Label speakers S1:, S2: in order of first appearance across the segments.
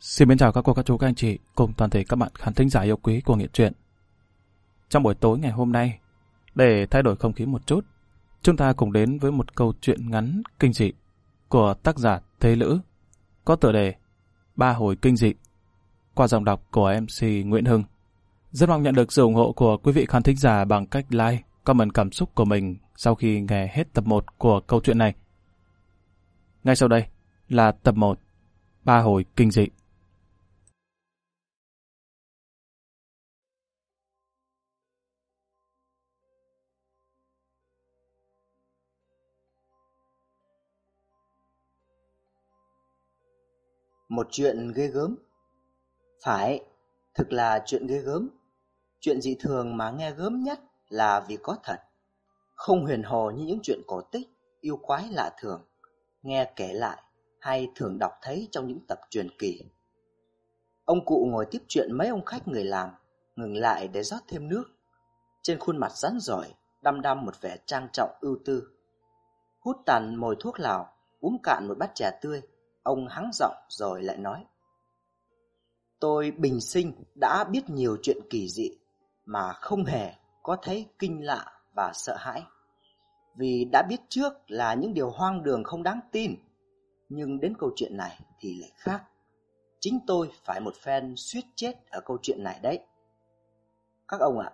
S1: Xin mến chào các cô, các chú, các anh chị cùng toàn thể các bạn khán thính giả yêu quý của nghiện truyện. Trong buổi tối ngày hôm nay, để thay đổi không khí một chút, chúng ta cùng đến với một câu chuyện ngắn kinh dị của tác giả Thế Lữ, có tựa đề Ba hồi kinh dị, qua giọng đọc của MC Nguyễn Hưng. Rất mong nhận được sự ủng hộ của quý vị khán thính giả bằng cách like, comment cảm xúc của mình sau khi nghe hết tập 1 của câu chuyện này. Ngay sau đây là tập 1, Ba hồi kinh dị.
S2: Một chuyện ghê gớm. Phải, thực là chuyện ghê gớm. Chuyện dị thường mà nghe gớm nhất là vì có thật. Không huyền hồ như những chuyện cổ tích, yêu quái lạ thường, nghe kể lại hay thường đọc thấy trong những tập truyền kỳ. Ông cụ ngồi tiếp chuyện mấy ông khách người làm, ngừng lại để rót thêm nước. Trên khuôn mặt rắn giỏi, đăm đăm một vẻ trang trọng ưu tư. Hút tàn mồi thuốc lào, uống cạn một bát trà tươi, Ông hắng giọng rồi lại nói. Tôi bình sinh đã biết nhiều chuyện kỳ dị mà không hề có thấy kinh lạ và sợ hãi. Vì đã biết trước là những điều hoang đường không đáng tin. Nhưng đến câu chuyện này thì lại khác. Chính tôi phải một phen suýt chết ở câu chuyện này đấy. Các ông ạ,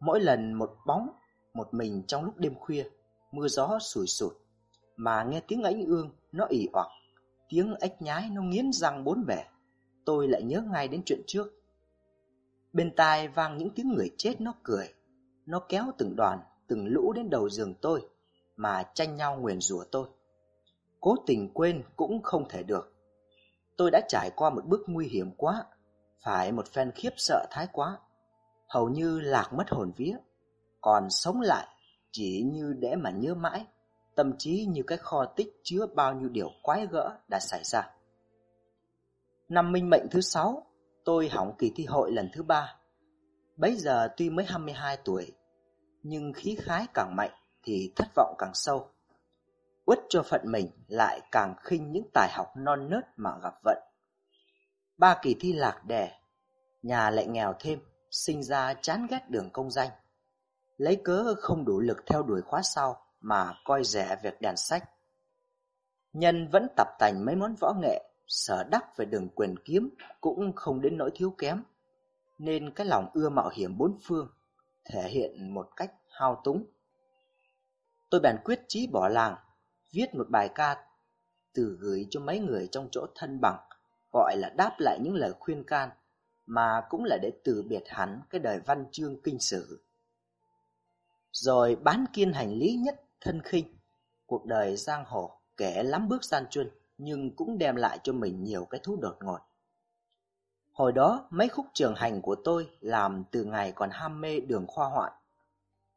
S2: mỗi lần một bóng, một mình trong lúc đêm khuya, mưa gió sủi sụt, mà nghe tiếng ánh ương nó ỉ oặc Tiếng ếch nhái nó nghiến răng bốn bể Tôi lại nhớ ngay đến chuyện trước. Bên tai vang những tiếng người chết nó cười. Nó kéo từng đoàn, từng lũ đến đầu giường tôi Mà tranh nhau nguyền rủa tôi. Cố tình quên cũng không thể được. Tôi đã trải qua một bước nguy hiểm quá Phải một phen khiếp sợ thái quá. Hầu như lạc mất hồn vía Còn sống lại chỉ như để mà nhớ mãi tâm trí như cái kho tích chứa bao nhiêu điều quái gỡ đã xảy ra. Năm minh mệnh thứ sáu, tôi hỏng kỳ thi hội lần thứ ba. Bấy giờ tuy mới 22 tuổi, nhưng khí khái càng mạnh thì thất vọng càng sâu. Uất cho phận mình lại càng khinh những tài học non nớt mà gặp vận. Ba kỳ thi lạc đề nhà lại nghèo thêm, sinh ra chán ghét đường công danh. Lấy cớ không đủ lực theo đuổi khóa sau, mà coi rẻ việc đèn sách. Nhân vẫn tập tành mấy món võ nghệ, sở đắc về đường quyền kiếm cũng không đến nỗi thiếu kém, nên cái lòng ưa mạo hiểm bốn phương thể hiện một cách hao túng. Tôi bèn quyết chí bỏ làng, viết một bài ca từ gửi cho mấy người trong chỗ thân bằng, gọi là đáp lại những lời khuyên can, mà cũng là để từ biệt hẳn cái đời văn chương kinh sử. Rồi bán kiên hành lý nhất thân khinh. Cuộc đời giang hồ kẻ lắm bước gian truân, nhưng cũng đem lại cho mình nhiều cái thú đột ngột. Hồi đó, mấy khúc trường hành của tôi làm từ ngày còn ham mê đường khoa hoạn.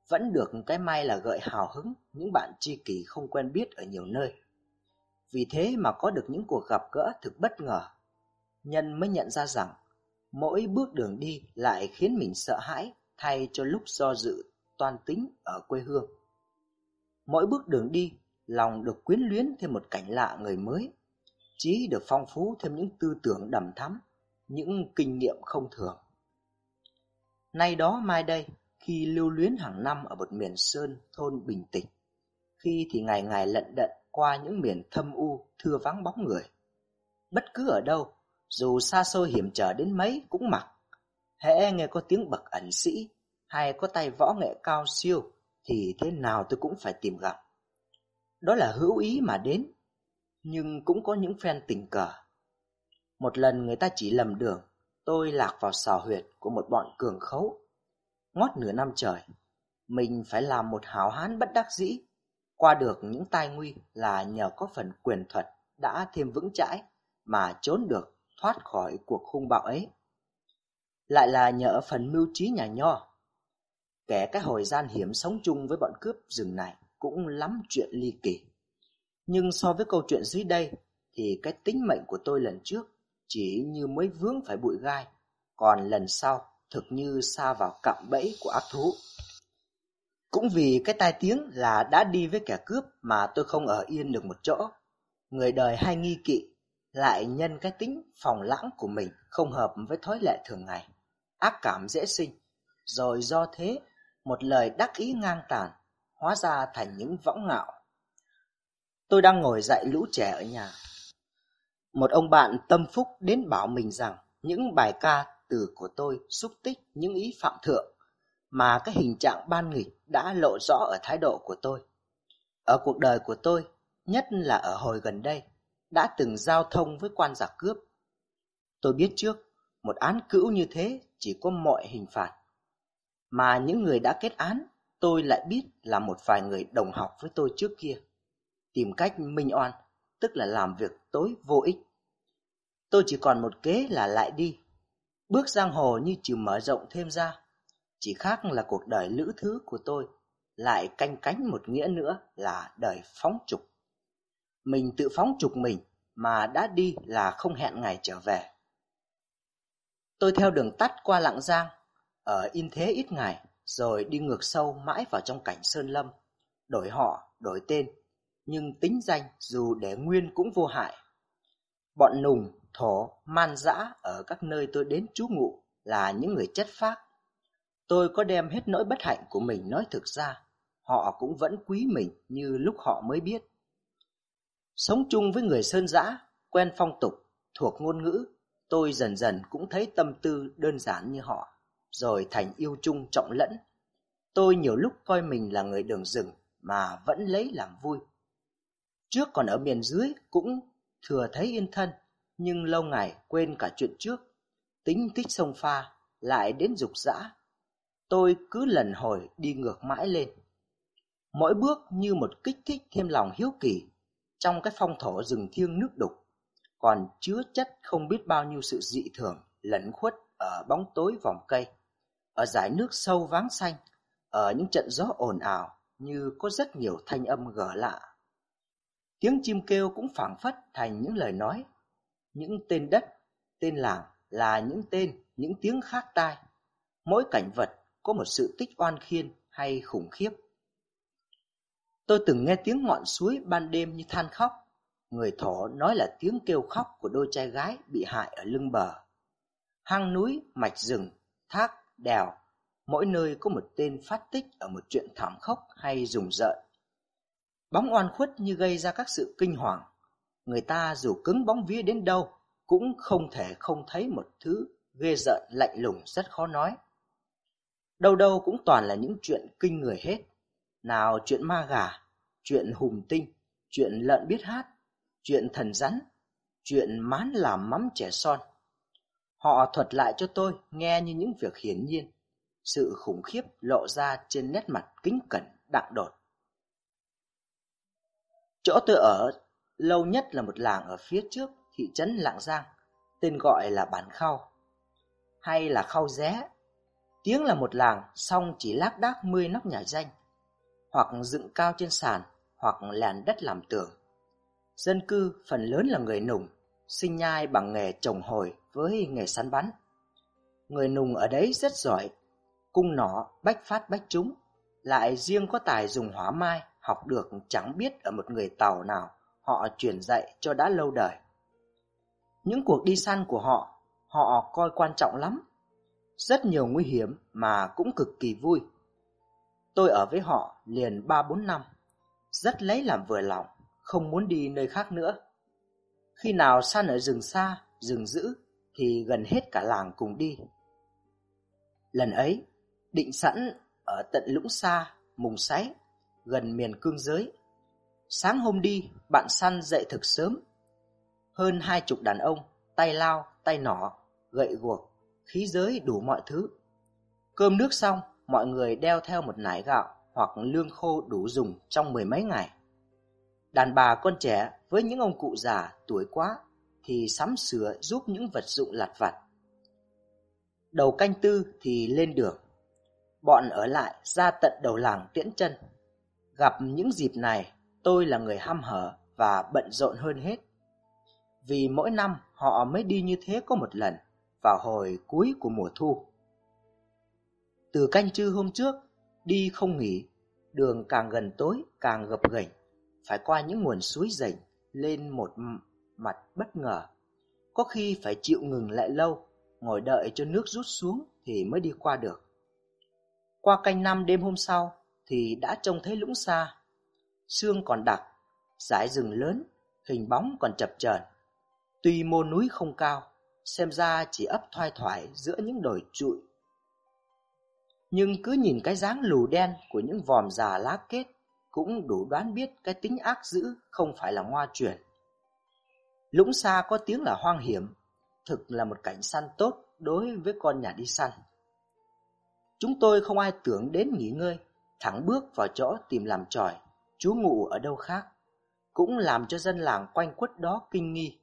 S2: Vẫn được cái may là gợi hào hứng những bạn tri kỷ không quen biết ở nhiều nơi. Vì thế mà có được những cuộc gặp gỡ thực bất ngờ. Nhân mới nhận ra rằng, mỗi bước đường đi lại khiến mình sợ hãi thay cho lúc do dự, toan tính ở quê hương. Mỗi bước đường đi, lòng được quyến luyến thêm một cảnh lạ người mới, trí được phong phú thêm những tư tưởng đầm thắm, những kinh nghiệm không thường. Nay đó mai đây, khi lưu luyến hàng năm ở một miền sơn thôn bình tĩnh, khi thì ngày ngày lận đận qua những miền thâm u thưa vắng bóng người. Bất cứ ở đâu, dù xa xôi hiểm trở đến mấy cũng mặc. Hễ nghe có tiếng bậc ẩn sĩ hay có tay võ nghệ cao siêu thì thế nào tôi cũng phải tìm gặp. Đó là hữu ý mà đến, nhưng cũng có những phen tình cờ. Một lần người ta chỉ lầm đường, tôi lạc vào sò huyệt của một bọn cường khấu. Ngót nửa năm trời, mình phải làm một hào hán bất đắc dĩ, qua được những tai nguy là nhờ có phần quyền thuật đã thêm vững chãi mà trốn được thoát khỏi cuộc hung bạo ấy. Lại là nhờ phần mưu trí nhà nho Kẻ cái hồi gian hiểm sống chung với bọn cướp rừng này cũng lắm chuyện ly kỳ. Nhưng so với câu chuyện dưới đây thì cái tính mệnh của tôi lần trước chỉ như mới vướng phải bụi gai, còn lần sau thực như xa vào cạm bẫy của ác thú. Cũng vì cái tai tiếng là đã đi với kẻ cướp mà tôi không ở yên được một chỗ. Người đời hay nghi kỵ, lại nhân cái tính phòng lãng của mình không hợp với thói lệ thường ngày, ác cảm dễ sinh, rồi do thế một lời đắc ý ngang tàn hóa ra thành những võng ngạo. Tôi đang ngồi dạy lũ trẻ ở nhà. Một ông bạn tâm phúc đến bảo mình rằng những bài ca từ của tôi xúc tích những ý phạm thượng mà cái hình trạng ban nghịch đã lộ rõ ở thái độ của tôi. Ở cuộc đời của tôi, nhất là ở hồi gần đây, đã từng giao thông với quan giặc cướp. Tôi biết trước, một án cữu như thế chỉ có mọi hình phạt. Mà những người đã kết án, tôi lại biết là một vài người đồng học với tôi trước kia. Tìm cách minh oan, tức là làm việc tối vô ích. Tôi chỉ còn một kế là lại đi. Bước giang hồ như chỉ mở rộng thêm ra. Chỉ khác là cuộc đời lữ thứ của tôi lại canh cánh một nghĩa nữa là đời phóng trục. Mình tự phóng trục mình mà đã đi là không hẹn ngày trở về. Tôi theo đường tắt qua Lạng Giang, ở in thế ít ngày, rồi đi ngược sâu mãi vào trong cảnh Sơn Lâm, đổi họ, đổi tên, nhưng tính danh dù để nguyên cũng vô hại. Bọn nùng, thổ, man dã ở các nơi tôi đến trú ngụ là những người chất phác. Tôi có đem hết nỗi bất hạnh của mình nói thực ra, họ cũng vẫn quý mình như lúc họ mới biết. Sống chung với người sơn dã, quen phong tục, thuộc ngôn ngữ, tôi dần dần cũng thấy tâm tư đơn giản như họ, rồi thành yêu chung trọng lẫn. Tôi nhiều lúc coi mình là người đường rừng mà vẫn lấy làm vui. Trước còn ở miền dưới cũng thừa thấy yên thân, nhưng lâu ngày quên cả chuyện trước, tính thích sông pha, lại đến dục dã. Tôi cứ lần hồi đi ngược mãi lên. Mỗi bước như một kích thích thêm lòng hiếu kỳ trong cái phong thổ rừng thiêng nước đục, còn chứa chất không biết bao nhiêu sự dị thường lẫn khuất ở bóng tối vòng cây, ở dải nước sâu váng xanh, ở những trận gió ồn ào như có rất nhiều thanh âm gở lạ. Tiếng chim kêu cũng phảng phất thành những lời nói, những tên đất, tên làng là những tên, những tiếng khác tai. Mỗi cảnh vật có một sự tích oan khiên hay khủng khiếp. Tôi từng nghe tiếng ngọn suối ban đêm như than khóc. Người thổ nói là tiếng kêu khóc của đôi trai gái bị hại ở lưng bờ. Hang núi, mạch rừng, thác, đèo, mỗi nơi có một tên phát tích ở một chuyện thảm khốc hay rùng rợn. Bóng oan khuất như gây ra các sự kinh hoàng. Người ta dù cứng bóng vía đến đâu cũng không thể không thấy một thứ ghê rợn lạnh lùng rất khó nói. Đâu đâu cũng toàn là những chuyện kinh người hết. Nào chuyện ma gà, chuyện hùng tinh, chuyện lợn biết hát, chuyện thần rắn, chuyện mán làm mắm trẻ son. Họ thuật lại cho tôi nghe như những việc hiển nhiên, sự khủng khiếp lộ ra trên nét mặt kính cẩn đặng đột. Chỗ tôi ở lâu nhất là một làng ở phía trước thị trấn Lạng Giang, tên gọi là Bản Khao, hay là Khao Ré. Tiếng là một làng, song chỉ lác đác mươi nóc nhà danh hoặc dựng cao trên sàn, hoặc làn đất làm tường. Dân cư phần lớn là người nùng, sinh nhai bằng nghề trồng hồi với nghề săn bắn. Người nùng ở đấy rất giỏi, cung nỏ bách phát bách trúng, lại riêng có tài dùng hỏa mai học được chẳng biết ở một người tàu nào họ truyền dạy cho đã lâu đời. Những cuộc đi săn của họ, họ coi quan trọng lắm. Rất nhiều nguy hiểm mà cũng cực kỳ vui. Tôi ở với họ liền ba bốn năm, rất lấy làm vừa lòng, không muốn đi nơi khác nữa. Khi nào săn ở rừng xa, rừng dữ thì gần hết cả làng cùng đi. Lần ấy, định sẵn ở tận lũng xa, mùng sáy, gần miền cương giới. Sáng hôm đi, bạn săn dậy thực sớm. Hơn hai chục đàn ông, tay lao, tay nỏ, gậy guộc, khí giới đủ mọi thứ. Cơm nước xong, mọi người đeo theo một nải gạo hoặc lương khô đủ dùng trong mười mấy ngày. Đàn bà con trẻ với những ông cụ già tuổi quá thì sắm sửa giúp những vật dụng lặt vặt. Đầu canh tư thì lên đường. Bọn ở lại ra tận đầu làng tiễn chân. Gặp những dịp này, tôi là người ham hở và bận rộn hơn hết. Vì mỗi năm họ mới đi như thế có một lần, vào hồi cuối của mùa thu. Từ canh trư hôm trước, đi không nghỉ, đường càng gần tối càng gập ghềnh, phải qua những nguồn suối rảnh lên một mặt bất ngờ. Có khi phải chịu ngừng lại lâu, ngồi đợi cho nước rút xuống thì mới đi qua được. Qua canh năm đêm hôm sau thì đã trông thấy lũng xa. Sương còn đặc, dải rừng lớn, hình bóng còn chập chờn. Tuy mô núi không cao, xem ra chỉ ấp thoai thoải giữa những đồi trụi. Nhưng cứ nhìn cái dáng lù đen của những vòm già lá kết cũng đủ đoán biết cái tính ác dữ không phải là ngoa truyền. Lũng xa có tiếng là hoang hiểm, thực là một cảnh săn tốt đối với con nhà đi săn. Chúng tôi không ai tưởng đến nghỉ ngơi, thẳng bước vào chỗ tìm làm tròi, chú ngụ ở đâu khác, cũng làm cho dân làng quanh quất đó kinh nghi.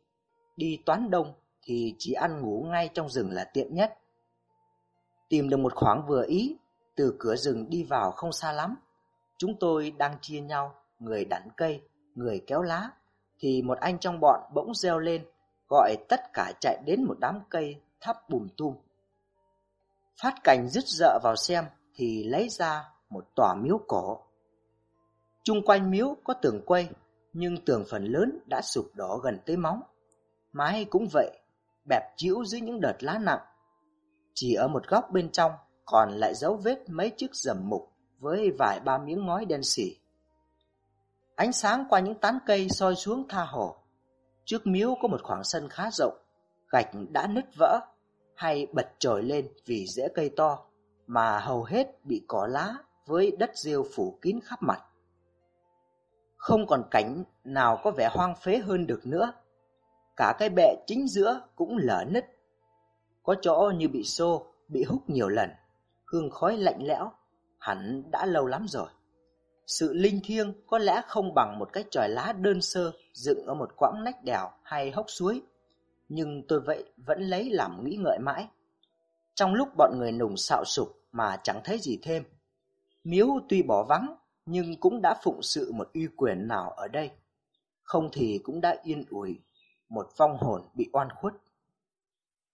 S2: Đi toán đông thì chỉ ăn ngủ ngay trong rừng là tiện nhất. Tìm được một khoảng vừa ý, từ cửa rừng đi vào không xa lắm. Chúng tôi đang chia nhau, người đắn cây, người kéo lá, thì một anh trong bọn bỗng reo lên, gọi tất cả chạy đến một đám cây thắp bùm tum. Phát cảnh dứt dợ vào xem thì lấy ra một tòa miếu cổ. Trung quanh miếu có tường quay, nhưng tường phần lớn đã sụp đổ gần tới móng. Mái cũng vậy, bẹp chĩu dưới những đợt lá nặng. Chỉ ở một góc bên trong còn lại dấu vết mấy chiếc rầm mục với vài ba miếng ngói đen xỉ. Ánh sáng qua những tán cây soi xuống tha hồ. Trước miếu có một khoảng sân khá rộng, gạch đã nứt vỡ hay bật trồi lên vì rễ cây to mà hầu hết bị cỏ lá với đất rêu phủ kín khắp mặt. Không còn cảnh nào có vẻ hoang phế hơn được nữa. Cả cái bệ chính giữa cũng lở nứt. Có chỗ như bị xô, bị hút nhiều lần, hương khói lạnh lẽo, hẳn đã lâu lắm rồi. Sự linh thiêng có lẽ không bằng một cái tròi lá đơn sơ dựng ở một quãng nách đèo hay hốc suối nhưng tôi vậy vẫn lấy làm nghĩ ngợi mãi. Trong lúc bọn người nùng xạo sụp mà chẳng thấy gì thêm. Miếu tuy bỏ vắng, nhưng cũng đã phụng sự một uy quyền nào ở đây. Không thì cũng đã yên ủi một vong hồn bị oan khuất.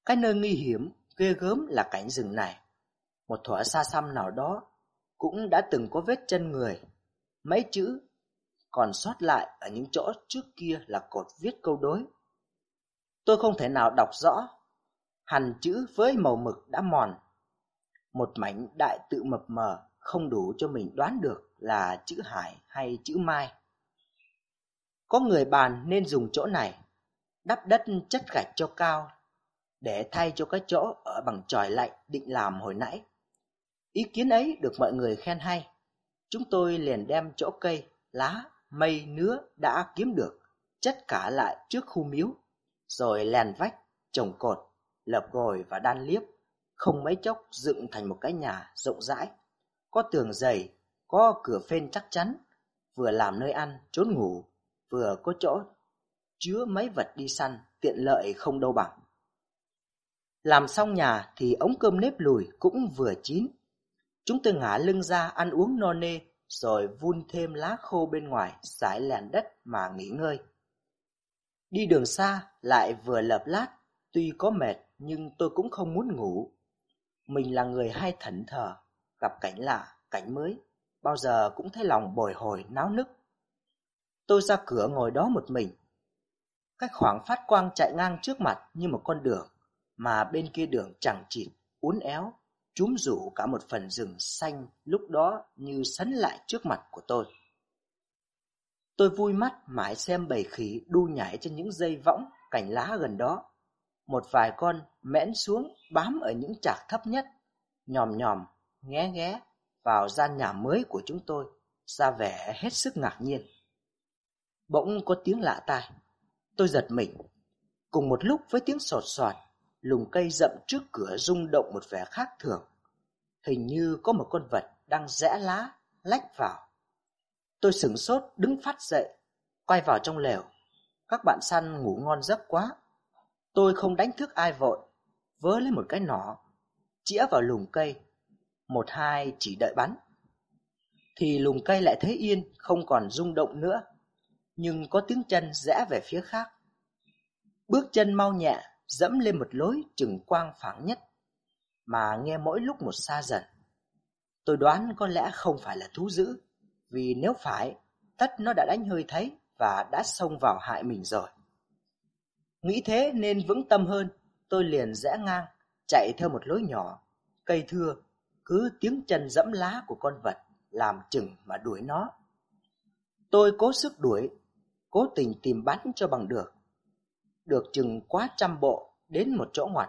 S2: Cái nơi nguy hiểm, ghê gớm là cảnh rừng này. Một thỏa xa xăm nào đó cũng đã từng có vết chân người. Mấy chữ còn sót lại ở những chỗ trước kia là cột viết câu đối. Tôi không thể nào đọc rõ. Hành chữ với màu mực đã mòn. Một mảnh đại tự mập mờ không đủ cho mình đoán được là chữ Hải hay chữ Mai. Có người bàn nên dùng chỗ này, đắp đất chất gạch cho cao, để thay cho cái chỗ ở bằng tròi lạnh định làm hồi nãy. Ý kiến ấy được mọi người khen hay. Chúng tôi liền đem chỗ cây, lá, mây, nứa đã kiếm được, chất cả lại trước khu miếu rồi lèn vách, trồng cột, lợp gồi và đan liếp, không mấy chốc dựng thành một cái nhà rộng rãi, có tường dày, có cửa phên chắc chắn, vừa làm nơi ăn, trốn ngủ, vừa có chỗ chứa mấy vật đi săn, tiện lợi không đâu bằng. Làm xong nhà thì ống cơm nếp lùi cũng vừa chín. Chúng tôi ngả lưng ra ăn uống no nê, rồi vun thêm lá khô bên ngoài, sải lèn đất mà nghỉ ngơi. Đi đường xa lại vừa lợp lát, tuy có mệt nhưng tôi cũng không muốn ngủ. Mình là người hay thẫn thờ, gặp cảnh lạ, cảnh mới, bao giờ cũng thấy lòng bồi hồi náo nức. Tôi ra cửa ngồi đó một mình. Cái khoảng phát quang chạy ngang trước mặt như một con đường, mà bên kia đường chẳng chịt, uốn éo, chúm rủ cả một phần rừng xanh lúc đó như sấn lại trước mặt của tôi. Tôi vui mắt mãi xem bầy khỉ đu nhảy trên những dây võng cành lá gần đó. Một vài con mẽn xuống bám ở những chạc thấp nhất, nhòm nhòm, nghé nghé vào gian nhà mới của chúng tôi, ra vẻ hết sức ngạc nhiên. Bỗng có tiếng lạ tai. Tôi giật mình. Cùng một lúc với tiếng sột soạt, lùm cây rậm trước cửa rung động một vẻ khác thường. Hình như có một con vật đang rẽ lá, lách vào. Tôi sửng sốt đứng phát dậy, quay vào trong lều. Các bạn săn ngủ ngon giấc quá. Tôi không đánh thức ai vội, vớ lấy một cái nỏ, chĩa vào lùm cây. Một hai chỉ đợi bắn. Thì lùm cây lại thấy yên, không còn rung động nữa. Nhưng có tiếng chân rẽ về phía khác. Bước chân mau nhẹ, dẫm lên một lối chừng quang phẳng nhất. Mà nghe mỗi lúc một xa dần. Tôi đoán có lẽ không phải là thú dữ vì nếu phải, tất nó đã đánh hơi thấy và đã xông vào hại mình rồi. Nghĩ thế nên vững tâm hơn, tôi liền rẽ ngang, chạy theo một lối nhỏ, cây thưa, cứ tiếng chân dẫm lá của con vật làm chừng mà đuổi nó. Tôi cố sức đuổi, cố tình tìm bắn cho bằng được. Được chừng quá trăm bộ, đến một chỗ ngoặt,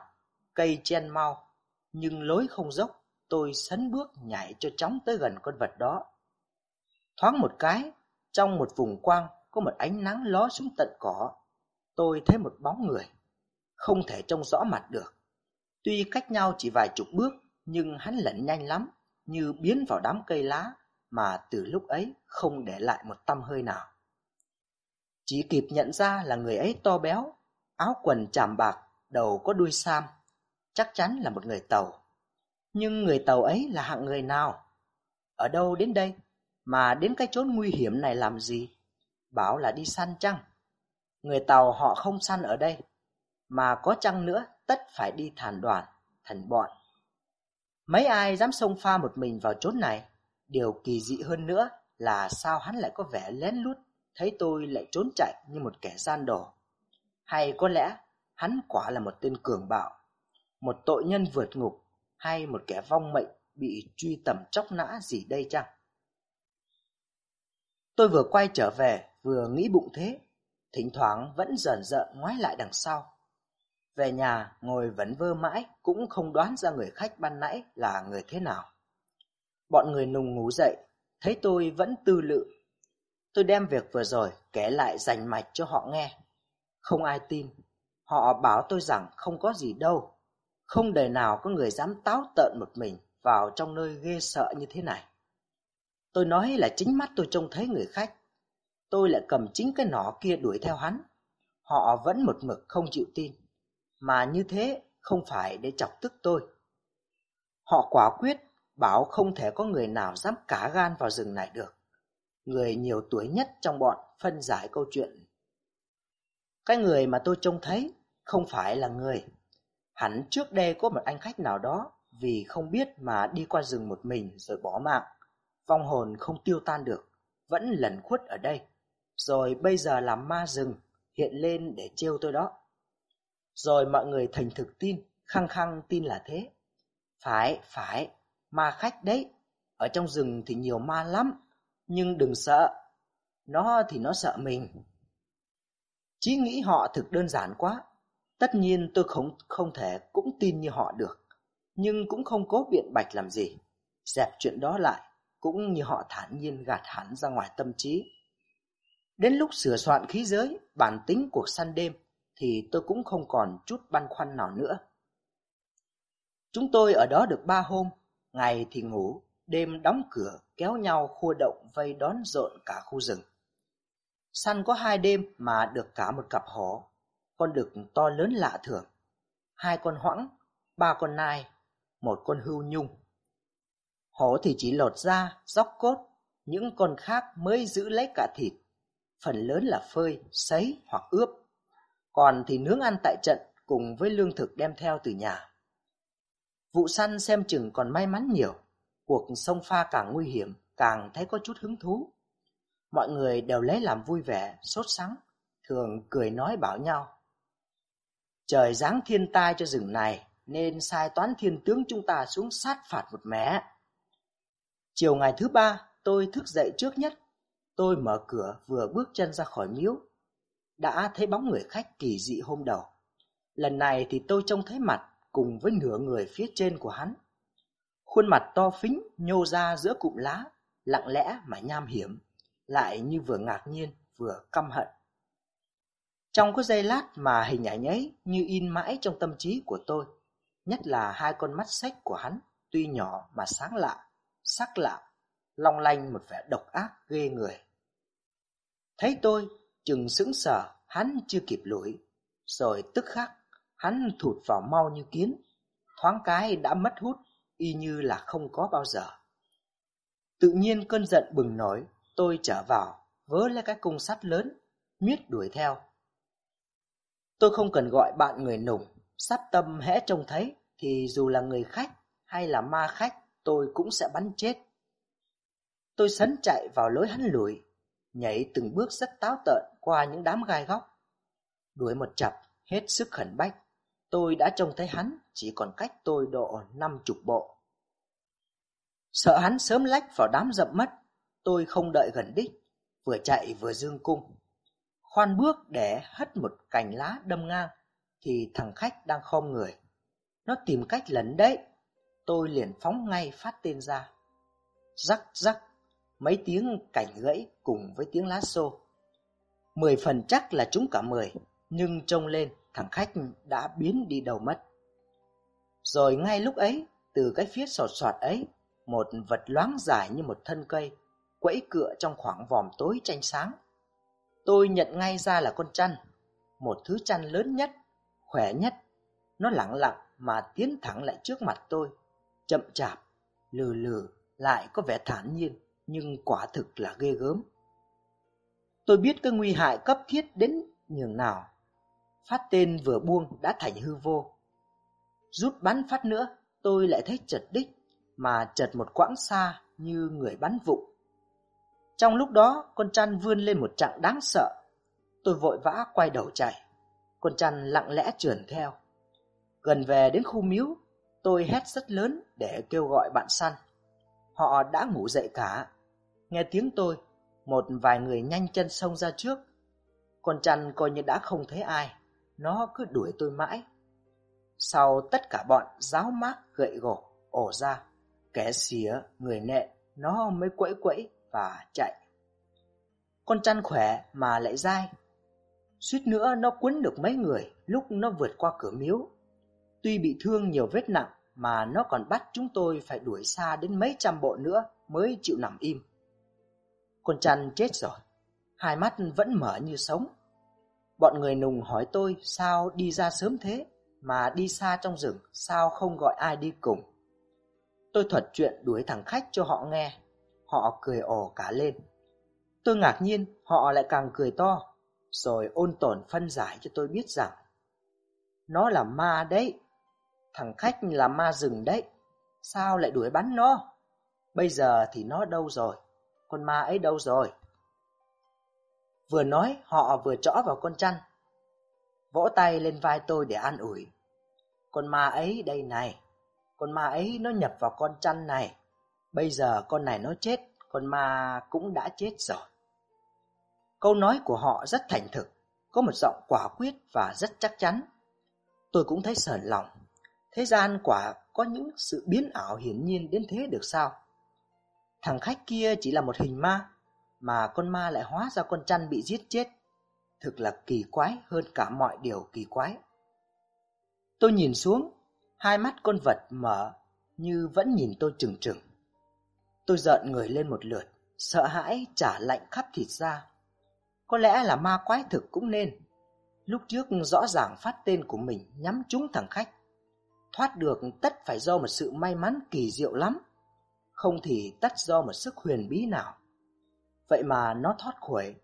S2: cây chen mau, nhưng lối không dốc, tôi sấn bước nhảy cho chóng tới gần con vật đó. Thoáng một cái, trong một vùng quang có một ánh nắng ló xuống tận cỏ. Tôi thấy một bóng người, không thể trông rõ mặt được. Tuy cách nhau chỉ vài chục bước, nhưng hắn lẩn nhanh lắm, như biến vào đám cây lá mà từ lúc ấy không để lại một tăm hơi nào. Chỉ kịp nhận ra là người ấy to béo, áo quần chàm bạc, đầu có đuôi sam, chắc chắn là một người Tàu. Nhưng người Tàu ấy là hạng người nào? Ở đâu đến đây? Mà đến cái chốn nguy hiểm này làm gì? Bảo là đi săn chăng? Người Tàu họ không săn ở đây, mà có chăng nữa tất phải đi thàn đoàn, thành bọn. Mấy ai dám xông pha một mình vào chốn này? Điều kỳ dị hơn nữa là sao hắn lại có vẻ lén lút, thấy tôi lại trốn chạy như một kẻ gian đồ. Hay có lẽ hắn quả là một tên cường bạo, một tội nhân vượt ngục hay một kẻ vong mệnh bị truy tầm chóc nã gì đây chăng? Tôi vừa quay trở về, vừa nghĩ bụng thế, thỉnh thoảng vẫn dần dợn ngoái lại đằng sau. Về nhà, ngồi vẫn vơ mãi, cũng không đoán ra người khách ban nãy là người thế nào. Bọn người nùng ngủ dậy, thấy tôi vẫn tư lự. Tôi đem việc vừa rồi kể lại rành mạch cho họ nghe. Không ai tin. Họ bảo tôi rằng không có gì đâu. Không đời nào có người dám táo tợn một mình vào trong nơi ghê sợ như thế này. Tôi nói là chính mắt tôi trông thấy người khách. Tôi lại cầm chính cái nỏ kia đuổi theo hắn. Họ vẫn một mực không chịu tin. Mà như thế không phải để chọc tức tôi. Họ quả quyết bảo không thể có người nào dám cả gan vào rừng này được. Người nhiều tuổi nhất trong bọn phân giải câu chuyện. Cái người mà tôi trông thấy không phải là người. Hẳn trước đây có một anh khách nào đó vì không biết mà đi qua rừng một mình rồi bỏ mạng. Vong hồn không tiêu tan được, vẫn lẩn khuất ở đây. Rồi bây giờ làm ma rừng hiện lên để trêu tôi đó. Rồi mọi người thành thực tin, khăng khăng tin là thế. Phải, phải, ma khách đấy. Ở trong rừng thì nhiều ma lắm, nhưng đừng sợ. Nó thì nó sợ mình. Chí nghĩ họ thực đơn giản quá. Tất nhiên tôi không không thể cũng tin như họ được, nhưng cũng không cố biện bạch làm gì. Dẹp chuyện đó lại, cũng như họ thản nhiên gạt hẳn ra ngoài tâm trí. Đến lúc sửa soạn khí giới, bản tính cuộc săn đêm, thì tôi cũng không còn chút băn khoăn nào nữa. Chúng tôi ở đó được ba hôm, ngày thì ngủ, đêm đóng cửa, kéo nhau khua động vây đón rộn cả khu rừng. Săn có hai đêm mà được cả một cặp hổ, con đực to lớn lạ thường, hai con hoãng, ba con nai, một con hưu nhung. Hổ thì chỉ lột da, róc cốt, những con khác mới giữ lấy cả thịt, phần lớn là phơi, sấy hoặc ướp, còn thì nướng ăn tại trận cùng với lương thực đem theo từ nhà. Vụ săn xem chừng còn may mắn nhiều, cuộc sông pha càng nguy hiểm, càng thấy có chút hứng thú. Mọi người đều lấy làm vui vẻ, sốt sắng, thường cười nói bảo nhau. Trời giáng thiên tai cho rừng này, nên sai toán thiên tướng chúng ta xuống sát phạt một mẻ. Chiều ngày thứ ba, tôi thức dậy trước nhất. Tôi mở cửa vừa bước chân ra khỏi miếu. Đã thấy bóng người khách kỳ dị hôm đầu. Lần này thì tôi trông thấy mặt cùng với nửa người phía trên của hắn. Khuôn mặt to phính nhô ra giữa cụm lá, lặng lẽ mà nham hiểm, lại như vừa ngạc nhiên vừa căm hận. Trong có giây lát mà hình ảnh ấy như in mãi trong tâm trí của tôi, nhất là hai con mắt sách của hắn, tuy nhỏ mà sáng lạ, sắc lạ, long lanh một vẻ độc ác ghê người. Thấy tôi, chừng sững sờ, hắn chưa kịp lùi, rồi tức khắc Hắn thụt vào mau như kiến, thoáng cái đã mất hút, y như là không có bao giờ. Tự nhiên cơn giận bừng nổi, tôi trở vào, vớ lấy cái cung sắt lớn, miết đuổi theo. Tôi không cần gọi bạn người nùng, sát tâm hẽ trông thấy, thì dù là người khách hay là ma khách, tôi cũng sẽ bắn chết. Tôi sấn chạy vào lối hắn lùi, nhảy từng bước rất táo tợn qua những đám gai góc. Đuổi một chập, hết sức khẩn bách, tôi đã trông thấy hắn chỉ còn cách tôi độ năm chục bộ. Sợ hắn sớm lách vào đám rậm mất, tôi không đợi gần đích, vừa chạy vừa dương cung. Khoan bước để hất một cành lá đâm ngang, thì thằng khách đang khom người. Nó tìm cách lấn đấy, tôi liền phóng ngay phát tên ra. Rắc rắc, mấy tiếng cảnh gãy cùng với tiếng lá xô. Mười phần chắc là chúng cả mười, nhưng trông lên thằng khách đã biến đi đầu mất. Rồi ngay lúc ấy, từ cái phía sọt sọt ấy, một vật loáng dài như một thân cây, quẫy cựa trong khoảng vòm tối tranh sáng. Tôi nhận ngay ra là con chăn, một thứ chăn lớn nhất, khỏe nhất. Nó lặng lặng mà tiến thẳng lại trước mặt tôi, chậm chạp, lừ lừ, lại có vẻ thản nhiên, nhưng quả thực là ghê gớm. Tôi biết cái nguy hại cấp thiết đến nhường nào. Phát tên vừa buông đã thành hư vô. Rút bắn phát nữa, tôi lại thấy chật đích, mà chật một quãng xa như người bắn vụ. Trong lúc đó, con chăn vươn lên một trạng đáng sợ. Tôi vội vã quay đầu chạy. Con chăn lặng lẽ trườn theo. Gần về đến khu miếu, tôi hét rất lớn để kêu gọi bạn săn. Họ đã ngủ dậy cả. Nghe tiếng tôi, một vài người nhanh chân xông ra trước. Con chăn coi như đã không thấy ai, nó cứ đuổi tôi mãi. Sau tất cả bọn giáo mát gậy gỗ ổ ra, kẻ xía, người nệ, nó mới quẫy quẫy và chạy. Con chăn khỏe mà lại dai. Suýt nữa nó quấn được mấy người lúc nó vượt qua cửa miếu. Tuy bị thương nhiều vết nặng mà nó còn bắt chúng tôi phải đuổi xa đến mấy trăm bộ nữa mới chịu nằm im. Con chăn chết rồi, hai mắt vẫn mở như sống. Bọn người nùng hỏi tôi sao đi ra sớm thế, mà đi xa trong rừng sao không gọi ai đi cùng. Tôi thuật chuyện đuổi thằng khách cho họ nghe, họ cười ồ cả lên. Tôi ngạc nhiên, họ lại càng cười to, rồi ôn tồn phân giải cho tôi biết rằng nó là ma đấy, thằng khách là ma rừng đấy, sao lại đuổi bắn nó? Bây giờ thì nó đâu rồi? Con ma ấy đâu rồi? Vừa nói họ vừa trõ vào con chăn Vỗ tay lên vai tôi để an ủi Con ma ấy đây này Con ma ấy nó nhập vào con chăn này Bây giờ con này nó chết Con ma cũng đã chết rồi Câu nói của họ rất thành thực Có một giọng quả quyết và rất chắc chắn Tôi cũng thấy sờn lòng Thế gian quả có những sự biến ảo hiển nhiên đến thế được sao Thằng khách kia chỉ là một hình ma mà con ma lại hóa ra con chăn bị giết chết. Thực là kỳ quái hơn cả mọi điều kỳ quái. Tôi nhìn xuống, hai mắt con vật mở như vẫn nhìn tôi trừng trừng. Tôi giận người lên một lượt, sợ hãi trả lạnh khắp thịt ra. Có lẽ là ma quái thực cũng nên. Lúc trước rõ ràng phát tên của mình nhắm trúng thằng khách. Thoát được tất phải do một sự may mắn kỳ diệu lắm. Không thì tất do một sức huyền bí nào. Vậy mà nó thoát khỏi.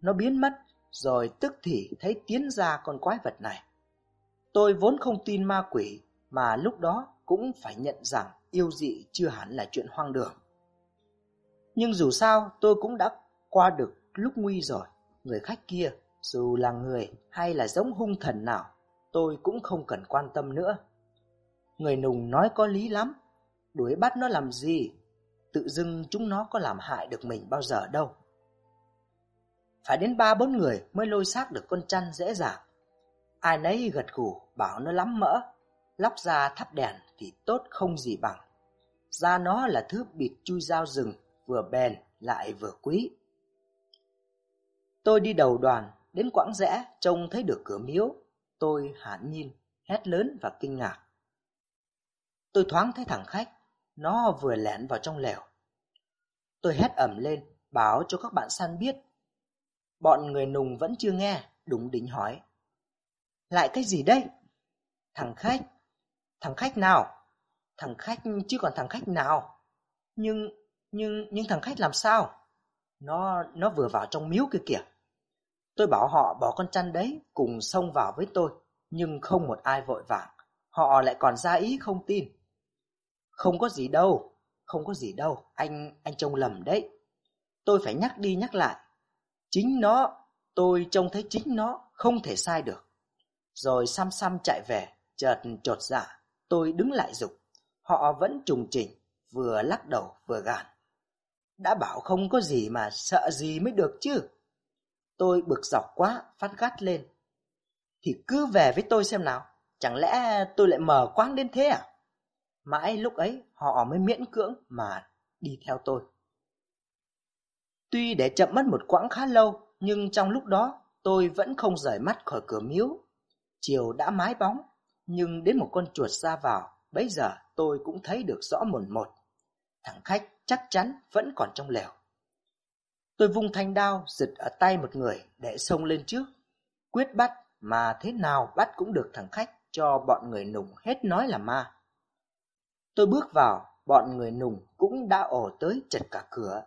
S2: Nó biến mất, rồi tức thì thấy tiến ra con quái vật này. Tôi vốn không tin ma quỷ, mà lúc đó cũng phải nhận rằng yêu dị chưa hẳn là chuyện hoang đường. Nhưng dù sao tôi cũng đã qua được lúc nguy rồi. Người khách kia, dù là người hay là giống hung thần nào, tôi cũng không cần quan tâm nữa. Người nùng nói có lý lắm, đuổi bắt nó làm gì tự dưng chúng nó có làm hại được mình bao giờ đâu. Phải đến ba bốn người mới lôi xác được con chăn dễ dàng. Ai nấy gật gù bảo nó lắm mỡ, lóc ra thắp đèn thì tốt không gì bằng. Da nó là thứ bịt chui dao rừng, vừa bền lại vừa quý. Tôi đi đầu đoàn, đến quãng rẽ trông thấy được cửa miếu. Tôi hãn nhìn, hét lớn và kinh ngạc. Tôi thoáng thấy thằng khách, nó vừa lẻn vào trong lều. Tôi hét ẩm lên, báo cho các bạn săn biết. Bọn người nùng vẫn chưa nghe, đúng đính hỏi. Lại cái gì đây? Thằng khách. Thằng khách nào? Thằng khách chứ còn thằng khách nào? Nhưng, nhưng, nhưng thằng khách làm sao? Nó, nó vừa vào trong miếu kia kìa. Tôi bảo họ bỏ con chăn đấy cùng xông vào với tôi, nhưng không một ai vội vàng. Họ lại còn ra ý không tin. Không có gì đâu, không có gì đâu, anh anh trông lầm đấy. Tôi phải nhắc đi nhắc lại. Chính nó, tôi trông thấy chính nó không thể sai được. Rồi xăm xăm chạy về, chợt trột dạ, tôi đứng lại dục. Họ vẫn trùng chỉnh, vừa lắc đầu vừa gàn. Đã bảo không có gì mà sợ gì mới được chứ. Tôi bực dọc quá, phát gắt lên. Thì cứ về với tôi xem nào, chẳng lẽ tôi lại mờ quáng đến thế à? Mãi lúc ấy họ mới miễn cưỡng mà đi theo tôi. Tuy để chậm mất một quãng khá lâu, nhưng trong lúc đó tôi vẫn không rời mắt khỏi cửa miếu. Chiều đã mái bóng, nhưng đến một con chuột ra vào, bấy giờ tôi cũng thấy được rõ mồn một. Thằng khách chắc chắn vẫn còn trong lều. Tôi vung thanh đao giật ở tay một người để xông lên trước. Quyết bắt mà thế nào bắt cũng được thằng khách cho bọn người nùng hết nói là ma. Tôi bước vào, bọn người nùng cũng đã ổ tới chật cả cửa.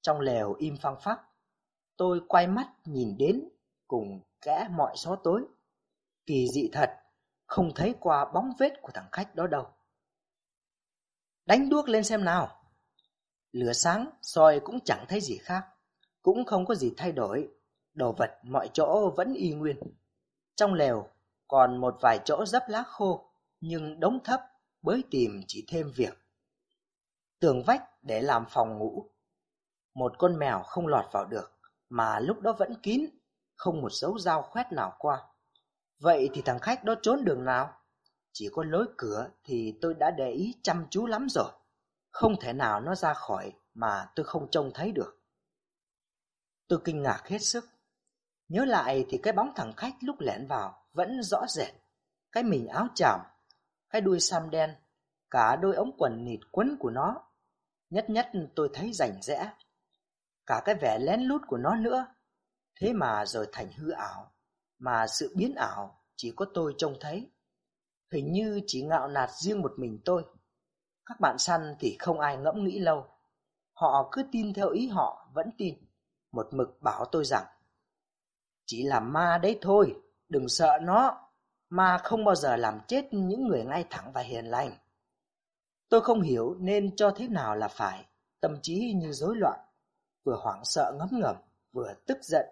S2: Trong lều im phăng phắc, tôi quay mắt nhìn đến cùng kẽ mọi gió tối. Kỳ dị thật, không thấy qua bóng vết của thằng khách đó đâu. Đánh đuốc lên xem nào. Lửa sáng, soi cũng chẳng thấy gì khác, cũng không có gì thay đổi. Đồ vật mọi chỗ vẫn y nguyên. Trong lều còn một vài chỗ dấp lá khô, nhưng đống thấp bới tìm chỉ thêm việc. Tường vách để làm phòng ngủ. Một con mèo không lọt vào được, mà lúc đó vẫn kín, không một dấu dao khoét nào qua. Vậy thì thằng khách đó trốn đường nào? Chỉ có lối cửa thì tôi đã để ý chăm chú lắm rồi. Không thể nào nó ra khỏi mà tôi không trông thấy được. Tôi kinh ngạc hết sức. Nhớ lại thì cái bóng thằng khách lúc lẻn vào vẫn rõ rệt. Cái mình áo chàm, cái đuôi sam đen, cả đôi ống quần nịt quấn của nó. Nhất nhất tôi thấy rành rẽ. Cả cái vẻ lén lút của nó nữa. Thế mà rồi thành hư ảo. Mà sự biến ảo chỉ có tôi trông thấy. Hình như chỉ ngạo nạt riêng một mình tôi. Các bạn săn thì không ai ngẫm nghĩ lâu. Họ cứ tin theo ý họ vẫn tin. Một mực bảo tôi rằng Chỉ là ma đấy thôi, đừng sợ nó. Ma không bao giờ làm chết những người ngay thẳng và hiền lành. Tôi không hiểu nên cho thế nào là phải, tâm trí như rối loạn, vừa hoảng sợ ngấm ngầm, vừa tức giận,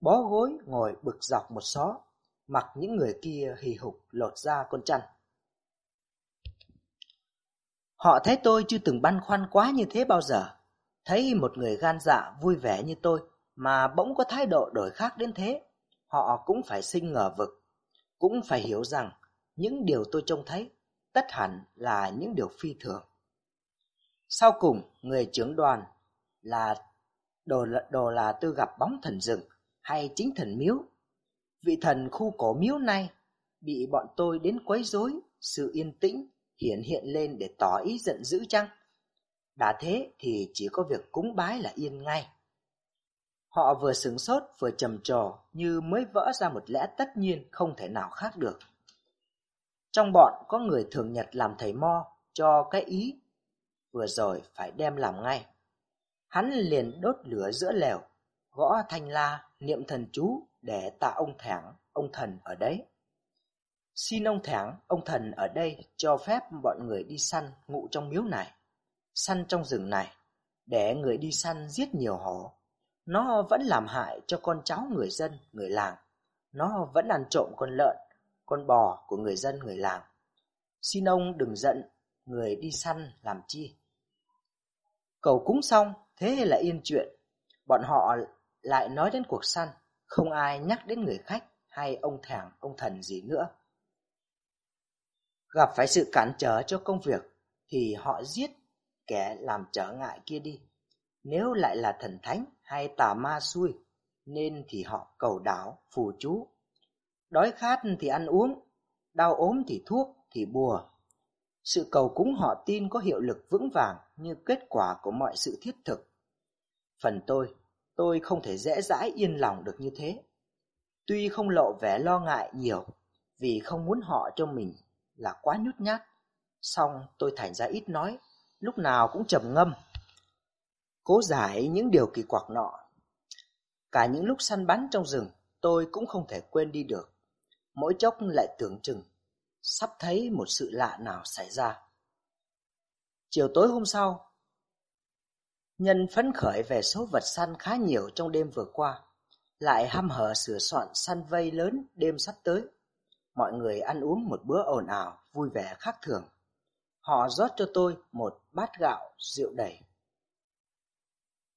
S2: bó gối ngồi bực dọc một xó, mặc những người kia hì hục lột ra con chăn. Họ thấy tôi chưa từng băn khoăn quá như thế bao giờ. Thấy một người gan dạ vui vẻ như tôi mà bỗng có thái độ đổi khác đến thế, họ cũng phải sinh ngờ vực, cũng phải hiểu rằng những điều tôi trông thấy tất hẳn là những điều phi thường. Sau cùng, người trưởng đoàn là đồ, đồ là tôi gặp bóng thần rừng hay chính thần miếu. Vị thần khu cổ miếu này bị bọn tôi đến quấy rối, sự yên tĩnh hiện hiện lên để tỏ ý giận dữ chăng? Đã thế thì chỉ có việc cúng bái là yên ngay. Họ vừa sửng sốt vừa trầm trồ như mới vỡ ra một lẽ tất nhiên không thể nào khác được. Trong bọn có người thường nhật làm thầy mo cho cái ý vừa rồi phải đem làm ngay. Hắn liền đốt lửa giữa lều, gõ thanh la, niệm thần chú để tạ ông thẳng, ông thần ở đấy. Xin ông thẳng, ông thần ở đây cho phép bọn người đi săn ngụ trong miếu này, săn trong rừng này, để người đi săn giết nhiều hổ. Nó vẫn làm hại cho con cháu người dân, người làng. Nó vẫn ăn trộm con lợn, con bò của người dân người làng. Xin ông đừng giận, người đi săn làm chi. Cầu cúng xong, thế là yên chuyện. Bọn họ lại nói đến cuộc săn, không ai nhắc đến người khách hay ông thằng, ông thần gì nữa. Gặp phải sự cản trở cho công việc thì họ giết kẻ làm trở ngại kia đi. Nếu lại là thần thánh hay tà ma xui, nên thì họ cầu đảo, phù chú. Đói khát thì ăn uống, đau ốm thì thuốc, thì bùa. Sự cầu cúng họ tin có hiệu lực vững vàng như kết quả của mọi sự thiết thực. Phần tôi, tôi không thể dễ dãi yên lòng được như thế. Tuy không lộ vẻ lo ngại nhiều, vì không muốn họ cho mình là quá nhút nhát, song tôi thành ra ít nói, lúc nào cũng trầm ngâm. Cố giải những điều kỳ quặc nọ. Cả những lúc săn bắn trong rừng, tôi cũng không thể quên đi được. Mỗi chốc lại tưởng chừng sắp thấy một sự lạ nào xảy ra. Chiều tối hôm sau, nhân phấn khởi về số vật săn khá nhiều trong đêm vừa qua, lại hăm hở sửa soạn săn vây lớn đêm sắp tới. Mọi người ăn uống một bữa ồn ào, vui vẻ khác thường. Họ rót cho tôi một bát gạo rượu đầy.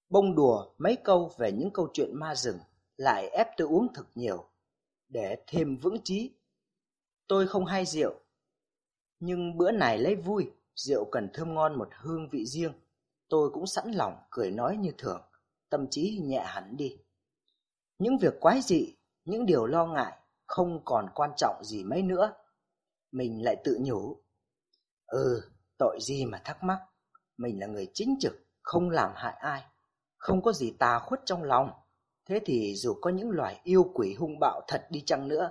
S2: Bông đùa mấy câu về những câu chuyện ma rừng, lại ép tôi uống thật nhiều, để thêm vững trí. Tôi không hay rượu, nhưng bữa này lấy vui, rượu cần thơm ngon một hương vị riêng. Tôi cũng sẵn lòng cười nói như thường, tâm trí nhẹ hẳn đi. Những việc quái dị, những điều lo ngại không còn quan trọng gì mấy nữa. Mình lại tự nhủ. Ừ, tội gì mà thắc mắc. Mình là người chính trực, không làm hại ai. Không có gì tà khuất trong lòng. Thế thì dù có những loài yêu quỷ hung bạo thật đi chăng nữa,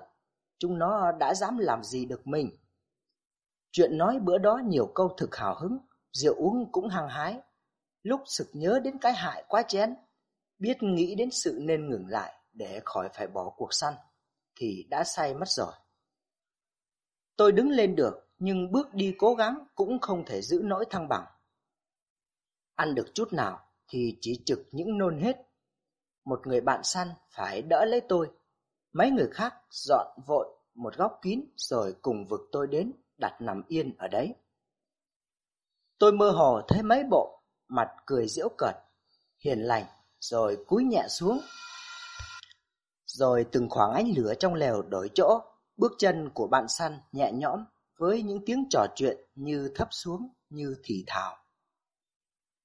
S2: chúng nó đã dám làm gì được mình. Chuyện nói bữa đó nhiều câu thực hào hứng, rượu uống cũng hăng hái. Lúc sực nhớ đến cái hại quá chén, biết nghĩ đến sự nên ngừng lại để khỏi phải bỏ cuộc săn, thì đã say mất rồi. Tôi đứng lên được, nhưng bước đi cố gắng cũng không thể giữ nỗi thăng bằng. Ăn được chút nào thì chỉ trực những nôn hết. Một người bạn săn phải đỡ lấy tôi. Mấy người khác dọn vội một góc kín rồi cùng vực tôi đến đặt nằm yên ở đấy. Tôi mơ hồ thấy mấy bộ, mặt cười giễu cợt, hiền lành, rồi cúi nhẹ xuống. Rồi từng khoảng ánh lửa trong lều đổi chỗ, bước chân của bạn săn nhẹ nhõm với những tiếng trò chuyện như thấp xuống, như thì thào.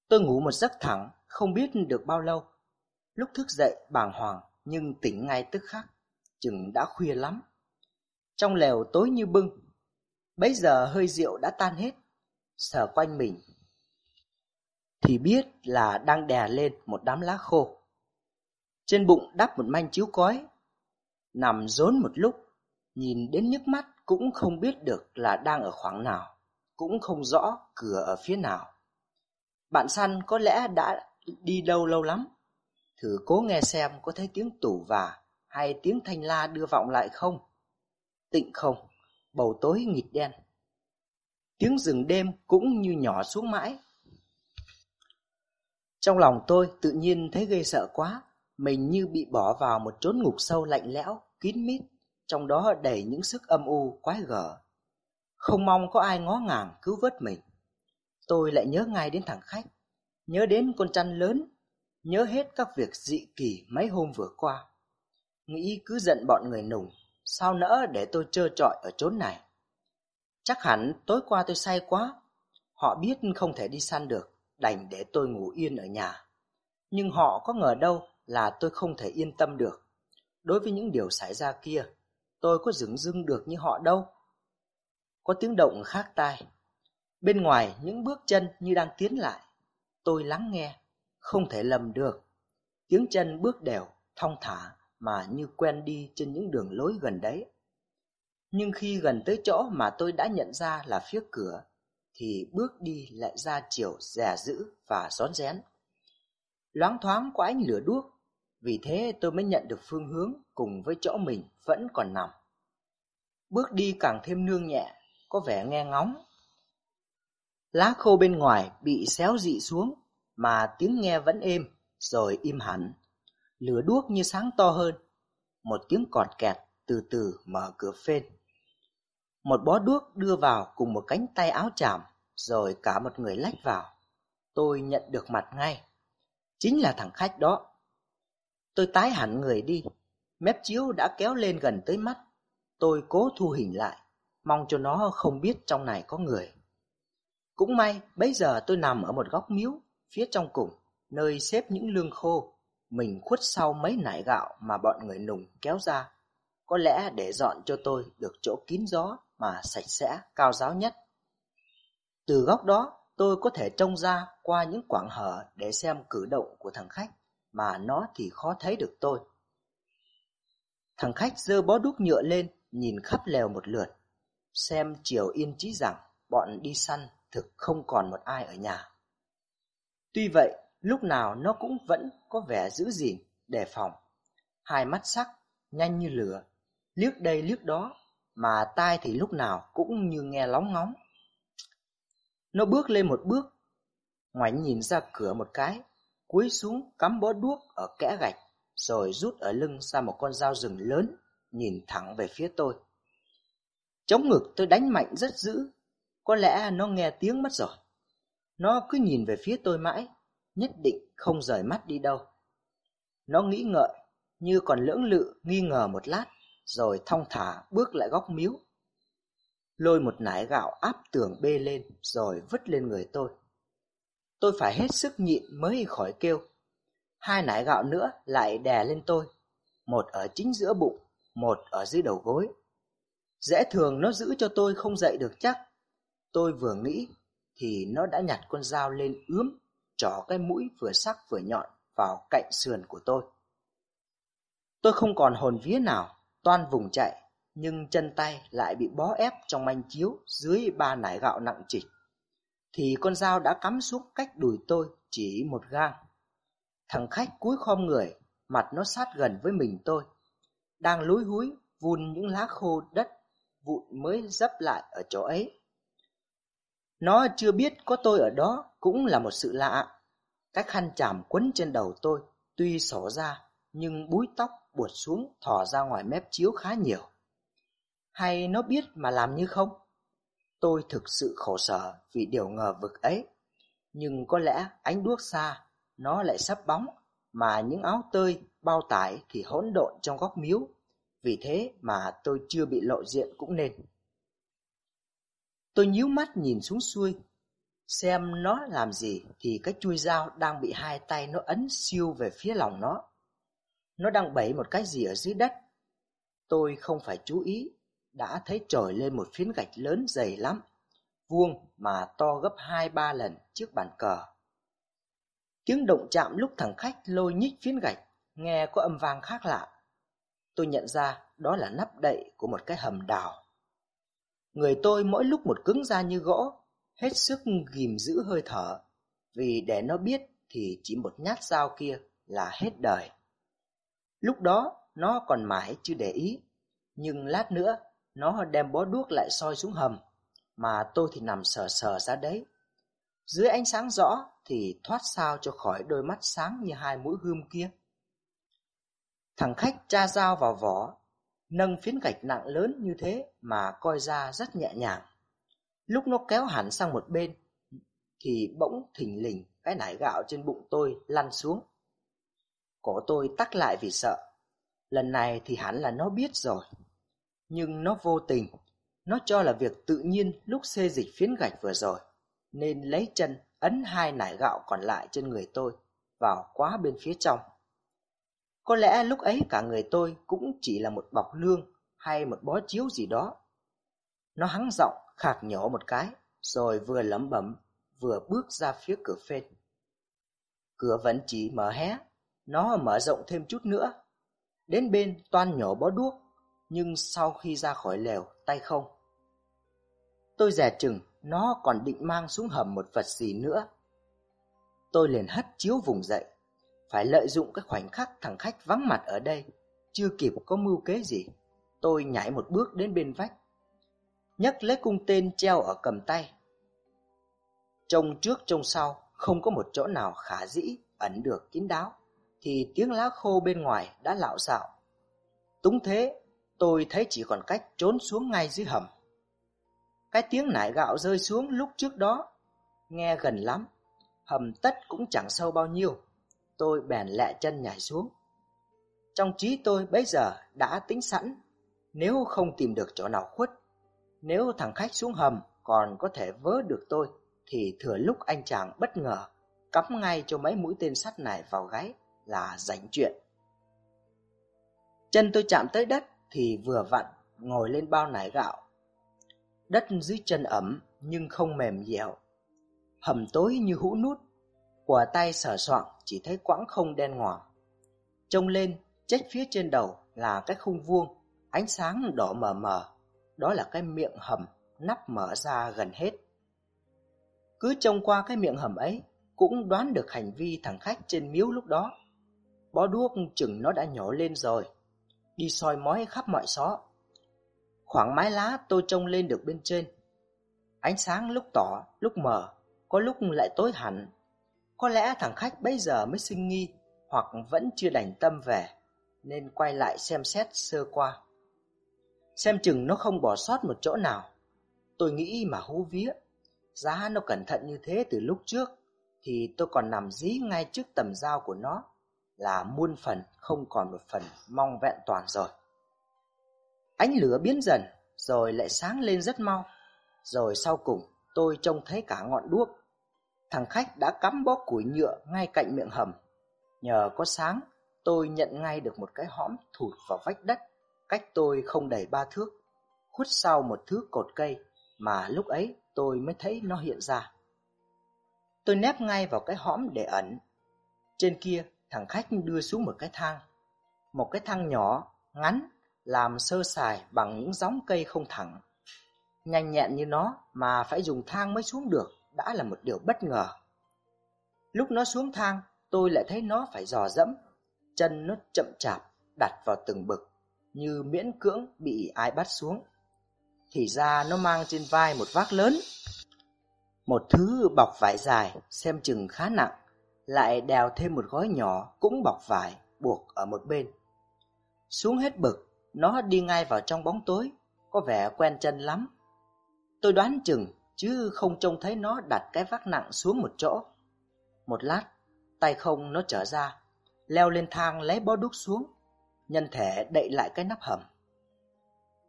S2: Tôi ngủ một giấc thẳng, không biết được bao lâu. Lúc thức dậy bàng hoàng nhưng tỉnh ngay tức khắc, chừng đã khuya lắm. Trong lều tối như bưng, Bấy giờ hơi rượu đã tan hết, sờ quanh mình thì biết là đang đè lên một đám lá khô. Trên bụng đắp một manh chiếu cói, nằm rốn một lúc, nhìn đến nhức mắt cũng không biết được là đang ở khoảng nào, cũng không rõ cửa ở phía nào. Bạn săn có lẽ đã đi đâu lâu lắm, thử cố nghe xem có thấy tiếng tủ và hay tiếng thanh la đưa vọng lại không. Tịnh không bầu tối nghịt đen. Tiếng rừng đêm cũng như nhỏ xuống mãi. Trong lòng tôi tự nhiên thấy ghê sợ quá, mình như bị bỏ vào một chốn ngục sâu lạnh lẽo, kín mít, trong đó đầy những sức âm u, quái gở. Không mong có ai ngó ngàng cứu vớt mình. Tôi lại nhớ ngay đến thằng khách, nhớ đến con chăn lớn, nhớ hết các việc dị kỳ mấy hôm vừa qua. Nghĩ cứ giận bọn người nùng, Sao nỡ để tôi trơ trọi ở chốn này? Chắc hẳn tối qua tôi say quá. Họ biết không thể đi săn được, đành để tôi ngủ yên ở nhà. Nhưng họ có ngờ đâu là tôi không thể yên tâm được. Đối với những điều xảy ra kia, tôi có dứng dưng được như họ đâu. Có tiếng động khác tai. Bên ngoài những bước chân như đang tiến lại. Tôi lắng nghe, không thể lầm được. Tiếng chân bước đều, thong thả mà như quen đi trên những đường lối gần đấy. Nhưng khi gần tới chỗ mà tôi đã nhận ra là phía cửa, thì bước đi lại ra chiều dè dữ và rón rén. Loáng thoáng có ánh lửa đuốc, vì thế tôi mới nhận được phương hướng cùng với chỗ mình vẫn còn nằm. Bước đi càng thêm nương nhẹ, có vẻ nghe ngóng. Lá khô bên ngoài bị xéo dị xuống, mà tiếng nghe vẫn êm, rồi im hẳn lửa đuốc như sáng to hơn. Một tiếng cọt kẹt từ từ mở cửa phên. Một bó đuốc đưa vào cùng một cánh tay áo chàm, rồi cả một người lách vào. Tôi nhận được mặt ngay. Chính là thằng khách đó. Tôi tái hẳn người đi, mép chiếu đã kéo lên gần tới mắt. Tôi cố thu hình lại, mong cho nó không biết trong này có người. Cũng may, bây giờ tôi nằm ở một góc miếu, phía trong cùng, nơi xếp những lương khô mình khuất sau mấy nải gạo mà bọn người nùng kéo ra, có lẽ để dọn cho tôi được chỗ kín gió mà sạch sẽ, cao giáo nhất. Từ góc đó, tôi có thể trông ra qua những quảng hở để xem cử động của thằng khách, mà nó thì khó thấy được tôi. Thằng khách dơ bó đúc nhựa lên, nhìn khắp lèo một lượt, xem chiều yên trí rằng bọn đi săn thực không còn một ai ở nhà. Tuy vậy, lúc nào nó cũng vẫn có vẻ giữ gìn, đề phòng. Hai mắt sắc, nhanh như lửa, liếc đây liếc đó, mà tai thì lúc nào cũng như nghe lóng ngóng. Nó bước lên một bước, ngoảnh nhìn ra cửa một cái, cúi xuống cắm bó đuốc ở kẽ gạch, rồi rút ở lưng ra một con dao rừng lớn, nhìn thẳng về phía tôi. Chống ngực tôi đánh mạnh rất dữ, có lẽ nó nghe tiếng mất rồi. Nó cứ nhìn về phía tôi mãi, nhất định không rời mắt đi đâu. Nó nghĩ ngợi, như còn lưỡng lự, nghi ngờ một lát, rồi thong thả bước lại góc miếu. Lôi một nải gạo áp tường bê lên, rồi vứt lên người tôi. Tôi phải hết sức nhịn mới khỏi kêu. Hai nải gạo nữa lại đè lên tôi, một ở chính giữa bụng, một ở dưới đầu gối. Dễ thường nó giữ cho tôi không dậy được chắc. Tôi vừa nghĩ thì nó đã nhặt con dao lên ướm, trỏ cái mũi vừa sắc vừa nhọn vào cạnh sườn của tôi. Tôi không còn hồn vía nào, toan vùng chạy, nhưng chân tay lại bị bó ép trong manh chiếu dưới ba nải gạo nặng trịch. Thì con dao đã cắm xuống cách đùi tôi chỉ một gang. Thằng khách cúi khom người, mặt nó sát gần với mình tôi. Đang lúi húi vun những lá khô đất vụn mới dấp lại ở chỗ ấy. Nó chưa biết có tôi ở đó cũng là một sự lạ. Cái khăn chàm quấn trên đầu tôi tuy xỏ ra nhưng búi tóc buột xuống thò ra ngoài mép chiếu khá nhiều. Hay nó biết mà làm như không? Tôi thực sự khổ sở vì điều ngờ vực ấy. Nhưng có lẽ ánh đuốc xa, nó lại sắp bóng, mà những áo tơi, bao tải thì hỗn độn trong góc miếu. Vì thế mà tôi chưa bị lộ diện cũng nên. Tôi nhíu mắt nhìn xuống xuôi, xem nó làm gì thì cái chui dao đang bị hai tay nó ấn siêu về phía lòng nó. Nó đang bẫy một cái gì ở dưới đất. Tôi không phải chú ý, đã thấy trồi lên một phiến gạch lớn dày lắm, vuông mà to gấp hai ba lần trước bàn cờ. Tiếng động chạm lúc thằng khách lôi nhích phiến gạch, nghe có âm vang khác lạ. Tôi nhận ra đó là nắp đậy của một cái hầm đào. Người tôi mỗi lúc một cứng ra như gỗ, hết sức ghìm giữ hơi thở, vì để nó biết thì chỉ một nhát dao kia là hết đời. Lúc đó nó còn mãi chưa để ý, nhưng lát nữa nó đem bó đuốc lại soi xuống hầm, mà tôi thì nằm sờ sờ ra đấy. Dưới ánh sáng rõ thì thoát sao cho khỏi đôi mắt sáng như hai mũi gươm kia. Thằng khách tra dao vào vỏ, nâng phiến gạch nặng lớn như thế mà coi ra rất nhẹ nhàng. Lúc nó kéo hẳn sang một bên, thì bỗng thình lình cái nải gạo trên bụng tôi lăn xuống. Cổ tôi tắc lại vì sợ. Lần này thì hẳn là nó biết rồi. Nhưng nó vô tình, nó cho là việc tự nhiên lúc xê dịch phiến gạch vừa rồi, nên lấy chân ấn hai nải gạo còn lại trên người tôi vào quá bên phía trong. Có lẽ lúc ấy cả người tôi cũng chỉ là một bọc lương hay một bó chiếu gì đó. Nó hắng giọng khạc nhổ một cái, rồi vừa lẩm bẩm vừa bước ra phía cửa phên. Cửa vẫn chỉ mở hé, nó mở rộng thêm chút nữa. Đến bên toan nhỏ bó đuốc, nhưng sau khi ra khỏi lều, tay không. Tôi dè chừng, nó còn định mang xuống hầm một vật gì nữa. Tôi liền hất chiếu vùng dậy, phải lợi dụng cái khoảnh khắc thằng khách vắng mặt ở đây, chưa kịp có mưu kế gì. Tôi nhảy một bước đến bên vách, nhấc lấy cung tên treo ở cầm tay. Trông trước trông sau, không có một chỗ nào khả dĩ, ẩn được kín đáo, thì tiếng lá khô bên ngoài đã lạo xạo. Túng thế, tôi thấy chỉ còn cách trốn xuống ngay dưới hầm. Cái tiếng nải gạo rơi xuống lúc trước đó, nghe gần lắm, hầm tất cũng chẳng sâu bao nhiêu tôi bèn lẹ chân nhảy xuống. Trong trí tôi bây giờ đã tính sẵn, nếu không tìm được chỗ nào khuất, nếu thằng khách xuống hầm còn có thể vớ được tôi, thì thừa lúc anh chàng bất ngờ cắm ngay cho mấy mũi tên sắt này vào gáy là rảnh chuyện. Chân tôi chạm tới đất thì vừa vặn ngồi lên bao nải gạo. Đất dưới chân ẩm nhưng không mềm dẻo. Hầm tối như hũ nút Quả tay sờ soạng chỉ thấy quãng không đen ngòm. Trông lên, chết phía trên đầu là cái khung vuông, ánh sáng đỏ mờ mờ. Đó là cái miệng hầm, nắp mở ra gần hết. Cứ trông qua cái miệng hầm ấy, cũng đoán được hành vi thằng khách trên miếu lúc đó. Bó đuốc chừng nó đã nhổ lên rồi, đi soi mói khắp mọi xó. Khoảng mái lá tôi trông lên được bên trên. Ánh sáng lúc tỏ, lúc mờ, có lúc lại tối hẳn có lẽ thằng khách bây giờ mới sinh nghi hoặc vẫn chưa đành tâm về nên quay lại xem xét sơ qua. Xem chừng nó không bỏ sót một chỗ nào. Tôi nghĩ mà hú vía. Giá nó cẩn thận như thế từ lúc trước, thì tôi còn nằm dí ngay trước tầm dao của nó, là muôn phần không còn một phần mong vẹn toàn rồi. Ánh lửa biến dần, rồi lại sáng lên rất mau. Rồi sau cùng, tôi trông thấy cả ngọn đuốc. Thằng khách đã cắm bó củi nhựa ngay cạnh miệng hầm. Nhờ có sáng, tôi nhận ngay được một cái hõm thụt vào vách đất, cách tôi không đầy ba thước, khuất sau một thứ cột cây mà lúc ấy tôi mới thấy nó hiện ra. Tôi nép ngay vào cái hõm để ẩn. Trên kia, thằng khách đưa xuống một cái thang. Một cái thang nhỏ, ngắn, làm sơ sài bằng những gióng cây không thẳng. Nhanh nhẹn như nó mà phải dùng thang mới xuống được đã là một điều bất ngờ. Lúc nó xuống thang, tôi lại thấy nó phải dò dẫm, chân nó chậm chạp đặt vào từng bực, như miễn cưỡng bị ai bắt xuống. Thì ra nó mang trên vai một vác lớn. Một thứ bọc vải dài, xem chừng khá nặng, lại đèo thêm một gói nhỏ cũng bọc vải, buộc ở một bên. Xuống hết bực, nó đi ngay vào trong bóng tối, có vẻ quen chân lắm. Tôi đoán chừng, chứ không trông thấy nó đặt cái vác nặng xuống một chỗ. Một lát, tay không nó trở ra, leo lên thang lấy bó đuốc xuống, nhân thể đậy lại cái nắp hầm.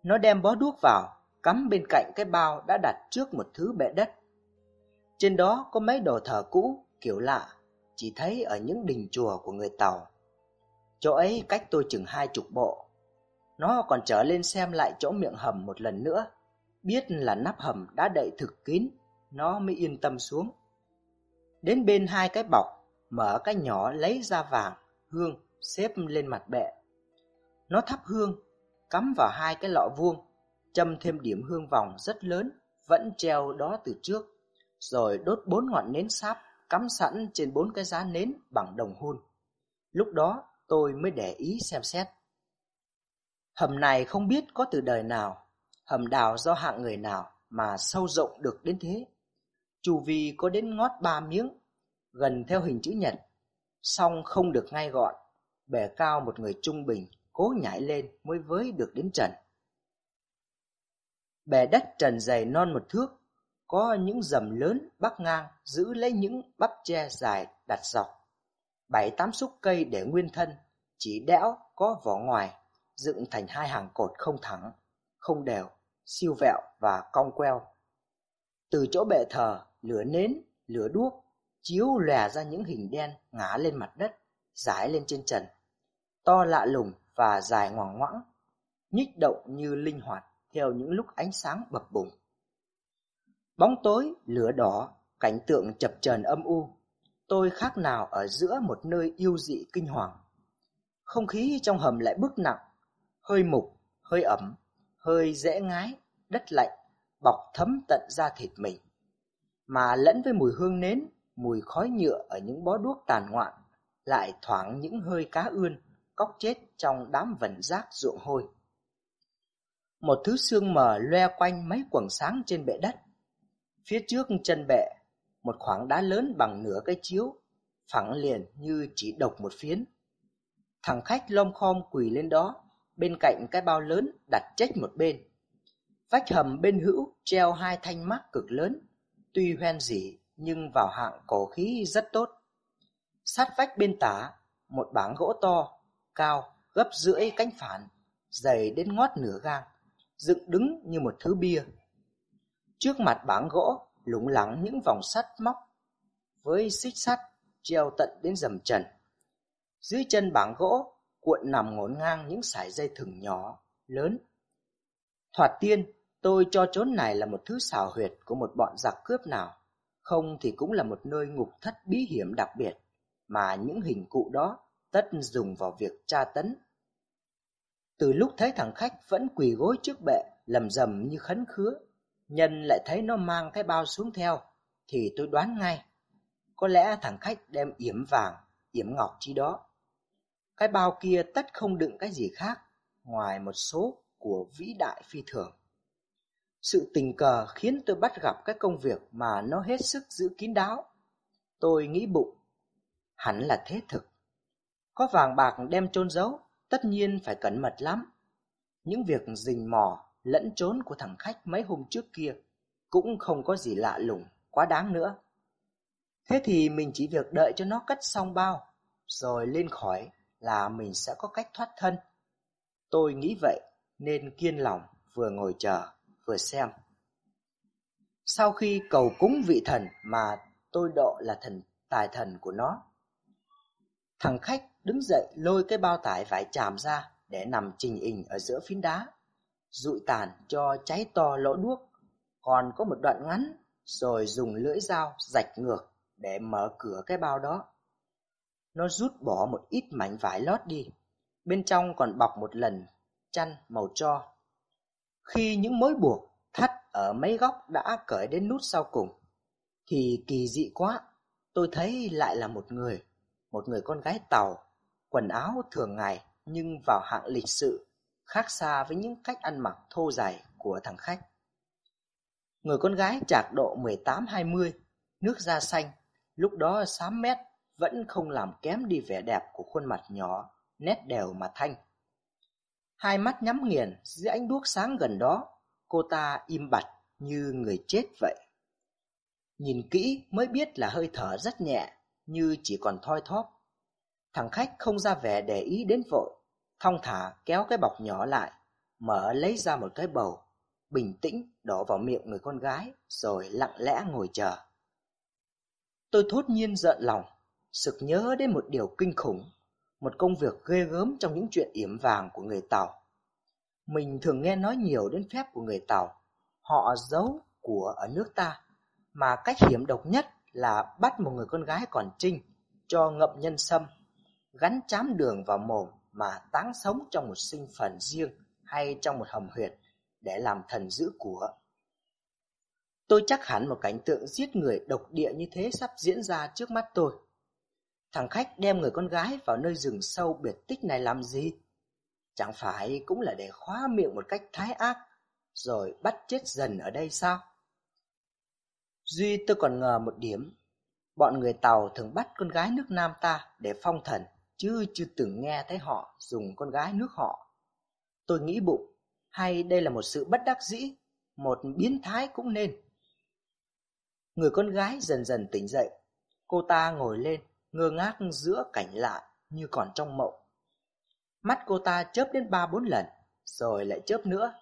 S2: Nó đem bó đuốc vào, cắm bên cạnh cái bao đã đặt trước một thứ bệ đất. Trên đó có mấy đồ thờ cũ, kiểu lạ, chỉ thấy ở những đình chùa của người Tàu. Chỗ ấy cách tôi chừng hai chục bộ. Nó còn trở lên xem lại chỗ miệng hầm một lần nữa. Biết là nắp hầm đã đậy thực kín, nó mới yên tâm xuống. Đến bên hai cái bọc, mở cái nhỏ lấy ra vàng, hương, xếp lên mặt bệ. Nó thắp hương, cắm vào hai cái lọ vuông, châm thêm điểm hương vòng rất lớn, vẫn treo đó từ trước, rồi đốt bốn ngọn nến sáp cắm sẵn trên bốn cái giá nến bằng đồng hun. Lúc đó tôi mới để ý xem xét. Hầm này không biết có từ đời nào, hầm đào do hạng người nào mà sâu rộng được đến thế. Chu vi có đến ngót ba miếng, gần theo hình chữ nhật, song không được ngay gọn, bề cao một người trung bình cố nhảy lên mới với được đến trần. Bề đất trần dày non một thước, có những dầm lớn bắc ngang giữ lấy những bắp tre dài đặt dọc. Bảy tám xúc cây để nguyên thân, chỉ đẽo có vỏ ngoài, dựng thành hai hàng cột không thẳng, không đều, siêu vẹo và cong queo. Từ chỗ bệ thờ, lửa nến, lửa đuốc, chiếu lòe ra những hình đen ngã lên mặt đất, rải lên trên trần. To lạ lùng và dài ngoằng ngoãng, nhích động như linh hoạt theo những lúc ánh sáng bập bùng. Bóng tối, lửa đỏ, cảnh tượng chập chờn âm u, tôi khác nào ở giữa một nơi yêu dị kinh hoàng. Không khí trong hầm lại bức nặng, hơi mục, hơi ẩm, hơi dễ ngái, đất lạnh, bọc thấm tận da thịt mình. Mà lẫn với mùi hương nến, mùi khói nhựa ở những bó đuốc tàn ngoạn, lại thoảng những hơi cá ươn, cóc chết trong đám vần rác ruộng hôi. Một thứ sương mờ loe quanh mấy quầng sáng trên bệ đất. Phía trước chân bệ, một khoảng đá lớn bằng nửa cái chiếu, phẳng liền như chỉ độc một phiến. Thằng khách lom khom quỳ lên đó, bên cạnh cái bao lớn đặt chết một bên. Vách hầm bên hữu treo hai thanh mác cực lớn, tuy hoen dỉ nhưng vào hạng cổ khí rất tốt. Sát vách bên tả, một bảng gỗ to, cao, gấp rưỡi cánh phản, dày đến ngót nửa gang, dựng đứng như một thứ bia. Trước mặt bảng gỗ lủng lẳng những vòng sắt móc với xích sắt treo tận đến dầm trần. Dưới chân bảng gỗ cuộn nằm ngổn ngang những sải dây thừng nhỏ, lớn. Thoạt tiên, tôi cho chốn này là một thứ xào huyệt của một bọn giặc cướp nào, không thì cũng là một nơi ngục thất bí hiểm đặc biệt, mà những hình cụ đó tất dùng vào việc tra tấn. Từ lúc thấy thằng khách vẫn quỳ gối trước bệ, lầm rầm như khấn khứa, nhân lại thấy nó mang cái bao xuống theo, thì tôi đoán ngay, có lẽ thằng khách đem yểm vàng, yểm ngọc chi đó. Cái bao kia tất không đựng cái gì khác, ngoài một số của vĩ đại phi thường. Sự tình cờ khiến tôi bắt gặp cái công việc mà nó hết sức giữ kín đáo. Tôi nghĩ bụng, hẳn là thế thực. Có vàng bạc đem chôn giấu, tất nhiên phải cẩn mật lắm. Những việc rình mò, lẫn trốn của thằng khách mấy hôm trước kia cũng không có gì lạ lùng, quá đáng nữa. Thế thì mình chỉ việc đợi cho nó cất xong bao, rồi lên khỏi là mình sẽ có cách thoát thân. Tôi nghĩ vậy nên kiên lòng vừa ngồi chờ vừa xem. Sau khi cầu cúng vị thần mà tôi độ là thần tài thần của nó, thằng khách đứng dậy lôi cái bao tải vải chàm ra để nằm trình hình ở giữa phiến đá, dụi tàn cho cháy to lỗ đuốc, còn có một đoạn ngắn rồi dùng lưỡi dao rạch ngược để mở cửa cái bao đó. Nó rút bỏ một ít mảnh vải lót đi, bên trong còn bọc một lần chăn màu tro. Khi những mối buộc thắt ở mấy góc đã cởi đến nút sau cùng, thì kỳ dị quá, tôi thấy lại là một người, một người con gái tàu, quần áo thường ngày nhưng vào hạng lịch sự, khác xa với những cách ăn mặc thô dày của thằng khách. Người con gái chạc độ 18-20, nước da xanh, lúc đó xám mét, vẫn không làm kém đi vẻ đẹp của khuôn mặt nhỏ, nét đều mà thanh. Hai mắt nhắm nghiền dưới ánh đuốc sáng gần đó, cô ta im bặt như người chết vậy. Nhìn kỹ mới biết là hơi thở rất nhẹ, như chỉ còn thoi thóp. Thằng khách không ra vẻ để ý đến vội, thong thả kéo cái bọc nhỏ lại, mở lấy ra một cái bầu, bình tĩnh đổ vào miệng người con gái, rồi lặng lẽ ngồi chờ. Tôi thốt nhiên giận lòng, sực nhớ đến một điều kinh khủng, một công việc ghê gớm trong những chuyện yểm vàng của người Tàu. Mình thường nghe nói nhiều đến phép của người Tàu, họ giấu của ở nước ta, mà cách hiểm độc nhất là bắt một người con gái còn trinh cho ngậm nhân sâm, gắn chám đường vào mồm mà táng sống trong một sinh phần riêng hay trong một hầm huyệt để làm thần giữ của. Tôi chắc hẳn một cảnh tượng giết người độc địa như thế sắp diễn ra trước mắt tôi. Thằng khách đem người con gái vào nơi rừng sâu biệt tích này làm gì? Chẳng phải cũng là để khóa miệng một cách thái ác, rồi bắt chết dần ở đây sao? Duy tôi còn ngờ một điểm, bọn người Tàu thường bắt con gái nước Nam ta để phong thần, chứ chưa từng nghe thấy họ dùng con gái nước họ. Tôi nghĩ bụng, hay đây là một sự bất đắc dĩ, một biến thái cũng nên. Người con gái dần dần tỉnh dậy, cô ta ngồi lên, ngơ ngác giữa cảnh lạ như còn trong mộng. Mắt cô ta chớp đến ba bốn lần, rồi lại chớp nữa.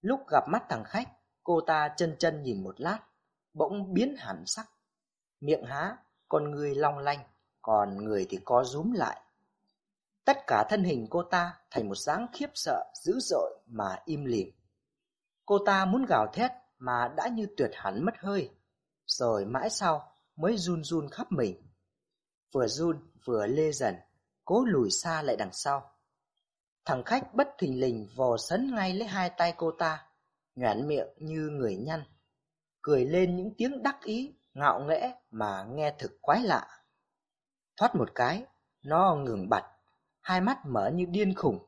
S2: Lúc gặp mắt thằng khách, cô ta chân chân nhìn một lát, bỗng biến hẳn sắc. Miệng há, con người long lanh, còn người thì co rúm lại. Tất cả thân hình cô ta thành một dáng khiếp sợ, dữ dội mà im lìm. Cô ta muốn gào thét mà đã như tuyệt hẳn mất hơi, rồi mãi sau mới run run khắp mình. Vừa run vừa lê dần, cố lùi xa lại đằng sau. Thằng khách bất thình lình vò sấn ngay lấy hai tay cô ta, nhoẻn miệng như người nhăn, cười lên những tiếng đắc ý, ngạo nghễ mà nghe thực quái lạ. Thoát một cái, nó ngừng bặt, hai mắt mở như điên khủng.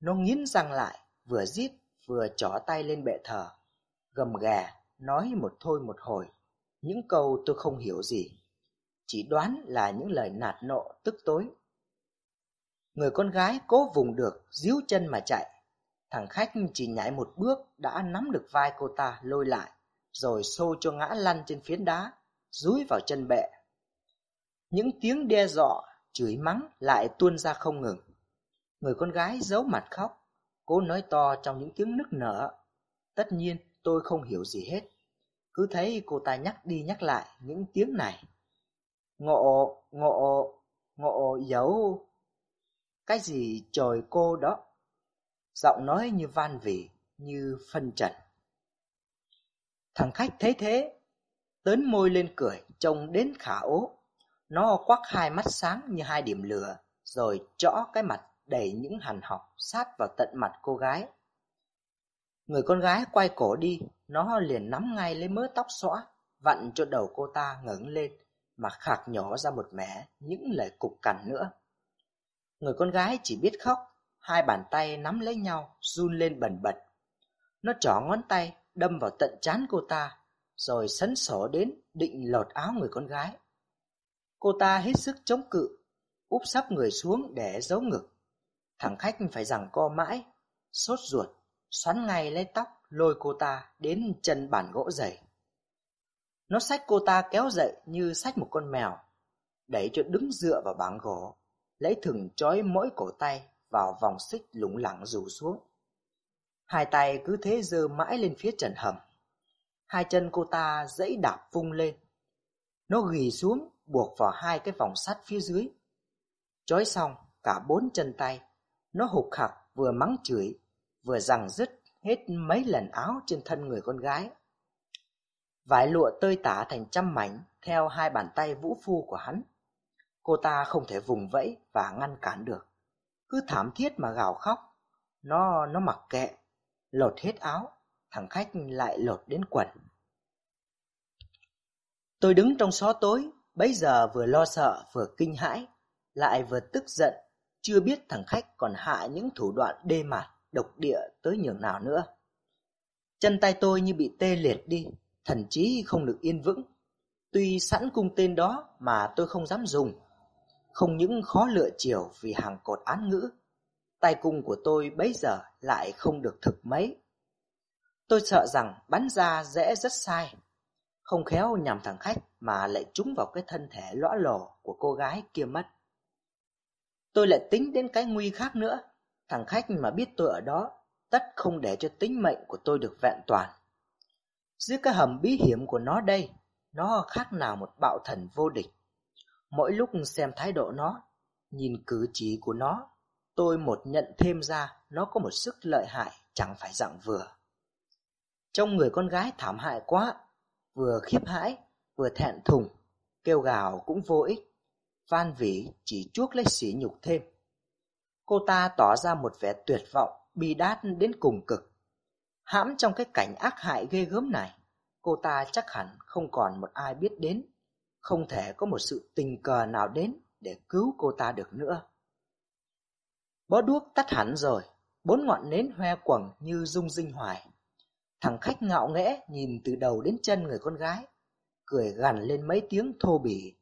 S2: Nó nghiến răng lại, vừa giết vừa trỏ tay lên bệ thờ, gầm gà, nói một thôi một hồi, những câu tôi không hiểu gì, chỉ đoán là những lời nạt nộ tức tối. Người con gái cố vùng được, díu chân mà chạy. Thằng khách chỉ nhảy một bước đã nắm được vai cô ta lôi lại, rồi xô cho ngã lăn trên phiến đá, rúi vào chân bệ. Những tiếng đe dọa, chửi mắng lại tuôn ra không ngừng. Người con gái giấu mặt khóc, cố nói to trong những tiếng nức nở. Tất nhiên tôi không hiểu gì hết, cứ thấy cô ta nhắc đi nhắc lại những tiếng này. Ngộ, ngộ, ngộ dấu. Cái gì trời cô đó? Giọng nói như van vỉ, như phân trần. Thằng khách thấy thế, tớn môi lên cười, trông đến khả ố. Nó quắc hai mắt sáng như hai điểm lửa, rồi trõ cái mặt đầy những hằn học sát vào tận mặt cô gái. Người con gái quay cổ đi, nó liền nắm ngay lấy mớ tóc xõa, vặn cho đầu cô ta ngẩng lên, mà khạc nhỏ ra một mẻ những lời cục cằn nữa. Người con gái chỉ biết khóc, hai bàn tay nắm lấy nhau, run lên bần bật. Nó trỏ ngón tay, đâm vào tận trán cô ta, rồi sấn sổ đến định lột áo người con gái. Cô ta hết sức chống cự, úp sắp người xuống để giấu ngực. Thằng khách phải rằng co mãi, sốt ruột, xoắn ngay lấy tóc lôi cô ta đến chân bàn gỗ dày. Nó xách cô ta kéo dậy như xách một con mèo, đẩy cho đứng dựa vào bảng gỗ, lấy thừng trói mỗi cổ tay vào vòng xích lủng lẳng rủ xuống. Hai tay cứ thế giơ mãi lên phía trần hầm. Hai chân cô ta dẫy đạp vung lên. Nó ghi xuống, buộc vào hai cái vòng sắt phía dưới. Trói xong, cả bốn chân tay, nó hụt hặc vừa mắng chửi, vừa rằng dứt hết mấy lần áo trên thân người con gái. Vải lụa tơi tả thành trăm mảnh theo hai bàn tay vũ phu của hắn. Cô ta không thể vùng vẫy và ngăn cản được. Cứ thảm thiết mà gào khóc. Nó, nó mặc kệ. Lột hết áo, thằng khách lại lột đến quần. Tôi đứng trong xó tối, bấy giờ vừa lo sợ vừa kinh hãi, lại vừa tức giận, chưa biết thằng khách còn hạ những thủ đoạn đê mạt, độc địa tới nhường nào nữa. Chân tay tôi như bị tê liệt đi, thần trí không được yên vững. Tuy sẵn cung tên đó mà tôi không dám dùng. Không những khó lựa chiều vì hàng cột án ngữ, tay cung của tôi bấy giờ lại không được thực mấy. Tôi sợ rằng bắn ra dễ rất sai, không khéo nhằm thằng khách mà lại trúng vào cái thân thể lõa lồ của cô gái kia mất. Tôi lại tính đến cái nguy khác nữa, thằng khách mà biết tôi ở đó, tất không để cho tính mệnh của tôi được vẹn toàn. Dưới cái hầm bí hiểm của nó đây, nó khác nào một bạo thần vô địch. Mỗi lúc xem thái độ nó, nhìn cử chỉ của nó, tôi một nhận thêm ra nó có một sức lợi hại chẳng phải dạng vừa. Trong người con gái thảm hại quá, vừa khiếp hãi, vừa thẹn thùng, kêu gào cũng vô ích, van vỉ chỉ chuốc lấy sỉ nhục thêm. Cô ta tỏ ra một vẻ tuyệt vọng, bi đát đến cùng cực. Hãm trong cái cảnh ác hại ghê gớm này, cô ta chắc hẳn không còn một ai biết đến, không thể có một sự tình cờ nào đến để cứu cô ta được nữa. Bó đuốc tắt hẳn rồi, bốn ngọn nến hoe quẩn như rung rinh hoài. Thằng khách ngạo nghễ nhìn từ đầu đến chân người con gái, cười gằn lên mấy tiếng thô bỉ.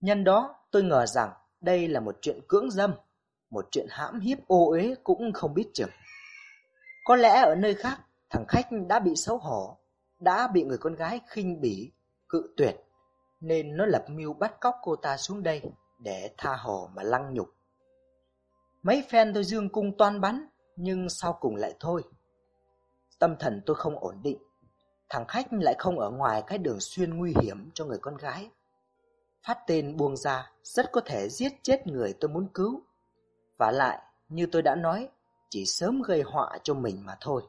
S2: Nhân đó tôi ngờ rằng đây là một chuyện cưỡng dâm, một chuyện hãm hiếp ô uế cũng không biết chừng. Có lẽ ở nơi khác, thằng khách đã bị xấu hổ, đã bị người con gái khinh bỉ, cự tuyệt, nên nó lập mưu bắt cóc cô ta xuống đây để tha hồ mà lăng nhục. Mấy phen tôi dương cung toan bắn, nhưng sau cùng lại thôi. Tâm thần tôi không ổn định, thằng khách lại không ở ngoài cái đường xuyên nguy hiểm cho người con gái. Phát tên buông ra rất có thể giết chết người tôi muốn cứu. Và lại, như tôi đã nói, chỉ sớm gây họa cho mình mà thôi.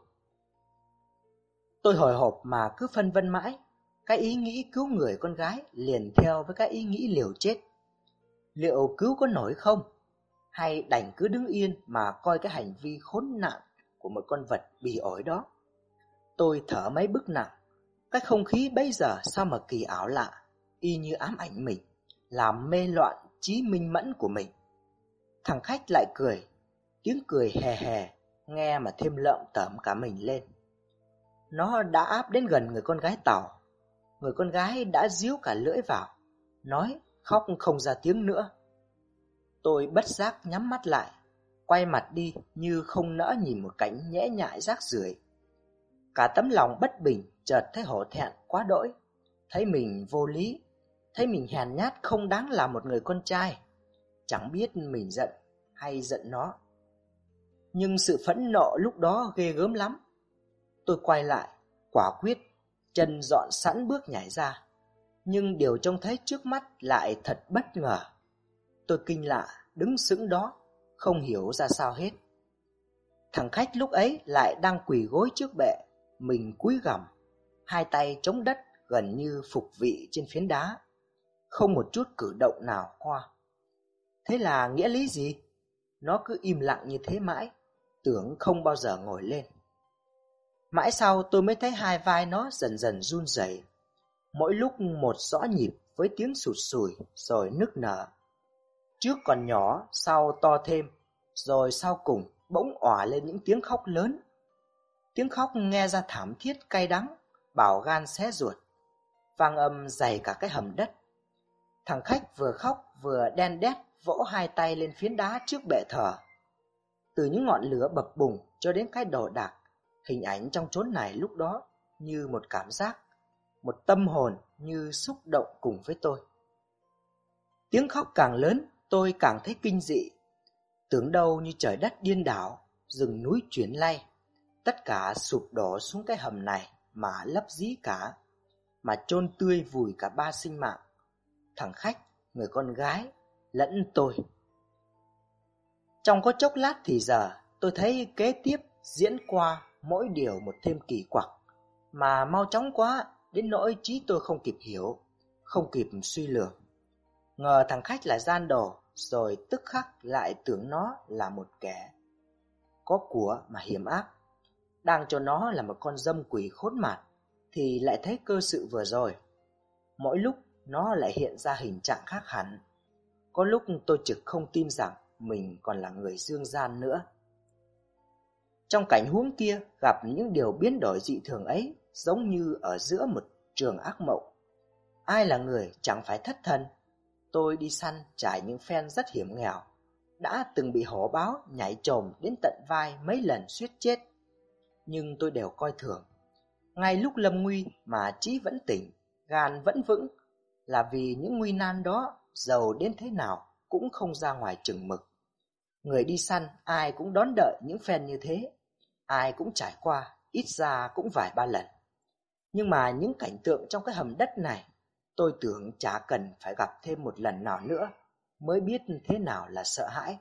S2: Tôi hồi hộp mà cứ phân vân mãi, cái ý nghĩ cứu người con gái liền theo với cái ý nghĩ liều chết. Liệu cứu có nổi không? Hay đành cứ đứng yên mà coi cái hành vi khốn nạn của một con vật bỉ ổi đó? Tôi thở mấy bước nặng, cái không khí bây giờ sao mà kỳ ảo lạ, y như ám ảnh mình, làm mê loạn trí minh mẫn của mình. Thằng khách lại cười, tiếng cười hè hè, nghe mà thêm lợm tởm cả mình lên. Nó đã áp đến gần người con gái tàu. Người con gái đã díu cả lưỡi vào, nói khóc không ra tiếng nữa. Tôi bất giác nhắm mắt lại, quay mặt đi như không nỡ nhìn một cảnh nhẽ nhại rác rưởi. Cả tấm lòng bất bình chợt thấy hổ thẹn quá đỗi, thấy mình vô lý, thấy mình hèn nhát không đáng là một người con trai. Chẳng biết mình giận hay giận nó. Nhưng sự phẫn nộ lúc đó ghê gớm lắm. Tôi quay lại, quả quyết, chân dọn sẵn bước nhảy ra. Nhưng điều trông thấy trước mắt lại thật bất ngờ. Tôi kinh lạ, đứng sững đó, không hiểu ra sao hết. Thằng khách lúc ấy lại đang quỳ gối trước bệ, mình cúi gằm, hai tay chống đất gần như phục vị trên phiến đá, không một chút cử động nào qua. Thế là nghĩa lý gì? Nó cứ im lặng như thế mãi, tưởng không bao giờ ngồi lên. Mãi sau tôi mới thấy hai vai nó dần dần run rẩy, mỗi lúc một rõ nhịp với tiếng sụt sùi rồi nức nở. Trước còn nhỏ, sau to thêm, rồi sau cùng bỗng òa lên những tiếng khóc lớn. Tiếng khóc nghe ra thảm thiết cay đắng, bảo gan xé ruột, vang âm dày cả cái hầm đất. Thằng khách vừa khóc vừa đen đét vỗ hai tay lên phiến đá trước bệ thờ. Từ những ngọn lửa bập bùng cho đến cái đồ đạc, hình ảnh trong chốn này lúc đó như một cảm giác, một tâm hồn như xúc động cùng với tôi. Tiếng khóc càng lớn, tôi càng thấy kinh dị. Tưởng đâu như trời đất điên đảo, rừng núi chuyển lay, tất cả sụp đổ xuống cái hầm này mà lấp dí cả, mà chôn tươi vùi cả ba sinh mạng. Thằng khách, người con gái, lẫn tôi. Trong có chốc lát thì giờ, tôi thấy kế tiếp diễn qua mỗi điều một thêm kỳ quặc, mà mau chóng quá đến nỗi trí tôi không kịp hiểu, không kịp suy lường. Ngờ thằng khách là gian đồ, rồi tức khắc lại tưởng nó là một kẻ có của mà hiểm ác. Đang cho nó là một con dâm quỷ khốn nạn, thì lại thấy cơ sự vừa rồi. Mỗi lúc nó lại hiện ra hình trạng khác hẳn. Có lúc tôi trực không tin rằng mình còn là người dương gian nữa. Trong cảnh huống kia gặp những điều biến đổi dị thường ấy giống như ở giữa một trường ác mộng. Ai là người chẳng phải thất thần. Tôi đi săn trải những phen rất hiểm nghèo, đã từng bị hổ báo nhảy trồm đến tận vai mấy lần suýt chết. Nhưng tôi đều coi thường. Ngay lúc lâm nguy mà trí vẫn tỉnh, gan vẫn vững, là vì những nguy nan đó giàu đến thế nào cũng không ra ngoài chừng mực. Người đi săn ai cũng đón đợi những phen như thế, ai cũng trải qua, ít ra cũng vài ba lần. Nhưng mà những cảnh tượng trong cái hầm đất này, tôi tưởng chả cần phải gặp thêm một lần nào nữa mới biết thế nào là sợ hãi.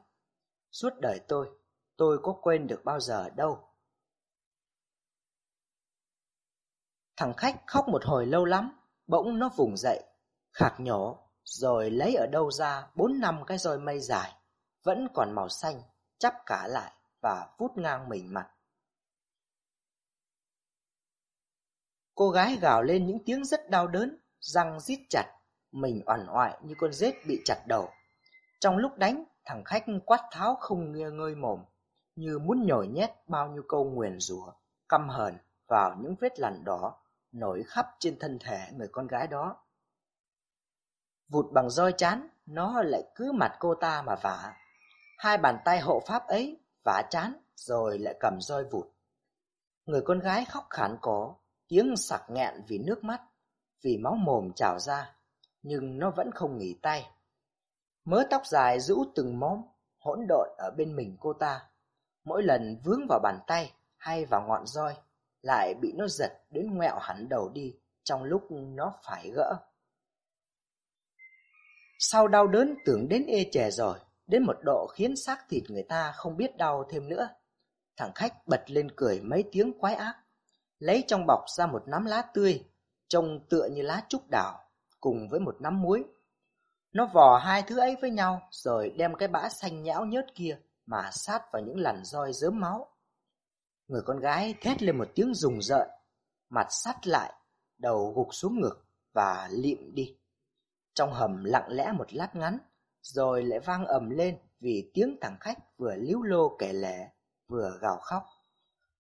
S2: Suốt đời tôi, tôi có quên được bao giờ đâu. Thằng khách khóc một hồi lâu lắm, bỗng nó vùng dậy, khạc nhổ, rồi lấy ở đâu ra bốn năm cái roi mây dài, vẫn còn màu xanh, chắp cả lại và vút ngang mình mặt. Cô gái gào lên những tiếng rất đau đớn, răng rít chặt, mình oằn oại như con rết bị chặt đầu. Trong lúc đánh, thằng khách quát tháo không nghe ngơi mồm, như muốn nhồi nhét bao nhiêu câu nguyền rủa, căm hờn vào những vết lằn đỏ nổi khắp trên thân thể người con gái đó. Vụt bằng roi chán, nó lại cứ mặt cô ta mà vả. Hai bàn tay hộ pháp ấy vả chán rồi lại cầm roi vụt. Người con gái khóc khản có, tiếng sặc nghẹn vì nước mắt, vì máu mồm trào ra, nhưng nó vẫn không nghỉ tay. Mớ tóc dài rũ từng móm, hỗn độn ở bên mình cô ta. Mỗi lần vướng vào bàn tay hay vào ngọn roi, lại bị nó giật đến ngoẹo hẳn đầu đi trong lúc nó phải gỡ. Sau đau đớn tưởng đến ê chề rồi, đến một độ khiến xác thịt người ta không biết đau thêm nữa. Thằng khách bật lên cười mấy tiếng quái ác, lấy trong bọc ra một nắm lá tươi, trông tựa như lá trúc đào, cùng với một nắm muối. Nó vò hai thứ ấy với nhau, rồi đem cái bã xanh nhão nhớt kia mà sát vào những lằn roi dớm máu. Người con gái thét lên một tiếng rùng rợn, mặt sắt lại, đầu gục xuống ngực và lịm đi. Trong hầm lặng lẽ một lát ngắn, rồi lại vang ầm lên vì tiếng thằng khách vừa líu lô kể lể, vừa gào khóc.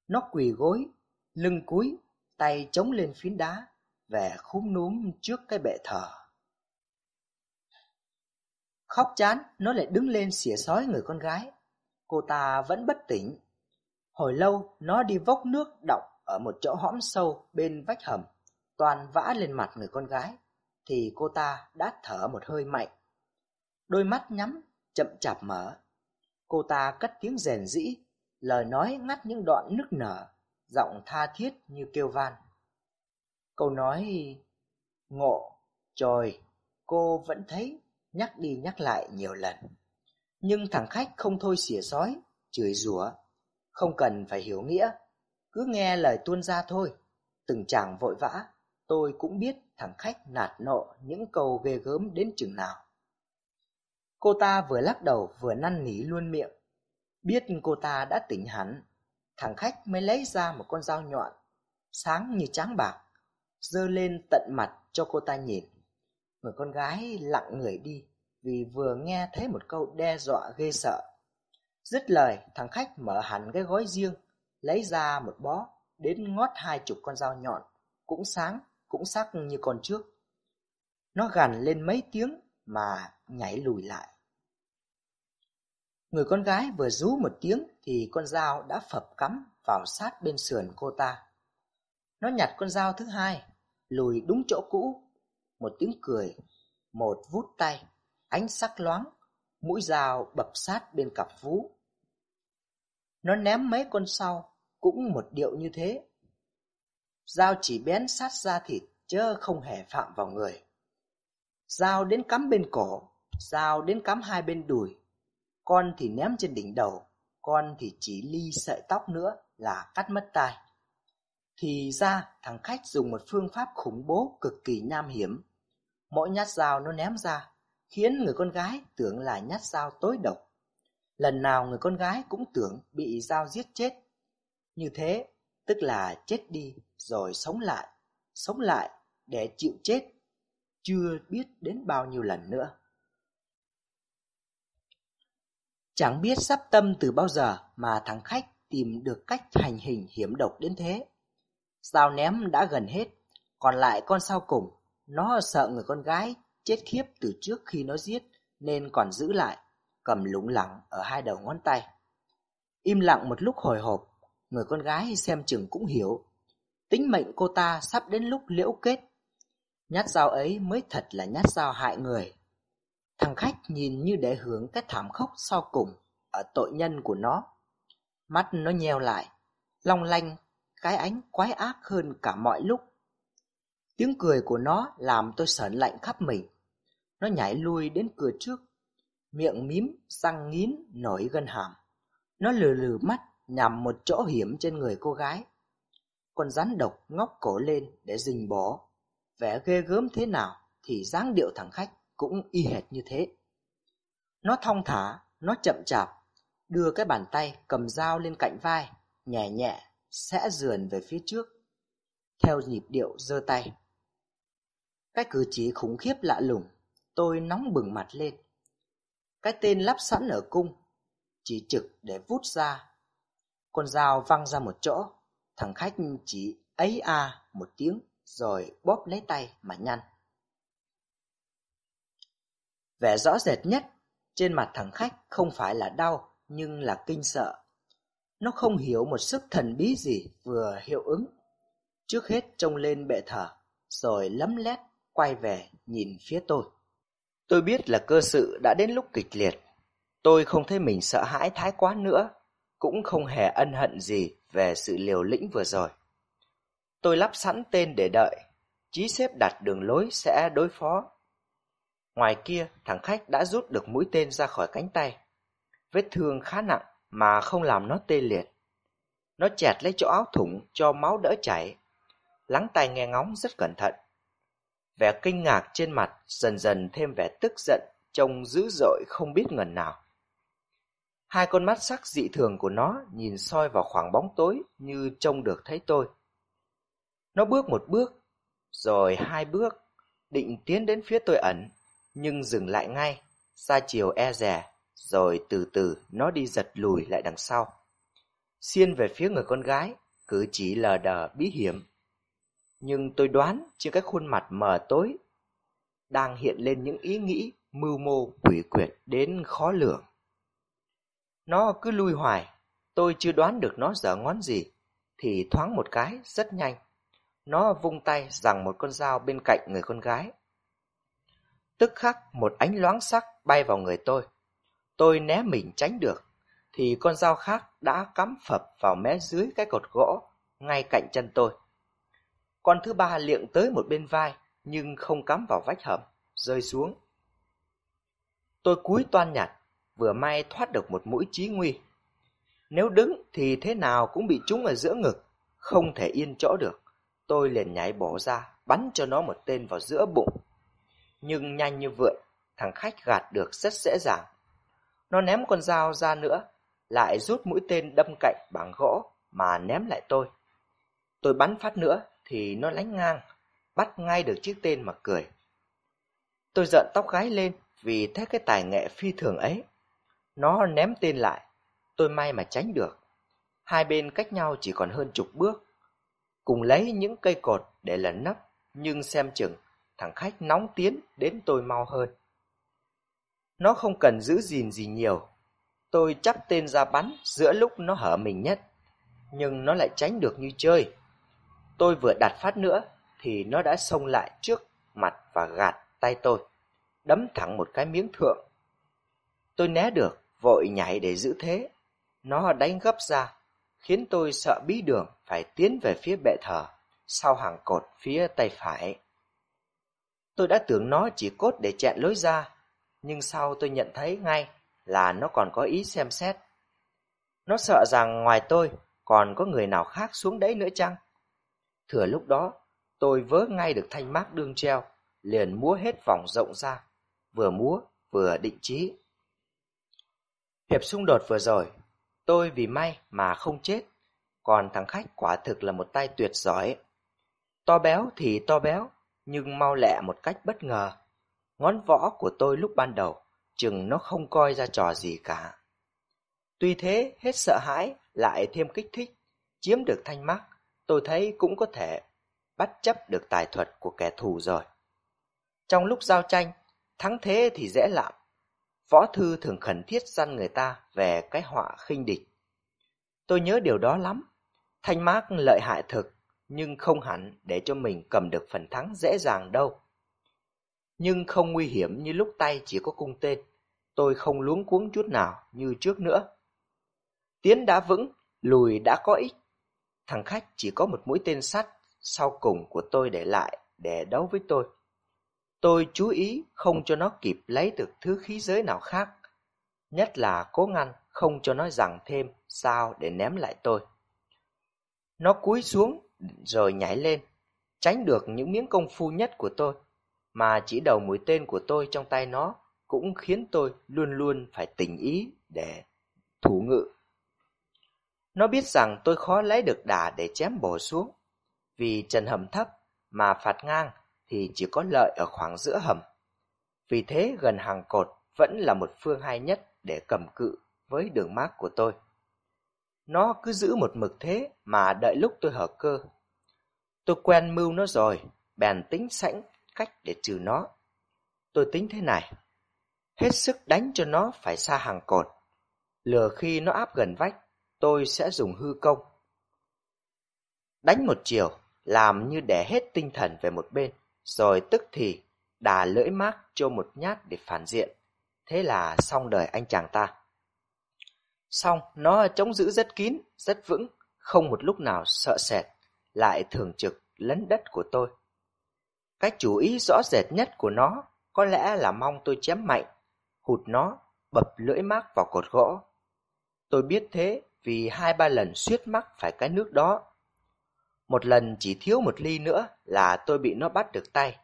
S2: Nó quỳ gối, lưng cúi, tay chống lên phiến đá, vẻ khúm núm trước cái bệ thờ. Khóc chán, nó lại đứng lên xỉa sói người con gái. Cô ta vẫn bất tỉnh. Hồi lâu, nó đi vốc nước đọng ở một chỗ hõm sâu bên vách hầm, toàn vã lên mặt người con gái, thì cô ta đã thở một hơi mạnh. Đôi mắt nhắm, chậm chạp mở. Cô ta cất tiếng rèn rĩ, lời nói ngắt những đoạn nức nở, giọng tha thiết như kêu van. Câu nói ngộ, trời, cô vẫn thấy nhắc đi nhắc lại nhiều lần. Nhưng thằng khách không thôi xỉa sói, chửi rủa, không cần phải hiểu nghĩa, cứ nghe lời tuôn ra thôi. Từng chàng vội vã, tôi cũng biết thằng khách nạt nộ những câu ghê gớm đến chừng nào. Cô ta vừa lắc đầu vừa năn nỉ luôn miệng. Biết cô ta đã tỉnh hẳn, thằng khách mới lấy ra một con dao nhọn, sáng như trắng bạc, dơ lên tận mặt cho cô ta nhìn. Người con gái lặng người đi vì vừa nghe thấy một câu đe dọa ghê sợ. Dứt lời, thằng khách mở hẳn cái gói riêng, lấy ra một bó, đến ngót hai chục con dao nhọn, cũng sáng, cũng sắc như con trước. Nó gằn lên mấy tiếng mà nhảy lùi lại. Người con gái vừa rú một tiếng thì con dao đã phập cắm vào sát bên sườn cô ta. Nó nhặt con dao thứ hai, lùi đúng chỗ cũ. Một tiếng cười, một vút tay, ánh sắc loáng, mũi dao bập sát bên cặp vú. Nó ném mấy con sau, cũng một điệu như thế. Dao chỉ bén sát da thịt, chớ không hề phạm vào người. Dao đến cắm bên cổ, dao đến cắm hai bên đùi. Con thì ném trên đỉnh đầu, con thì chỉ ly sợi tóc nữa là cắt mất tai. Thì ra thằng khách dùng một phương pháp khủng bố cực kỳ nham hiểm. Mỗi nhát dao nó ném ra, khiến người con gái tưởng là nhát dao tối độc. Lần nào người con gái cũng tưởng bị dao giết chết. Như thế, tức là chết đi rồi sống lại, sống lại để chịu chết, chưa biết đến bao nhiêu lần nữa. Chẳng biết sắp tâm từ bao giờ mà thằng khách tìm được cách hành hình hiểm độc đến thế. Dao ném đã gần hết, còn lại con sau cùng, nó sợ người con gái chết khiếp từ trước khi nó giết nên còn giữ lại, cầm lủng lẳng ở hai đầu ngón tay. Im lặng một lúc hồi hộp, người con gái xem chừng cũng hiểu. Tính mệnh cô ta sắp đến lúc liễu kết. Nhát dao ấy mới thật là nhát dao hại người. Thằng khách nhìn như để hưởng cái thảm khốc sau cùng ở tội nhân của nó. Mắt nó nheo lại, long lanh, cái ánh quái ác hơn cả mọi lúc. Tiếng cười của nó làm tôi sởn lạnh khắp mình. Nó nhảy lui đến cửa trước, miệng mím, răng nghiến, nổi gân hàm. Nó lừ lừ mắt nhằm một chỗ hiểm trên người cô gái. Con rắn độc ngóc cổ lên để rình bỏ. Vẻ ghê gớm thế nào thì dáng điệu thằng khách cũng y hệt như thế. Nó thong thả, nó chậm chạp, đưa cái bàn tay cầm dao lên cạnh vai, nhẹ nhẹ, sẽ dườn về phía trước, theo nhịp điệu giơ tay. Cái cử chỉ khủng khiếp lạ lùng, tôi nóng bừng mặt lên. Cái tên lắp sẵn ở cung, chỉ trực để vút ra. Con dao văng ra một chỗ, thằng khách chỉ ấy a một tiếng rồi bóp lấy tay mà nhăn. Vẻ rõ rệt nhất trên mặt thằng khách không phải là đau nhưng là kinh sợ. Nó không hiểu một sức thần bí gì vừa hiệu ứng. Trước hết trông lên bệ thờ, rồi lấm lét quay về nhìn phía tôi. Tôi biết là cơ sự đã đến lúc kịch liệt. Tôi không thấy mình sợ hãi thái quá nữa, cũng không hề ân hận gì về sự liều lĩnh vừa rồi. Tôi lắp sẵn tên để đợi, chí xếp đặt đường lối sẽ đối phó. Ngoài kia, thằng khách đã rút được mũi tên ra khỏi cánh tay. Vết thương khá nặng mà không làm nó tê liệt. Nó chẹt lấy chỗ áo thủng cho máu đỡ chảy. Lắng tai nghe ngóng rất cẩn thận. Vẻ kinh ngạc trên mặt dần dần thêm vẻ tức giận, trông dữ dội không biết ngần nào. Hai con mắt sắc dị thường của nó nhìn soi vào khoảng bóng tối như trông được thấy tôi. Nó bước một bước, rồi hai bước, định tiến đến phía tôi ẩn, nhưng dừng lại ngay, ra chiều e rè, rồi từ từ nó đi giật lùi lại đằng sau. Xiên về phía người con gái, cử chỉ lờ đờ bí hiểm. Nhưng tôi đoán trên cái khuôn mặt mờ tối đang hiện lên những ý nghĩ mưu mô quỷ quyệt đến khó lường. Nó cứ lui hoài, tôi chưa đoán được nó dở ngón gì, thì thoáng một cái rất nhanh. Nó vung tay rằng một con dao bên cạnh người con gái. Tức khắc một ánh loáng sắc bay vào người tôi. Tôi né mình tránh được, thì con dao khác đã cắm phập vào mé dưới cái cột gỗ ngay cạnh chân tôi. Con thứ ba liệng tới một bên vai nhưng không cắm vào vách hầm, rơi xuống. Tôi cúi toan nhặt, vừa may thoát được một mũi chí nguy. Nếu đứng thì thế nào cũng bị trúng ở giữa ngực, không thể yên chỗ được. Tôi liền nhảy bổ ra, bắn cho nó một tên vào giữa bụng. Nhưng nhanh như vượn, thằng khách gạt được rất dễ dàng. Nó ném con dao ra nữa, lại rút mũi tên đâm cạnh bằng gỗ mà ném lại tôi. Tôi bắn phát nữa thì nó lánh ngang, bắt ngay được chiếc tên mà cười. Tôi giận tóc gái lên vì thấy cái tài nghệ phi thường ấy. Nó ném tên lại, tôi may mà tránh được. Hai bên cách nhau chỉ còn hơn chục bước. Cùng lấy những cây cột để lấn nấp, nhưng xem chừng thằng khách nóng tiến đến tôi mau hơn. Nó không cần giữ gìn gì nhiều, Tôi chắp tên ra bắn giữa lúc nó hở mình nhất, nhưng nó lại tránh được như chơi. Tôi vừa đặt phát nữa thì nó đã xông lại trước mặt và gạt tay tôi, đấm thẳng một cái miếng thượng. Tôi né được, vội nhảy để giữ thế. Nó đánh gấp ra, khiến tôi sợ bí đường phải tiến về phía bệ thờ, sau hàng cột phía tay phải. Tôi đã tưởng nó chỉ cốt để chẹn lối ra, nhưng sau tôi nhận thấy ngay là nó còn có ý xem xét. Nó sợ rằng ngoài tôi còn có người nào khác xuống đấy nữa chăng? Thừa lúc đó, tôi vớ ngay được thanh mác đương treo, liền múa hết vòng rộng ra, vừa múa vừa định trí. Hiệp xung đột vừa rồi, tôi vì may mà không chết, còn thằng khách quả thực là một tay tuyệt giỏi. To béo thì to béo, nhưng mau lẹ một cách bất ngờ. Ngón võ của tôi lúc ban đầu, chừng nó không coi ra trò gì cả. Tuy thế, hết sợ hãi, lại thêm kích thích, chiếm được thanh mắc, tôi thấy cũng có thể bắt chấp được tài thuật của kẻ thù rồi. Trong lúc giao tranh, thắng thế thì dễ lạm. Võ thư thường khẩn thiết dăn người ta về cái họa khinh địch. Tôi nhớ điều đó lắm. Thanh mác lợi hại thực, nhưng không hẳn để cho mình cầm được phần thắng dễ dàng đâu. Nhưng không nguy hiểm như lúc tay chỉ có cung tên. Tôi không luống cuống chút nào như trước nữa. Tiến đã vững, lùi đã có ích. Thằng khách chỉ có một mũi tên sắt sau cùng của tôi để lại để đấu với tôi. Tôi chú ý không cho nó kịp lấy được thứ khí giới nào khác, nhất là cố ngăn không cho nó rằng thêm sao để ném lại tôi. Nó cúi xuống rồi nhảy lên, tránh được những miếng công phu nhất của tôi, mà chỉ đầu mũi tên của tôi trong tay nó cũng khiến tôi luôn luôn phải tình ý để thủ ngự. Nó biết rằng tôi khó lấy được đà để chém bổ xuống, vì trần hầm thấp mà phạt ngang thì chỉ có lợi ở khoảng giữa hầm. Vì thế gần hàng cột vẫn là một phương hay nhất để cầm cự với đường mác của tôi. Nó cứ giữ một mực thế mà đợi lúc tôi hở cơ. Tôi quen mưu nó rồi, bèn tính sẵn cách để trừ nó. Tôi tính thế này, hết sức đánh cho nó phải xa hàng cột. Lừa khi nó áp gần vách, tôi sẽ dùng hư công. Đánh một chiều, làm như để hết tinh thần về một bên, rồi tức thì đà lưỡi mác cho một nhát để phản diện. Thế là xong đời anh chàng ta. Xong, nó chống giữ rất kín, rất vững, không một lúc nào sợ sệt, lại thường trực lấn đất của tôi. Cái chủ ý rõ rệt nhất của nó có lẽ là mong tôi chém mạnh, hụt nó, bập lưỡi mác vào cột gỗ. Tôi biết thế vì hai ba lần suýt mắc phải cái nước đó. Một lần chỉ thiếu một ly nữa là tôi bị nó bắt được tay.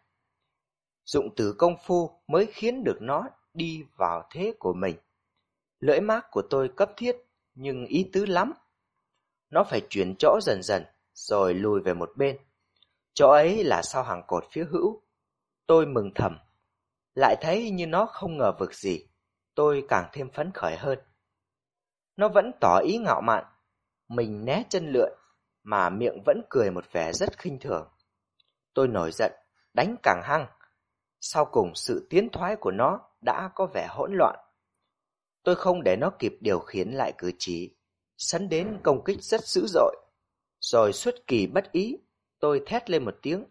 S2: Dụng từ công phu mới khiến được nó đi vào thế của mình. Lưỡi mác của tôi cấp thiết, nhưng ý tứ lắm. Nó phải chuyển chỗ dần dần, rồi lùi về một bên. Chỗ ấy là sau hàng cột phía hữu. Tôi mừng thầm. Lại thấy như nó không ngờ vực gì. Tôi càng thêm phấn khởi hơn. Nó vẫn tỏ ý ngạo mạn. Mình né chân lượn mà miệng vẫn cười một vẻ rất khinh thường. Tôi nổi giận, đánh càng hăng. Sau cùng sự tiến thoái của nó đã có vẻ hỗn loạn. Tôi không để nó kịp điều khiển lại cử chỉ, sấn đến công kích rất dữ dội. Rồi xuất kỳ bất ý, tôi thét lên một tiếng.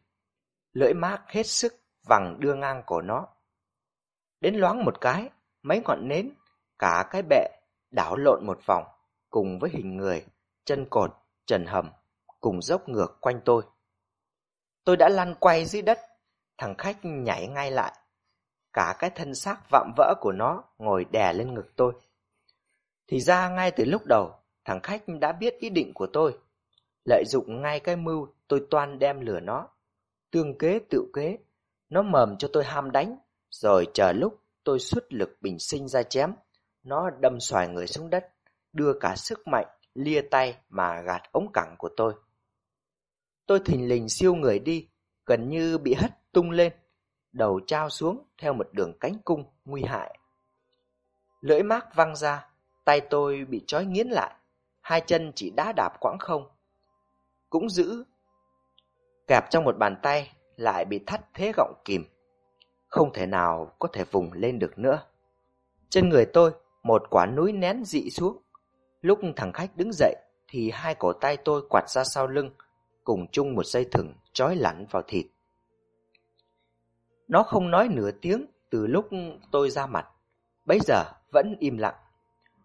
S2: Lưỡi mác hết sức vằng đưa ngang cổ nó. Đến loáng một cái, mấy ngọn nến, cả cái bệ đảo lộn một vòng, cùng với hình người, chân cột, trần hầm, cùng dốc ngược quanh tôi. Tôi đã lăn quay dưới đất, thằng khách nhảy ngay lại. Cả cái thân xác vạm vỡ của nó ngồi đè lên ngực tôi. Thì ra ngay từ lúc đầu, thằng khách đã biết ý định của tôi. Lợi dụng ngay cái mưu tôi toan đem lửa nó. Tương kế tự kế, nó mầm cho tôi ham đánh, rồi chờ lúc tôi xuất lực bình sinh ra chém. Nó đâm xoài người xuống đất, đưa cả sức mạnh, lia tay mà gạt ống cẳng của tôi. Tôi thình lình siêu người đi, gần như bị hất tung lên, đầu trao xuống theo một đường cánh cung nguy hại. Lưỡi mác văng ra, tay tôi bị trói nghiến lại, hai chân chỉ đá đạp quãng không. Cũng giữ, kẹp trong một bàn tay lại bị thắt thế gọng kìm, không thể nào có thể vùng lên được nữa. Trên người tôi một quả núi nén dị xuống. Lúc thằng khách đứng dậy thì hai cổ tay tôi quạt ra sau lưng, cùng chung một dây thừng trói lặn vào thịt. Nó không nói nửa tiếng từ lúc tôi ra mặt, bấy giờ vẫn im lặng.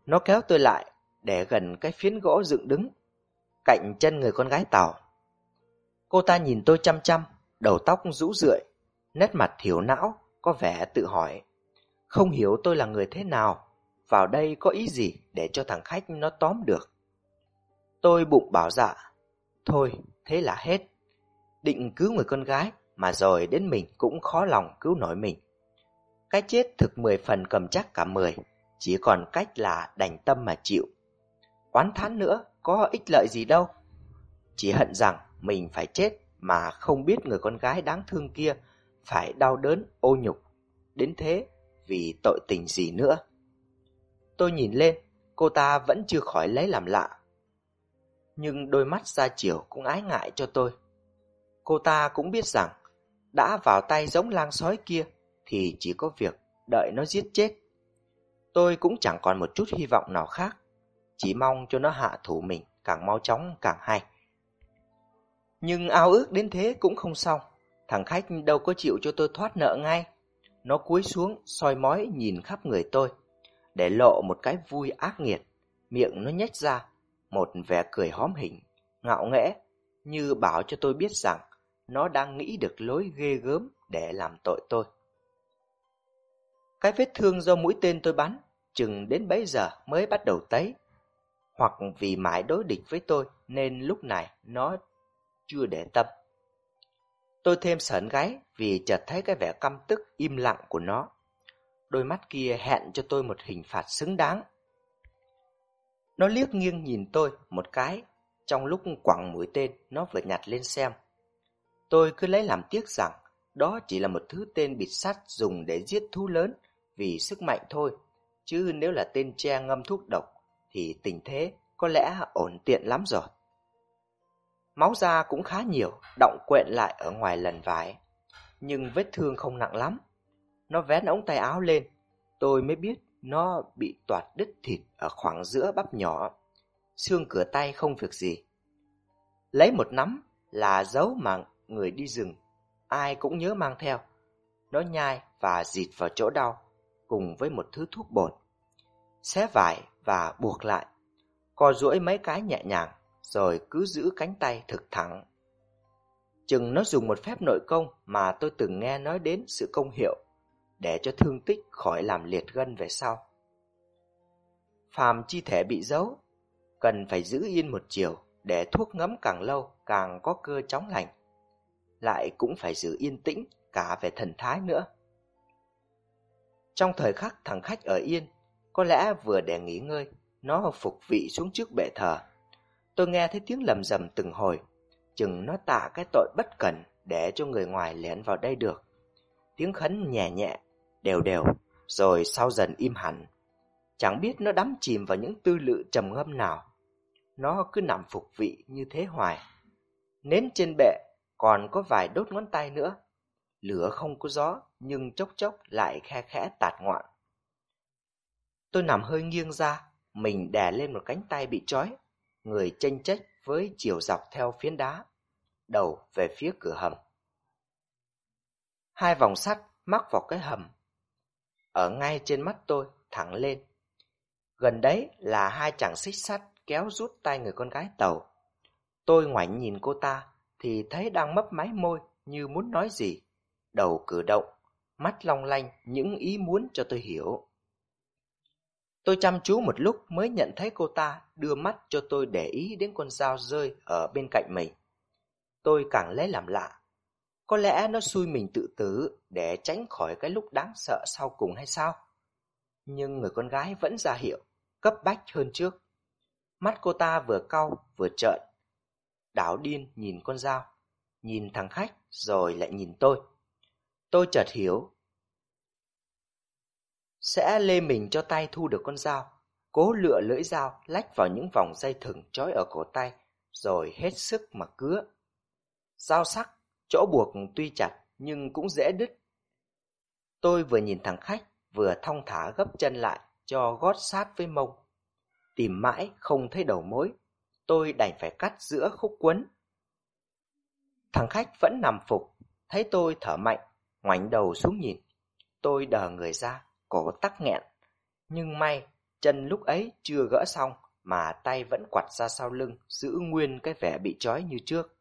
S2: Nó kéo tôi lại để gần cái phiến gỗ dựng đứng, cạnh chân người con gái tàu. Cô ta nhìn tôi chăm chăm, đầu tóc rũ rượi, nét mặt thiểu não, có vẻ tự hỏi. Không hiểu tôi là người thế nào, vào đây có ý gì để cho thằng khách nó tóm được. Tôi bụng bảo dạ, thôi thế là hết. Định cứu người con gái mà rồi đến mình cũng khó lòng cứu nổi mình. Cái chết thực mười phần cầm chắc cả mười, chỉ còn cách là đành tâm mà chịu. Oán thán nữa, có ích lợi gì đâu. Chỉ hận rằng mình phải chết mà không biết người con gái đáng thương kia phải đau đớn ô nhục. Đến thế, vì tội tình gì nữa. Tôi nhìn lên, cô ta vẫn chưa khỏi lấy làm lạ. Nhưng đôi mắt ra chiều cũng ái ngại cho tôi. Cô ta cũng biết rằng, đã vào tay giống lang sói kia, thì chỉ có việc đợi nó giết chết. Tôi cũng chẳng còn một chút hy vọng nào khác, chỉ mong cho nó hạ thủ mình càng mau chóng càng hay. Nhưng ao ước đến thế cũng không xong, thằng khách đâu có chịu cho tôi thoát nợ ngay. Nó cúi xuống, soi mói nhìn khắp người tôi, để lộ một cái vui ác nghiệt, miệng nó nhếch ra, một vẻ cười hóm hình, ngạo nghễ, như bảo cho tôi biết rằng nó đang nghĩ được lối ghê gớm để làm tội tôi. Cái vết thương do mũi tên tôi bắn, chừng đến bấy giờ mới bắt đầu tấy. Hoặc vì mãi đối địch với tôi nên lúc này nó chưa để tâm. Tôi thêm sởn gáy vì chợt thấy cái vẻ căm tức im lặng của nó. Đôi mắt kia hẹn cho tôi một hình phạt xứng đáng. Nó liếc nghiêng nhìn tôi một cái, trong lúc quẳng mũi tên nó vừa nhặt lên xem. Tôi cứ lấy làm tiếc rằng đó chỉ là một thứ tên bịt sắt dùng để giết thú lớn vì sức mạnh thôi, chứ nếu là tên tre ngâm thuốc độc thì tình thế có lẽ ổn tiện lắm rồi. Máu da cũng khá nhiều, động quện lại ở ngoài lần vải, nhưng vết thương không nặng lắm. Nó vén ống tay áo lên, tôi mới biết nó bị toạt đứt thịt ở khoảng giữa bắp nhỏ. Xương cửa tay không việc gì. Lấy một nắm là dấu mà người đi rừng, ai cũng nhớ mang theo. Nó nhai và dịt vào chỗ đau, cùng với một thứ thuốc bột. Xé vải và buộc lại, co duỗi mấy cái nhẹ nhàng, rồi cứ giữ cánh tay thực thẳng. Chừng nó dùng một phép nội công mà tôi từng nghe nói đến sự công hiệu, để cho thương tích khỏi làm liệt gân về sau. Phàm chi thể bị giấu, cần phải giữ yên một chiều để thuốc ngấm càng lâu càng có cơ chóng lành. Lại cũng phải giữ yên tĩnh cả về thần thái nữa. Trong thời khắc thằng khách ở yên, có lẽ vừa để nghỉ ngơi, nó phục vị xuống trước bệ thờ. Tôi nghe thấy tiếng lầm rầm từng hồi, chừng nó tạ cái tội bất cẩn để cho người ngoài lén vào đây được. Tiếng khấn nhẹ nhẹ, đều đều, rồi sau dần im hẳn. Chẳng biết nó đắm chìm vào những tư lự trầm ngâm nào. Nó cứ nằm phục vị như thế hoài. Nến trên bệ còn có vài đốt ngón tay nữa. Lửa không có gió, nhưng chốc chốc lại khe khẽ tạt ngoạn. Tôi nằm hơi nghiêng ra, mình đè lên một cánh tay bị trói, người chênh chách với chiều dọc theo phiến đá, đầu về phía cửa hầm. Hai vòng sắt mắc vào cái hầm, ở ngay trên mắt tôi, thẳng lên. Gần đấy là hai chàng xích sắt kéo rút tay người con gái tàu. Tôi ngoảnh nhìn cô ta, thì thấy đang mấp máy môi như muốn nói gì. Đầu cử động, mắt long lanh những ý muốn cho tôi hiểu. Tôi chăm chú một lúc mới nhận thấy cô ta đưa mắt cho tôi để ý đến con dao rơi ở bên cạnh mình. Tôi càng lấy làm lạ. Có lẽ nó xui mình tự tử để tránh khỏi cái lúc đáng sợ sau cùng hay sao? Nhưng người con gái vẫn ra hiệu, cấp bách hơn trước. Mắt cô ta vừa cau vừa trợn. Đảo điên nhìn con dao, nhìn thằng khách rồi lại nhìn tôi. Tôi chợt hiểu sẽ lê mình cho tay thu được con dao, cố lựa lưỡi dao lách vào những vòng dây thừng trói ở cổ tay, rồi hết sức mà cứa. Dao sắc, chỗ buộc tuy chặt nhưng cũng dễ đứt. Tôi vừa nhìn thằng khách, vừa thong thả gấp chân lại cho gót sát với mông. Tìm mãi không thấy đầu mối, tôi đành phải cắt giữa khúc quấn. Thằng khách vẫn nằm phục, thấy tôi thở mạnh, ngoảnh đầu xuống nhìn. Tôi đờ người ra, cổ tắc nghẹn. Nhưng may, chân lúc ấy chưa gỡ xong mà tay vẫn quặt ra sau lưng, giữ nguyên cái vẻ bị trói như trước.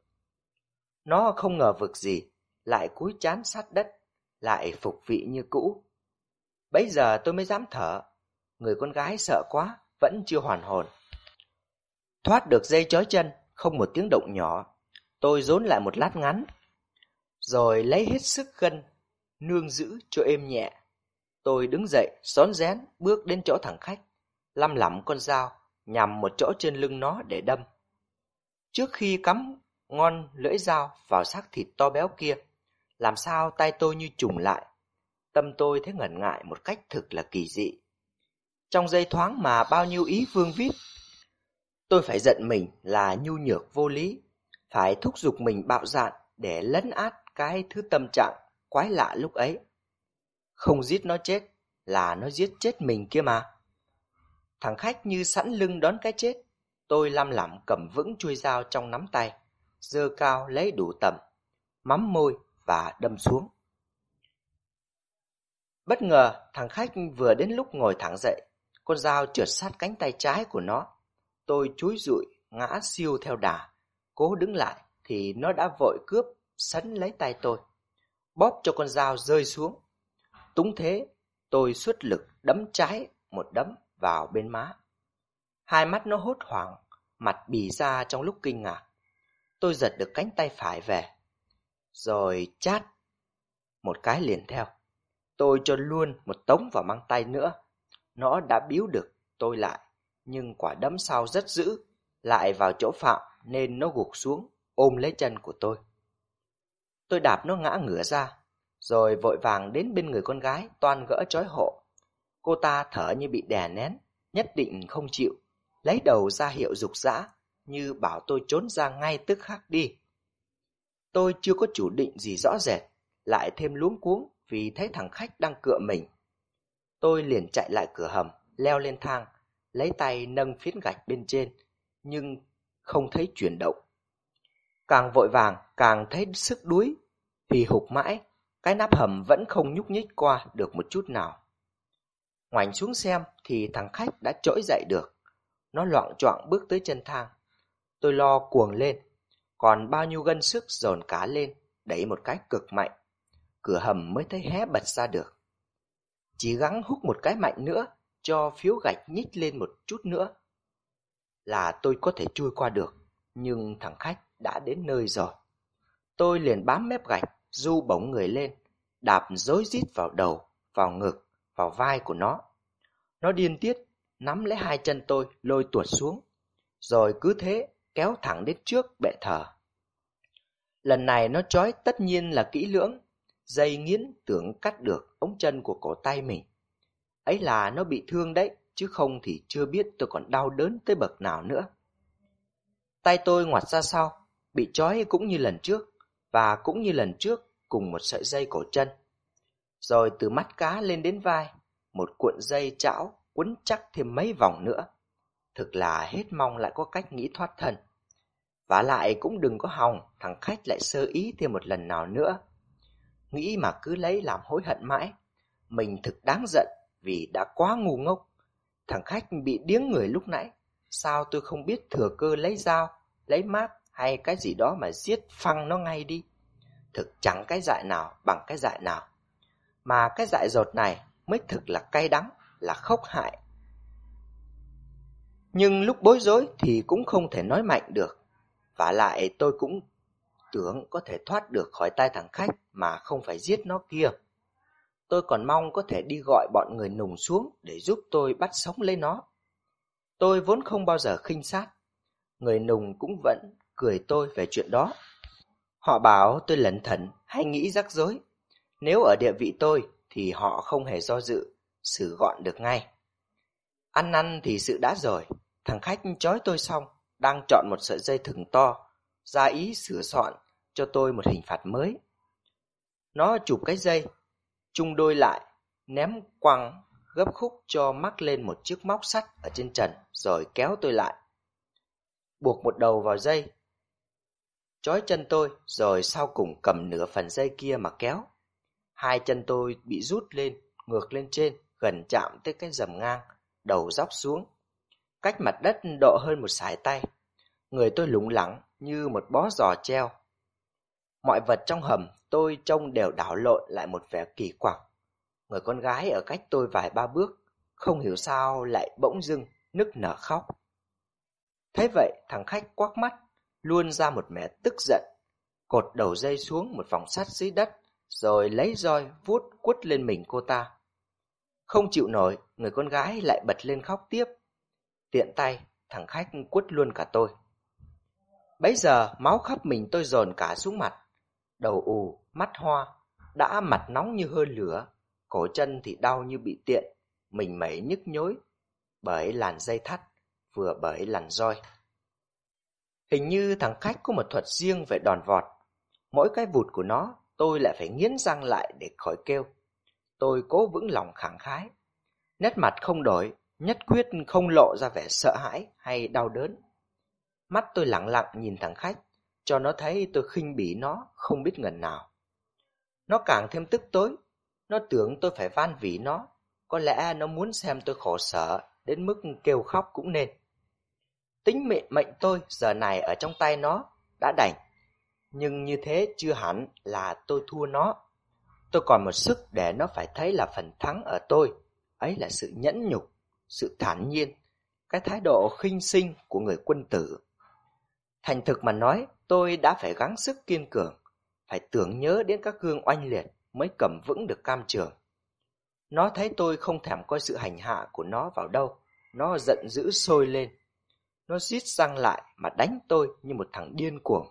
S2: Nó không ngờ vực gì, lại cúi chán sát đất, lại phục vị như cũ. Bấy giờ tôi mới dám thở, người con gái sợ quá, vẫn chưa hoàn hồn. Thoát được dây chói chân, không một tiếng động nhỏ, tôi rốn lại một lát ngắn, rồi lấy hết sức gân, nương giữ cho êm nhẹ. Tôi đứng dậy, xón rén, bước đến chỗ thằng khách, lăm lắm con dao, nhằm một chỗ trên lưng nó để đâm. Trước khi cắm ngon lưỡi dao vào xác thịt to béo kia, làm sao tay tôi như trùng lại. Tâm tôi thấy ngẩn ngại một cách thực là kỳ dị. Trong giây thoáng mà bao nhiêu ý vương vít, Tôi phải giận mình là nhu nhược vô lý, phải thúc giục mình bạo dạn để lấn át cái thứ tâm trạng quái lạ lúc ấy. Không giết nó chết là nó giết chết mình kia mà. Thằng khách như sẵn lưng đón cái chết. Tôi lăm lắm cầm vững chuôi dao trong nắm tay, dơ cao lấy đủ tầm, mắm môi và đâm xuống. Bất ngờ, thằng khách vừa đến lúc ngồi thẳng dậy, con dao trượt sát cánh tay trái của nó. Tôi chúi rụi, ngã siêu theo đà. Cố đứng lại thì nó đã vội cướp, sấn lấy tay tôi. Bóp cho con dao rơi xuống. Túng thế, tôi xuất lực đấm trái một đấm vào bên má. Hai mắt nó hốt hoảng, mặt bì ra trong lúc kinh ngạc. Tôi giật được cánh tay phải về, rồi chát một cái liền theo. Tôi cho luôn một tống vào mang tay nữa. Nó đã biếu được tôi lại, nhưng quả đấm sau rất dữ, lại vào chỗ phạm nên nó gục xuống, ôm lấy chân của tôi. Tôi đạp nó ngã ngửa ra, rồi vội vàng đến bên người con gái toan gỡ trói hộ. Cô ta thở như bị đè nén, nhất định không chịu, lấy đầu ra hiệu dục dã như bảo tôi trốn ra ngay tức khắc đi. Tôi chưa có chủ định gì rõ rệt, lại thêm luống cuống vì thấy thằng khách đang cựa mình. Tôi liền chạy lại cửa hầm, leo lên thang, lấy tay nâng phiến gạch bên trên, nhưng không thấy chuyển động. Càng vội vàng, càng thấy sức đuối, thì hụt mãi, cái nắp hầm vẫn không nhúc nhích qua được một chút nào. Ngoảnh xuống xem thì thằng khách đã trỗi dậy được. Nó loạn choạng bước tới chân thang. Tôi lo cuồng lên, còn bao nhiêu gân sức dồn cá lên, đẩy một cái cực mạnh. Cửa hầm mới thấy hé bật ra được. Chỉ gắng hút một cái mạnh nữa, cho phiếu gạch nhích lên một chút nữa. Là tôi có thể chui qua được, nhưng thằng khách đã đến nơi rồi. Tôi liền bám mép gạch, du bổng người lên, đạp dối rít vào đầu, vào ngực, vào vai của nó. Nó điên tiết, nắm lấy hai chân tôi, lôi tuột xuống, rồi cứ thế kéo thẳng đến trước bệ thờ. Lần này nó trói tất nhiên là kỹ lưỡng, dây nghiến tưởng cắt được ống chân của cổ tay mình. Ấy là nó bị thương đấy, chứ không thì chưa biết tôi còn đau đớn tới bậc nào nữa. Tay tôi ngoặt ra sau, bị trói cũng như lần trước, và cũng như lần trước cùng một sợi dây cổ chân. Rồi từ mắt cá lên đến vai, một cuộn dây chảo quấn chắc thêm mấy vòng nữa. Thực là hết mong lại có cách nghĩ thoát thân. Và lại cũng đừng có hòng thằng khách lại sơ ý thêm một lần nào nữa. Nghĩ mà cứ lấy làm hối hận mãi. Mình thực đáng giận vì đã quá ngu ngốc. Thằng khách bị điếng người lúc nãy. Sao tôi không biết thừa cơ lấy dao, lấy mát hay cái gì đó mà giết phăng nó ngay đi. Thực chẳng cái dại nào bằng cái dại nào. Mà cái dại dột này mới thực là cay đắng, là khốc hại. Nhưng lúc bối rối thì cũng không thể nói mạnh được. Và lại tôi cũng tưởng có thể thoát được khỏi tay thằng khách mà không phải giết nó kia. Tôi còn mong có thể đi gọi bọn người nùng xuống để giúp tôi bắt sống lấy nó. Tôi vốn không bao giờ khinh sát. Người nùng cũng vẫn cười tôi về chuyện đó. Họ bảo tôi lẩn thận hay nghĩ rắc rối. Nếu ở địa vị tôi thì họ không hề do dự, xử gọn được ngay. Ăn năn thì sự đã rồi, thằng khách chói tôi xong, đang chọn một sợi dây thừng to, ra ý sửa soạn cho tôi một hình phạt mới. Nó chụp cái dây, chung đôi lại, ném quăng gấp khúc cho mắc lên một chiếc móc sắt ở trên trần rồi kéo tôi lại. Buộc một đầu vào dây, trói chân tôi rồi sau cùng cầm nửa phần dây kia mà kéo. Hai chân tôi bị rút lên, ngược lên trên, gần chạm tới cái dầm ngang, đầu dóc xuống. Cách mặt đất độ hơn một sải tay. Người tôi lủng lẳng như một bó giò treo. Mọi vật trong hầm tôi trông đều đảo lộn lại một vẻ kỳ quặc. Người con gái ở cách tôi vài ba bước, không hiểu sao lại bỗng dưng nức nở khóc. Thế vậy thằng khách quắc mắt, luôn ra một mẻ tức giận, cột đầu dây xuống một vòng sắt dưới đất, rồi lấy roi vuốt quất lên mình cô ta. Không chịu nổi, người con gái lại bật lên khóc tiếp. Tiện tay, thằng khách quất luôn cả tôi. Bấy giờ máu khắp mình tôi dồn cả xuống mặt, đầu ù, mắt hoa, đã mặt nóng như hơi lửa, cổ chân thì đau như bị tiện, mình mẩy nhức nhối, bởi làn dây thắt, vừa bởi làn roi. Hình như thằng khách có một thuật riêng về đòn vọt, mỗi cái vụt của nó tôi lại phải nghiến răng lại để khỏi kêu. Tôi cố vững lòng khẳng khái, nét mặt không đổi, nhất quyết không lộ ra vẻ sợ hãi hay đau đớn. Mắt tôi lặng lặng nhìn thằng khách, cho nó thấy tôi khinh bỉ nó không biết ngần nào. Nó càng thêm tức tối, nó tưởng tôi phải van vỉ nó, có lẽ nó muốn xem tôi khổ sở đến mức kêu khóc cũng nên. Tính mệnh mệnh tôi giờ này ở trong tay nó đã đành, nhưng như thế chưa hẳn là tôi thua nó. Tôi còn một sức để nó phải thấy là phần thắng ở tôi, ấy là sự nhẫn nhục, sự thản nhiên, cái thái độ khinh sinh của người quân tử. Thành thực mà nói, tôi đã phải gắng sức kiên cường, phải tưởng nhớ đến các gương oanh liệt mới cầm vững được cam trường. Nó thấy tôi không thèm coi sự hành hạ của nó vào đâu, nó giận dữ sôi lên. Nó xít răng lại mà đánh tôi như một thằng điên cuồng.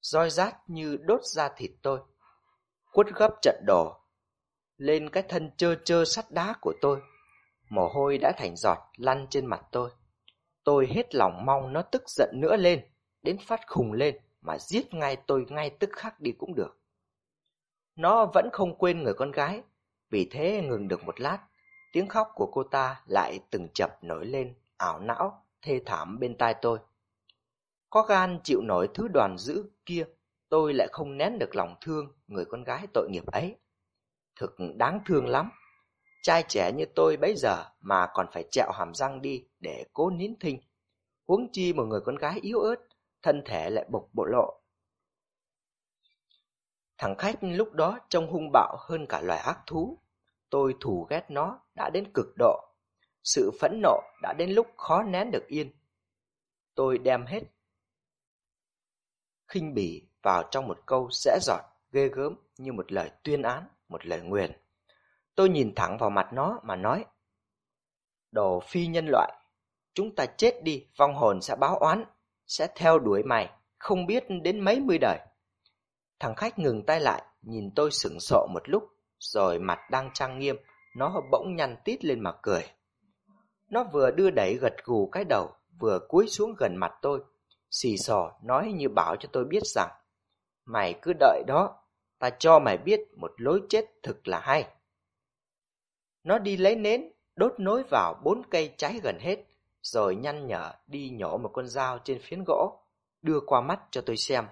S2: Roi rát như đốt ra thịt tôi. Quất gấp trận đổ, lên cái thân trơ trơ sắt đá của tôi. Mồ hôi đã thành giọt lăn trên mặt tôi. Tôi hết lòng mong nó tức giận nữa lên, đến phát khùng lên mà giết ngay tôi ngay tức khắc đi cũng được. Nó vẫn không quên người con gái, vì thế ngừng được một lát, tiếng khóc của cô ta lại từng chập nổi lên, ảo não, thê thảm bên tai tôi. Có gan chịu nổi thứ đoàn dữ kia, tôi lại không nén được lòng thương người con gái tội nghiệp ấy. Thực đáng thương lắm. Trai trẻ như tôi bấy giờ mà còn phải trẹo hàm răng đi để cố nín thinh. Huống chi một người con gái yếu ớt, thân thể lại bộc bộ lộ. Thằng khách lúc đó trông hung bạo hơn cả loài ác thú. Tôi thù ghét nó đã đến cực độ. Sự phẫn nộ đã đến lúc khó nén được yên. Tôi đem hết khinh bỉ vào trong một câu rẽ giọt, ghê gớm như một lời tuyên án, một lời nguyền. Tôi nhìn thẳng vào mặt nó mà nói. Đồ phi nhân loại, chúng ta chết đi, vong hồn sẽ báo oán, sẽ theo đuổi mày, không biết đến mấy mươi đời. Thằng khách ngừng tay lại, nhìn tôi sững sộ một lúc, rồi mặt đang trang nghiêm, nó bỗng nhăn tít lên mà cười. Nó vừa đưa đẩy gật gù cái đầu, vừa cúi xuống gần mặt tôi, xì xò nói như bảo cho tôi biết rằng, mày cứ đợi đó, ta cho mày biết một lối chết thực là hay. Nó đi lấy nến, đốt nối vào bốn cây cháy gần hết, rồi nhăn nhở đi nhổ một con dao trên phiến gỗ, đưa qua mắt cho tôi xem.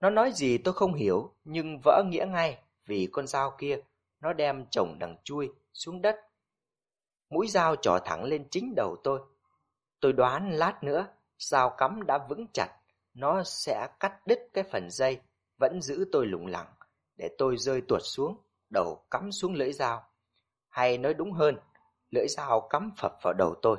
S2: Nó nói gì tôi không hiểu, nhưng vỡ nghĩa ngay vì con dao kia nó đem chồng đằng chui xuống đất. Mũi dao trỏ thẳng lên chính đầu tôi. Tôi đoán lát nữa, dao cắm đã vững chặt, nó sẽ cắt đứt cái phần dây, vẫn giữ tôi lủng lẳng, để tôi rơi tuột xuống, đầu cắm xuống lưỡi dao. Hay nói đúng hơn, lưỡi dao cắm phập vào đầu tôi.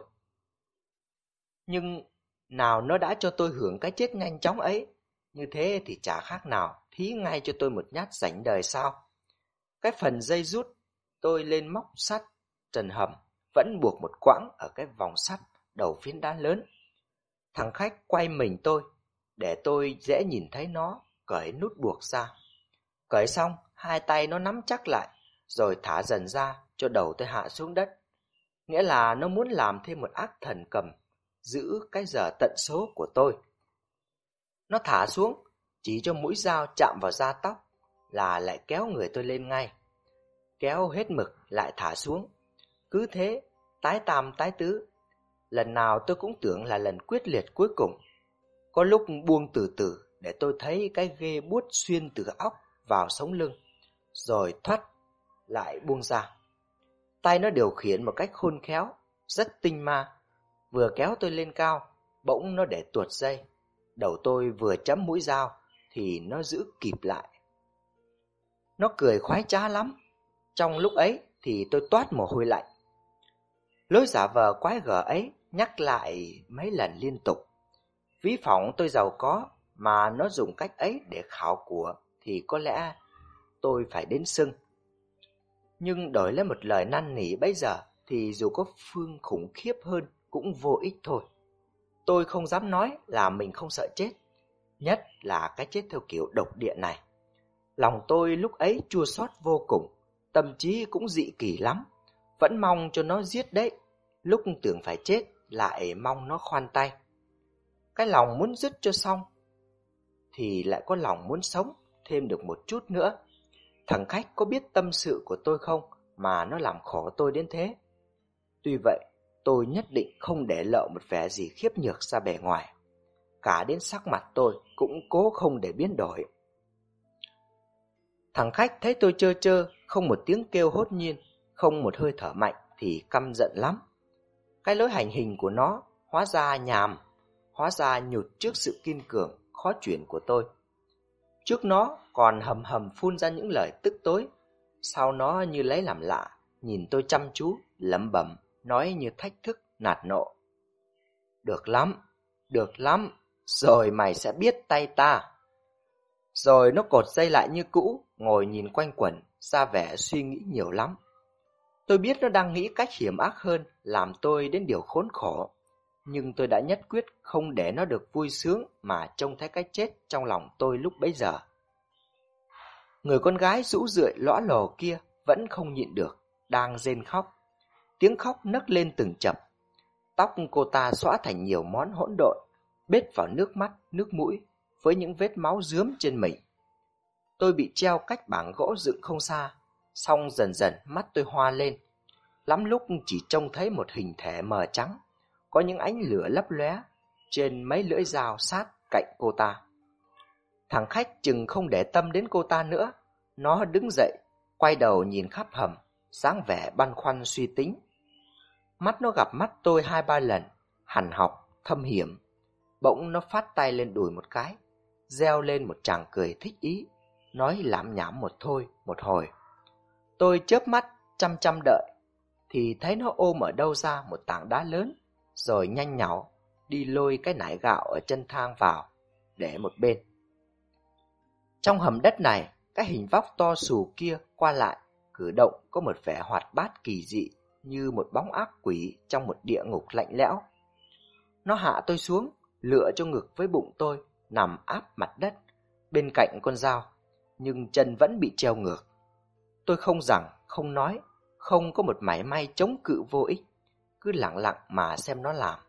S2: Nhưng nào nó đã cho tôi hưởng cái chết nhanh chóng ấy, như thế thì chả khác nào thí ngay cho tôi một nhát rảnh đời sao. Cái phần dây rút, tôi lên móc sắt, trần hầm, vẫn buộc một quãng ở cái vòng sắt đầu phiến đá lớn. Thằng khách quay mình tôi, để tôi dễ nhìn thấy nó cởi nút buộc ra. Cởi xong, hai tay nó nắm chắc lại, rồi thả dần ra cho đầu tôi hạ xuống đất. Nghĩa là nó muốn làm thêm một ác thần cầm, giữ cái giờ tận số của tôi. Nó thả xuống, chỉ cho mũi dao chạm vào da tóc là lại kéo người tôi lên ngay. kéo hết mực lại thả xuống. Cứ thế, tái tam tái tứ. Lần nào tôi cũng tưởng là lần quyết liệt cuối cùng. Có lúc buông từ từ để tôi thấy cái ghê buốt xuyên từ óc vào sống lưng, rồi thoát lại buông ra. Tay nó điều khiển một cách khôn khéo, rất tinh ma. Vừa kéo tôi lên cao, bỗng nó để tuột dây. Đầu tôi vừa chấm mũi dao thì nó giữ kịp lại. Nó cười khoái trá lắm. Trong lúc ấy thì tôi toát mồ hôi lạnh. Lối giả vờ quái gở ấy nhắc lại mấy lần liên tục. Ví phỏng tôi giàu có mà nó dùng cách ấy để khảo của thì có lẽ tôi phải đến sưng. Nhưng đổi lấy một lời năn nỉ bây giờ thì dù có phương khủng khiếp hơn cũng vô ích thôi. Tôi không dám nói là mình không sợ chết, nhất là cái chết theo kiểu độc địa này. Lòng tôi lúc ấy chua xót vô cùng, tâm trí cũng dị kỳ lắm, vẫn mong cho nó giết đấy, lúc tưởng phải chết lại mong nó khoan tay. Cái lòng muốn dứt cho xong, thì lại có lòng muốn sống thêm được một chút nữa. Thằng khách có biết tâm sự của tôi không mà nó làm khổ tôi đến thế? Tuy vậy, tôi nhất định không để lộ một vẻ gì khiếp nhược ra bề ngoài. Cả đến sắc mặt tôi cũng cố không để biến đổi. Thằng khách thấy tôi chơ chơ, không một tiếng kêu hốt nhiên, không một hơi thở mạnh thì căm giận lắm. Cái lối hành hình của nó hóa ra nhàm, hóa ra nhụt trước sự kiên cường, khó chuyển của tôi. Trước nó còn hầm hầm phun ra những lời tức tối, sau nó như lấy làm lạ, nhìn tôi chăm chú, lẩm bẩm, nói như thách thức, nạt nộ. Được lắm, được lắm, rồi mày sẽ biết tay ta. Rồi nó cột dây lại như cũ, ngồi nhìn quanh quẩn, ra vẻ suy nghĩ nhiều lắm. Tôi biết nó đang nghĩ cách hiểm ác hơn, làm tôi đến điều khốn khổ. Nhưng tôi đã nhất quyết không để nó được vui sướng mà trông thấy cái chết trong lòng tôi lúc bấy giờ. Người con gái rũ rượi lõa lồ kia vẫn không nhịn được, đang rên khóc. Tiếng khóc nấc lên từng chập. Tóc cô ta xóa thành nhiều món hỗn độn, bết vào nước mắt, nước mũi, với những vết máu dướm trên mình. Tôi bị treo cách bảng gỗ dựng không xa, xong dần dần mắt tôi hoa lên. Lắm lúc chỉ trông thấy một hình thể mờ trắng, có những ánh lửa lấp lóe trên mấy lưỡi dao sát cạnh cô ta. Thằng khách chừng không để tâm đến cô ta nữa, nó đứng dậy, quay đầu nhìn khắp hầm, sáng vẻ băn khoăn suy tính. Mắt nó gặp mắt tôi hai ba lần, hằn học, thâm hiểm. Bỗng nó phát tay lên đùi một cái, reo lên một chàng cười thích ý, nói lảm nhảm một thôi, một hồi. Tôi chớp mắt, chăm chăm đợi, thì thấy nó ôm ở đâu ra một tảng đá lớn, rồi nhanh nhỏ đi lôi cái nải gạo ở chân thang vào, để một bên. Trong hầm đất này, cái hình vóc to xù kia qua lại, cử động có một vẻ hoạt bát kỳ dị như một bóng ác quỷ trong một địa ngục lạnh lẽo. Nó hạ tôi xuống, lựa cho ngực với bụng tôi, nằm áp mặt đất, bên cạnh con dao, nhưng chân vẫn bị treo ngược. Tôi không rằng, không nói, không có một mảy may chống cự vô ích, cứ lặng lặng mà xem nó làm.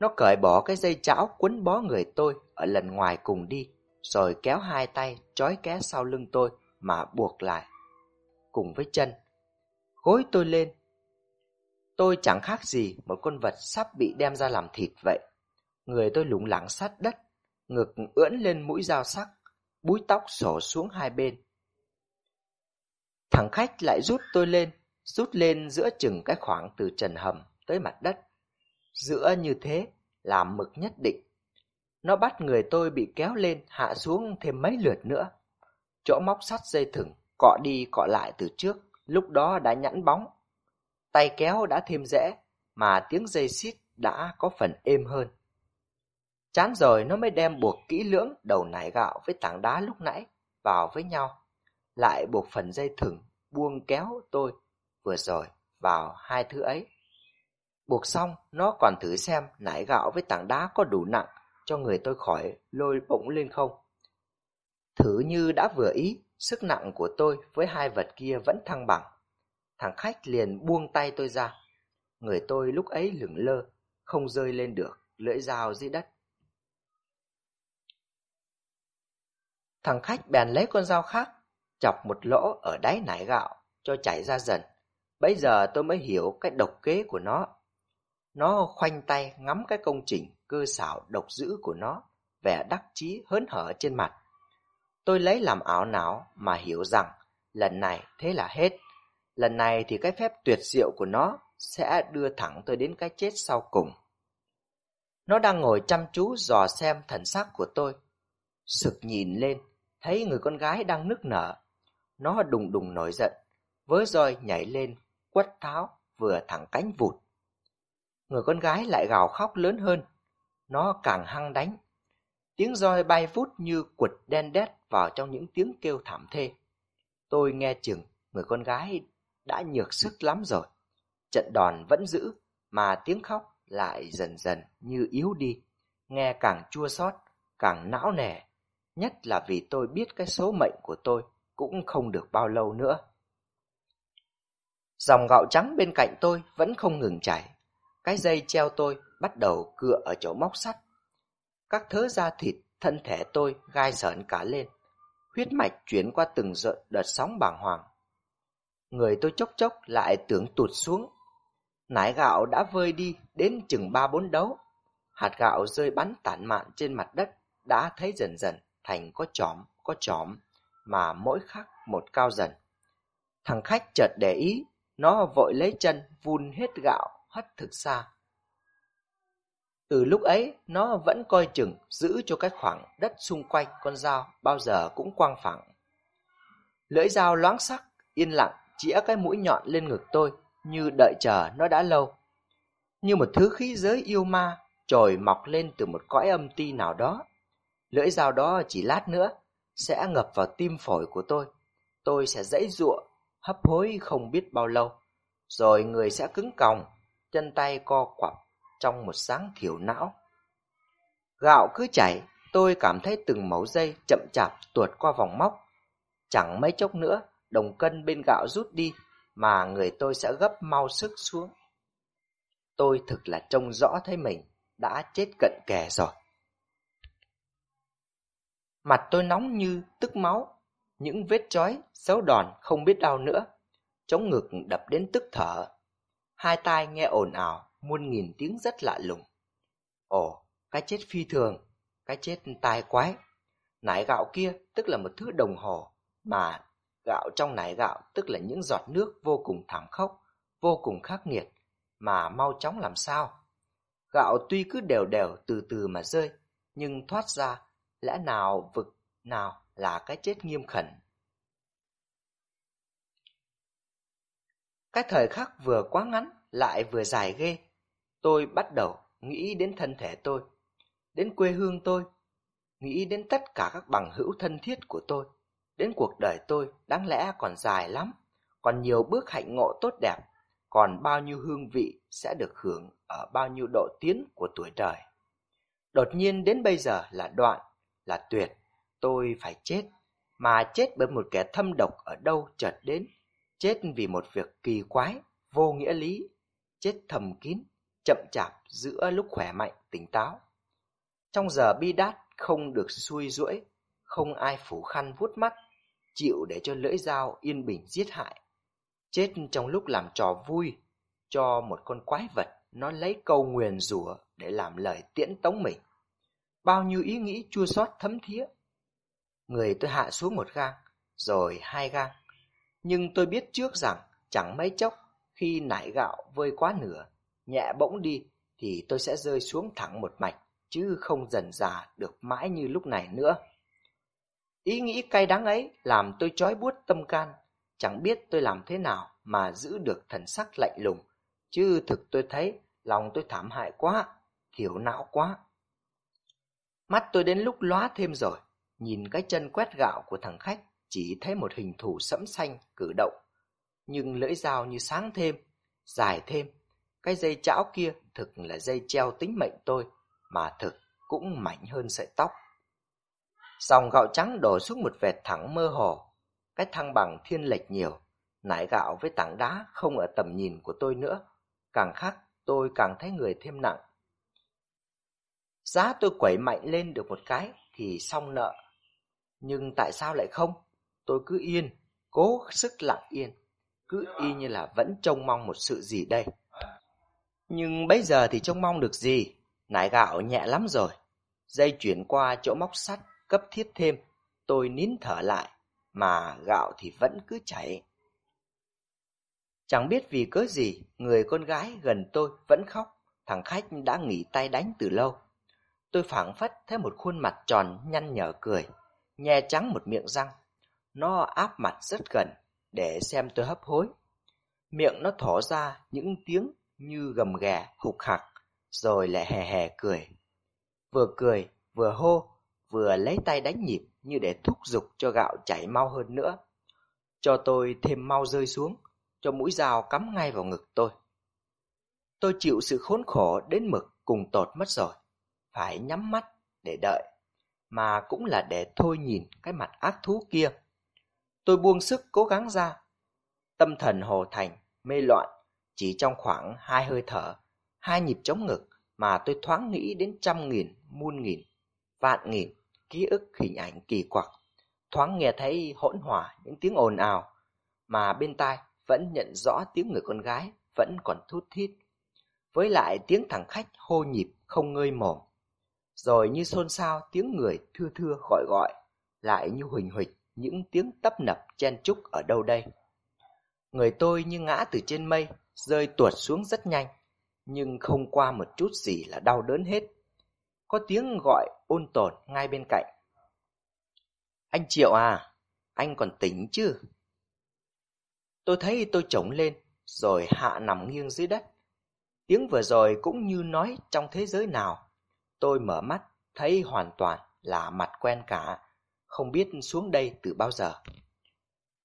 S2: Nó cởi bỏ cái dây chảo quấn bó người tôi ở lần ngoài cùng đi, rồi kéo hai tay trói ké sau lưng tôi mà buộc lại, cùng với chân. Gối tôi lên. Tôi chẳng khác gì một con vật sắp bị đem ra làm thịt vậy. Người tôi lủng lẳng sát đất, ngực ưỡn lên mũi dao sắc, búi tóc sổ xuống hai bên. Thằng khách lại rút tôi lên, rút lên giữa chừng cái khoảng từ trần hầm tới mặt đất. Giữa như thế là mực nhất định. Nó bắt người tôi bị kéo lên hạ xuống thêm mấy lượt nữa. Chỗ móc sắt dây thừng, cọ đi cọ lại từ trước, lúc đó đã nhẵn bóng. Tay kéo đã thêm rẽ, mà tiếng dây xít đã có phần êm hơn. Chán rồi nó mới đem buộc kỹ lưỡng đầu nải gạo với tảng đá lúc nãy vào với nhau. Lại buộc phần dây thừng buông kéo tôi vừa rồi vào hai thứ ấy. Buộc xong, nó còn thử xem nải gạo với tảng đá có đủ nặng cho người tôi khỏi lôi bỗng lên không. Thử như đã vừa ý, sức nặng của tôi với hai vật kia vẫn thăng bằng. Thằng khách liền buông tay tôi ra. Người tôi lúc ấy lửng lơ, không rơi lên được, lưỡi dao dưới đất. Thằng khách bèn lấy con dao khác, chọc một lỗ ở đáy nải gạo cho chảy ra dần. Bây giờ tôi mới hiểu cái độc kế của nó. Nó khoanh tay ngắm cái công trình cơ xảo độc dữ của nó, vẻ đắc chí hớn hở trên mặt. Tôi lấy làm ảo não mà hiểu rằng lần này thế là hết. Lần này thì cái phép tuyệt diệu của nó sẽ đưa thẳng tôi đến cái chết sau cùng. Nó đang ngồi chăm chú dò xem thần sắc của tôi. Sực nhìn lên, thấy người con gái đang nức nở. Nó đùng đùng nổi giận, với roi nhảy lên, quất tháo, vừa thẳng cánh vụt. Người con gái lại gào khóc lớn hơn, nó càng hăng đánh. Tiếng roi bay vút như quật đen đét vào trong những tiếng kêu thảm thê. Tôi nghe chừng người con gái đã nhược sức lắm rồi. Trận đòn vẫn giữ, mà tiếng khóc lại dần dần như yếu đi. Nghe càng chua xót, càng não nề. Nhất là vì tôi biết cái số mệnh của tôi cũng không được bao lâu nữa. Dòng gạo trắng bên cạnh tôi vẫn không ngừng chảy. Cái dây treo tôi bắt đầu cựa ở chỗ móc sắt. Các thớ da thịt, thân thể tôi gai sởn cả lên. Huyết mạch chuyển qua từng đợt sóng bàng hoàng. Người tôi chốc chốc lại tưởng tụt xuống. Nải gạo đã vơi đi đến chừng ba bốn đấu. Hạt gạo rơi bắn tản mạn trên mặt đất đã thấy dần dần thành có chóm có chóm, mà mỗi khắc một cao dần. Thằng khách chợt để ý, nó vội lấy chân vun hết gạo hất thực xa. Từ lúc ấy, nó vẫn coi chừng giữ cho cái khoảng đất xung quanh con dao bao giờ cũng quang phẳng. Lưỡi dao loáng sắc, yên lặng, chĩa cái mũi nhọn lên ngực tôi, như đợi chờ nó đã lâu. Như một thứ khí giới yêu ma, trồi mọc lên từ một cõi âm ti nào đó. Lưỡi dao đó chỉ lát nữa, sẽ ngập vào tim phổi của tôi. Tôi sẽ dãy giụa, hấp hối không biết bao lâu. Rồi người sẽ cứng còng, chân tay co quặp trong một sáng thiểu não. Gạo cứ chảy, tôi cảm thấy từng mẩu dây chậm chạp tuột qua vòng móc. Chẳng mấy chốc nữa, đồng cân bên gạo rút đi, mà người tôi sẽ gấp mau sức xuống. Tôi thực là trông rõ thấy mình đã chết cận kề rồi. Mặt tôi nóng như tức máu, những vết chói, xấu đòn không biết đau nữa. Chống ngực đập đến tức thở. Hai tai nghe ồn ào, muôn nghìn tiếng rất lạ lùng. Ồ, cái chết phi thường, cái chết tai quái. Nải gạo kia tức là một thứ đồng hồ, mà gạo trong nải gạo tức là những giọt nước vô cùng thảm khốc, vô cùng khắc nghiệt, mà mau chóng làm sao. Gạo tuy cứ đều đều từ từ mà rơi, nhưng thoát ra, lẽ nào vực nào là cái chết nghiêm khẩn. Cái thời khắc vừa quá ngắn lại vừa dài ghê. Tôi bắt đầu nghĩ đến thân thể tôi, đến quê hương tôi, nghĩ đến tất cả các bằng hữu thân thiết của tôi, đến cuộc đời tôi đáng lẽ còn dài lắm, còn nhiều bước hạnh ngộ tốt đẹp, còn bao nhiêu hương vị sẽ được hưởng ở bao nhiêu độ tiến của tuổi đời. Đột nhiên đến bây giờ là đoạn, là tuyệt, tôi phải chết, mà chết bởi một kẻ thâm độc ở đâu chợt đến, chết vì một việc kỳ quái, vô nghĩa lý, chết thầm kín, chậm chạp giữa lúc khỏe mạnh, tỉnh táo. Trong giờ bi đát không được xuôi duỗi, không ai phủ khăn vuốt mắt, chịu để cho lưỡi dao yên bình giết hại. Chết trong lúc làm trò vui cho một con quái vật nó lấy câu nguyền rủa để làm lời tiễn tống mình. Bao nhiêu ý nghĩ chua xót thấm thía. Người tôi hạ xuống một gang, rồi hai gang. Nhưng tôi biết trước rằng chẳng mấy chốc khi nải gạo vơi quá nửa, nhẹ bỗng đi thì tôi sẽ rơi xuống thẳng một mạch, chứ không dần già được mãi như lúc này nữa. Ý nghĩ cay đắng ấy làm tôi trói buốt tâm can, chẳng biết tôi làm thế nào mà giữ được thần sắc lạnh lùng, chứ thực tôi thấy lòng tôi thảm hại quá, thiểu não quá. Mắt tôi đến lúc lóa thêm rồi, nhìn cái chân quét gạo của thằng khách, chỉ thấy một hình thù sẫm xanh cử động, nhưng lưỡi dao như sáng thêm, dài thêm. Cái dây chảo kia thực là dây treo tính mệnh tôi, mà thực cũng mảnh hơn sợi tóc. Dòng gạo trắng đổ xuống một vệt thẳng mơ hồ, cái thăng bằng thiên lệch nhiều, nải gạo với tảng đá không ở tầm nhìn của tôi nữa. Càng khác tôi càng thấy người thêm nặng. Giá tôi quẩy mạnh lên được một cái thì xong nợ. Nhưng tại sao lại không? tôi cứ yên, cố sức lặng yên, cứ y như là vẫn trông mong một sự gì đây. Nhưng bây giờ thì trông mong được gì, nải gạo nhẹ lắm rồi. Dây chuyển qua chỗ móc sắt, cấp thiết thêm, tôi nín thở lại, mà gạo thì vẫn cứ chảy. Chẳng biết vì cớ gì, người con gái gần tôi vẫn khóc, thằng khách đã nghỉ tay đánh từ lâu. Tôi phảng phất thấy một khuôn mặt tròn nhăn nhở cười, nhe trắng một miệng răng. Nó áp mặt rất gần để xem tôi hấp hối. Miệng nó thỏ ra những tiếng như gầm ghè, hục hặc, rồi lại hè hè cười. Vừa cười, vừa hô, vừa lấy tay đánh nhịp như để thúc giục cho gạo chảy mau hơn nữa. Cho tôi thêm mau rơi xuống, cho mũi dao cắm ngay vào ngực tôi. Tôi chịu sự khốn khổ đến mực cùng tột mất rồi, phải nhắm mắt để đợi, mà cũng là để thôi nhìn cái mặt ác thú kia. Tôi buông sức cố gắng ra, tâm thần hồ thành, mê loạn, chỉ trong khoảng hai hơi thở, hai nhịp chống ngực mà tôi thoáng nghĩ đến trăm nghìn, muôn nghìn, vạn nghìn ký ức hình ảnh kỳ quặc. Thoáng nghe thấy hỗn hòa những tiếng ồn ào, mà bên tai vẫn nhận rõ tiếng người con gái vẫn còn thút thít. Với lại tiếng thằng khách hô nhịp không ngơi mồm. Rồi như xôn xao tiếng người thưa thưa gọi gọi, lại như huỳnh huỳnh những tiếng tấp nập chen chúc ở đâu đây. Người tôi như ngã từ trên mây, rơi tuột xuống rất nhanh, nhưng không qua một chút gì là đau đớn hết. Có tiếng gọi ôn tồn ngay bên cạnh. Anh Triệu à, anh còn tỉnh chứ? Tôi thấy tôi trống lên, rồi hạ nằm nghiêng dưới đất. Tiếng vừa rồi cũng như nói trong thế giới nào. Tôi mở mắt, thấy hoàn toàn là mặt quen cả, không biết xuống đây từ bao giờ.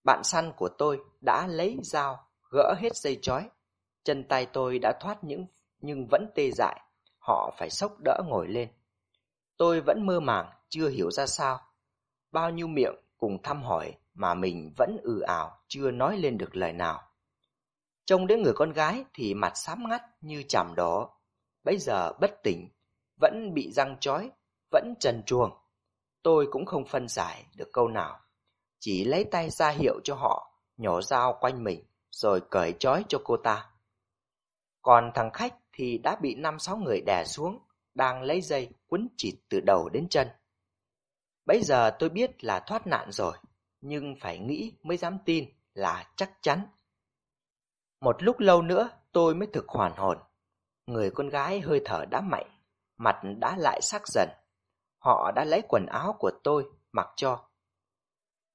S2: Bạn săn của tôi đã lấy dao, gỡ hết dây chói. Chân tay tôi đã thoát những nhưng vẫn tê dại, họ phải sốc đỡ ngồi lên. Tôi vẫn mơ màng, chưa hiểu ra sao. Bao nhiêu miệng cùng thăm hỏi mà mình vẫn ừ ảo, chưa nói lên được lời nào. Trông đến người con gái thì mặt xám ngắt như chàm đỏ. Bây giờ bất tỉnh, vẫn bị răng chói, vẫn trần truồng. Tôi cũng không phân giải được câu nào. Chỉ lấy tay ra hiệu cho họ, nhỏ dao quanh mình, rồi cởi chói cho cô ta. Còn thằng khách thì đã bị năm sáu người đè xuống, đang lấy dây quấn chịt từ đầu đến chân. Bây giờ tôi biết là thoát nạn rồi, nhưng phải nghĩ mới dám tin là chắc chắn. Một lúc lâu nữa tôi mới thực hoàn hồn. Người con gái hơi thở đã mạnh, mặt đã lại sắc dần. Họ đã lấy quần áo của tôi mặc cho.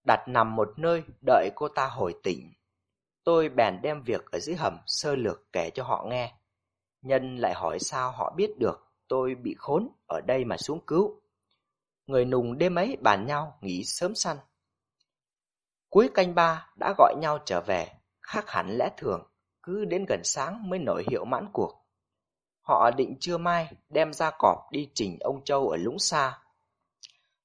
S2: Đặt nằm một nơi đợi cô ta hồi tỉnh. Tôi bèn đem việc ở dưới hầm sơ lược kể cho họ nghe. Nhân lại hỏi sao họ biết được tôi bị khốn ở đây mà xuống cứu. Người nùng đêm ấy bàn nhau nghỉ sớm săn. Cuối canh ba đã gọi nhau trở về, khác hẳn lẽ thường, cứ đến gần sáng mới nổi hiệu mãn cuộc. Họ định trưa mai đem ra cọp đi trình ông Châu ở Lũng Sa.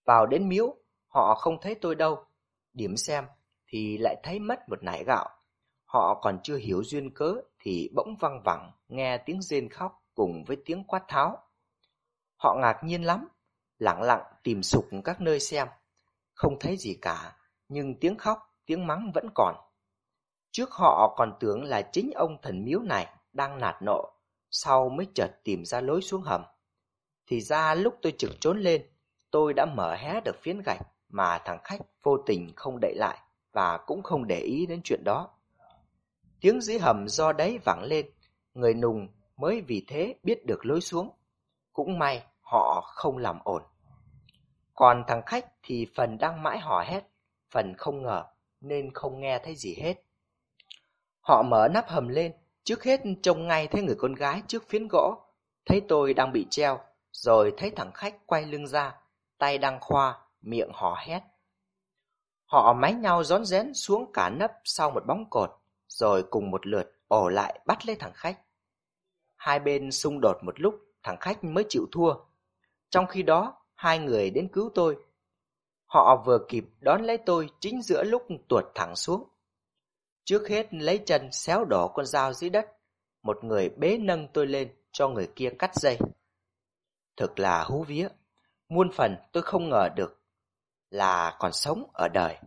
S2: Vào đến miếu, họ không thấy tôi đâu. Điểm xem thì lại thấy mất một nải gạo. Họ còn chưa hiểu duyên cớ thì bỗng văng vẳng nghe tiếng rên khóc cùng với tiếng quát tháo. Họ ngạc nhiên lắm, lặng lặng tìm sục các nơi xem. Không thấy gì cả, nhưng tiếng khóc, tiếng mắng vẫn còn. Trước họ còn tưởng là chính ông thần miếu này đang nạt nộ, sau mới chợt tìm ra lối xuống hầm. Thì ra lúc tôi trực trốn lên, tôi đã mở hé được phiến gạch mà thằng khách vô tình không đậy lại và cũng không để ý đến chuyện đó. Tiếng dưới hầm do đấy vẳng lên, người nùng mới vì thế biết được lối xuống. Cũng may họ không làm ổn. Còn thằng khách thì phần đang mãi hò hét, phần không ngờ nên không nghe thấy gì hết. Họ mở nắp hầm lên, trước hết trông ngay thấy người con gái trước phiến gỗ, thấy tôi đang bị treo, rồi thấy thằng khách quay lưng ra, tay đang khoa, miệng hò hét. Họ máy nhau rón rén xuống cả nấp sau một bóng cột, rồi cùng một lượt ổ lại bắt lấy thằng khách. Hai bên xung đột một lúc, thằng khách mới chịu thua. Trong khi đó, hai người đến cứu tôi. Họ vừa kịp đón lấy tôi chính giữa lúc tuột thẳng xuống. Trước hết lấy chân xéo đổ con dao dưới đất, một người bế nâng tôi lên cho người kia cắt dây. Thực là hú vía, muôn phần tôi không ngờ được là còn sống ở đời.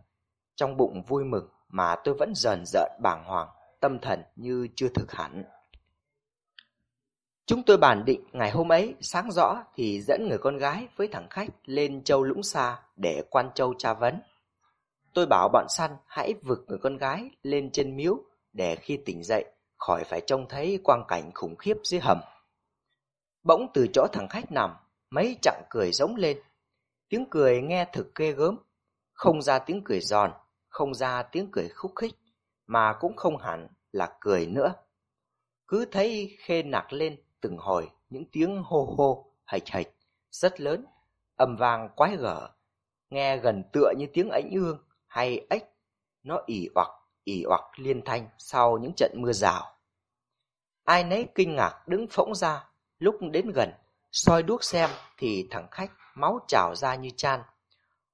S2: Trong bụng vui mừng mà tôi vẫn dần dợn bàng hoàng, tâm thần như chưa thực hẳn. Chúng tôi bàn định ngày hôm ấy sáng rõ thì dẫn người con gái với thằng khách lên châu Lũng Xa để quan châu tra vấn. Tôi bảo bọn săn hãy vực người con gái lên trên miếu để khi tỉnh dậy khỏi phải trông thấy quang cảnh khủng khiếp dưới hầm. Bỗng từ chỗ thằng khách nằm, mấy chặng cười giống lên. Tiếng cười nghe thực ghê gớm, không ra tiếng cười giòn, không ra tiếng cười khúc khích, mà cũng không hẳn là cười nữa. Cứ thấy khê nạc lên từng hồi những tiếng hô hô, hạch hạch, rất lớn, âm vang quái gở, nghe gần tựa như tiếng ảnh ương hay ếch, nó ỉ oặc, ỉ oặc liên thanh sau những trận mưa rào. Ai nấy kinh ngạc đứng phỗng ra, lúc đến gần, soi đuốc xem thì thằng khách máu trào ra như chan,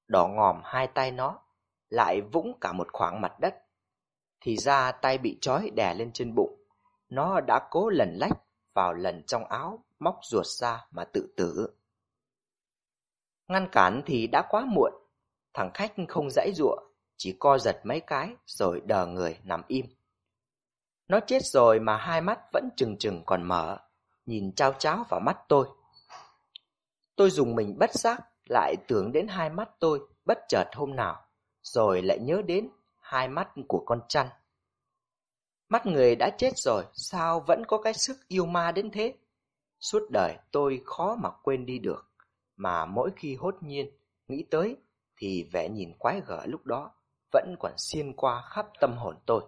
S2: đỏ ngòm hai tay nó, lại vũng cả một khoảng mặt đất. Thì ra tay bị trói đè lên trên bụng, nó đã cố lần lách vào lần trong áo, móc ruột ra mà tự tử. Ngăn cản thì đã quá muộn, thằng khách không dãy giụa, chỉ co giật mấy cái rồi đờ người nằm im. Nó chết rồi mà hai mắt vẫn trừng trừng còn mở, nhìn trao cháo vào mắt tôi. Tôi dùng mình bất giác, lại tưởng đến hai mắt tôi bất chợt hôm nào, rồi lại nhớ đến hai mắt của con chăn. Mắt người đã chết rồi, sao vẫn có cái sức yêu ma đến thế? Suốt đời tôi khó mà quên đi được, mà mỗi khi hốt nhiên, nghĩ tới, thì vẻ nhìn quái gở lúc đó vẫn còn xiên qua khắp tâm hồn tôi.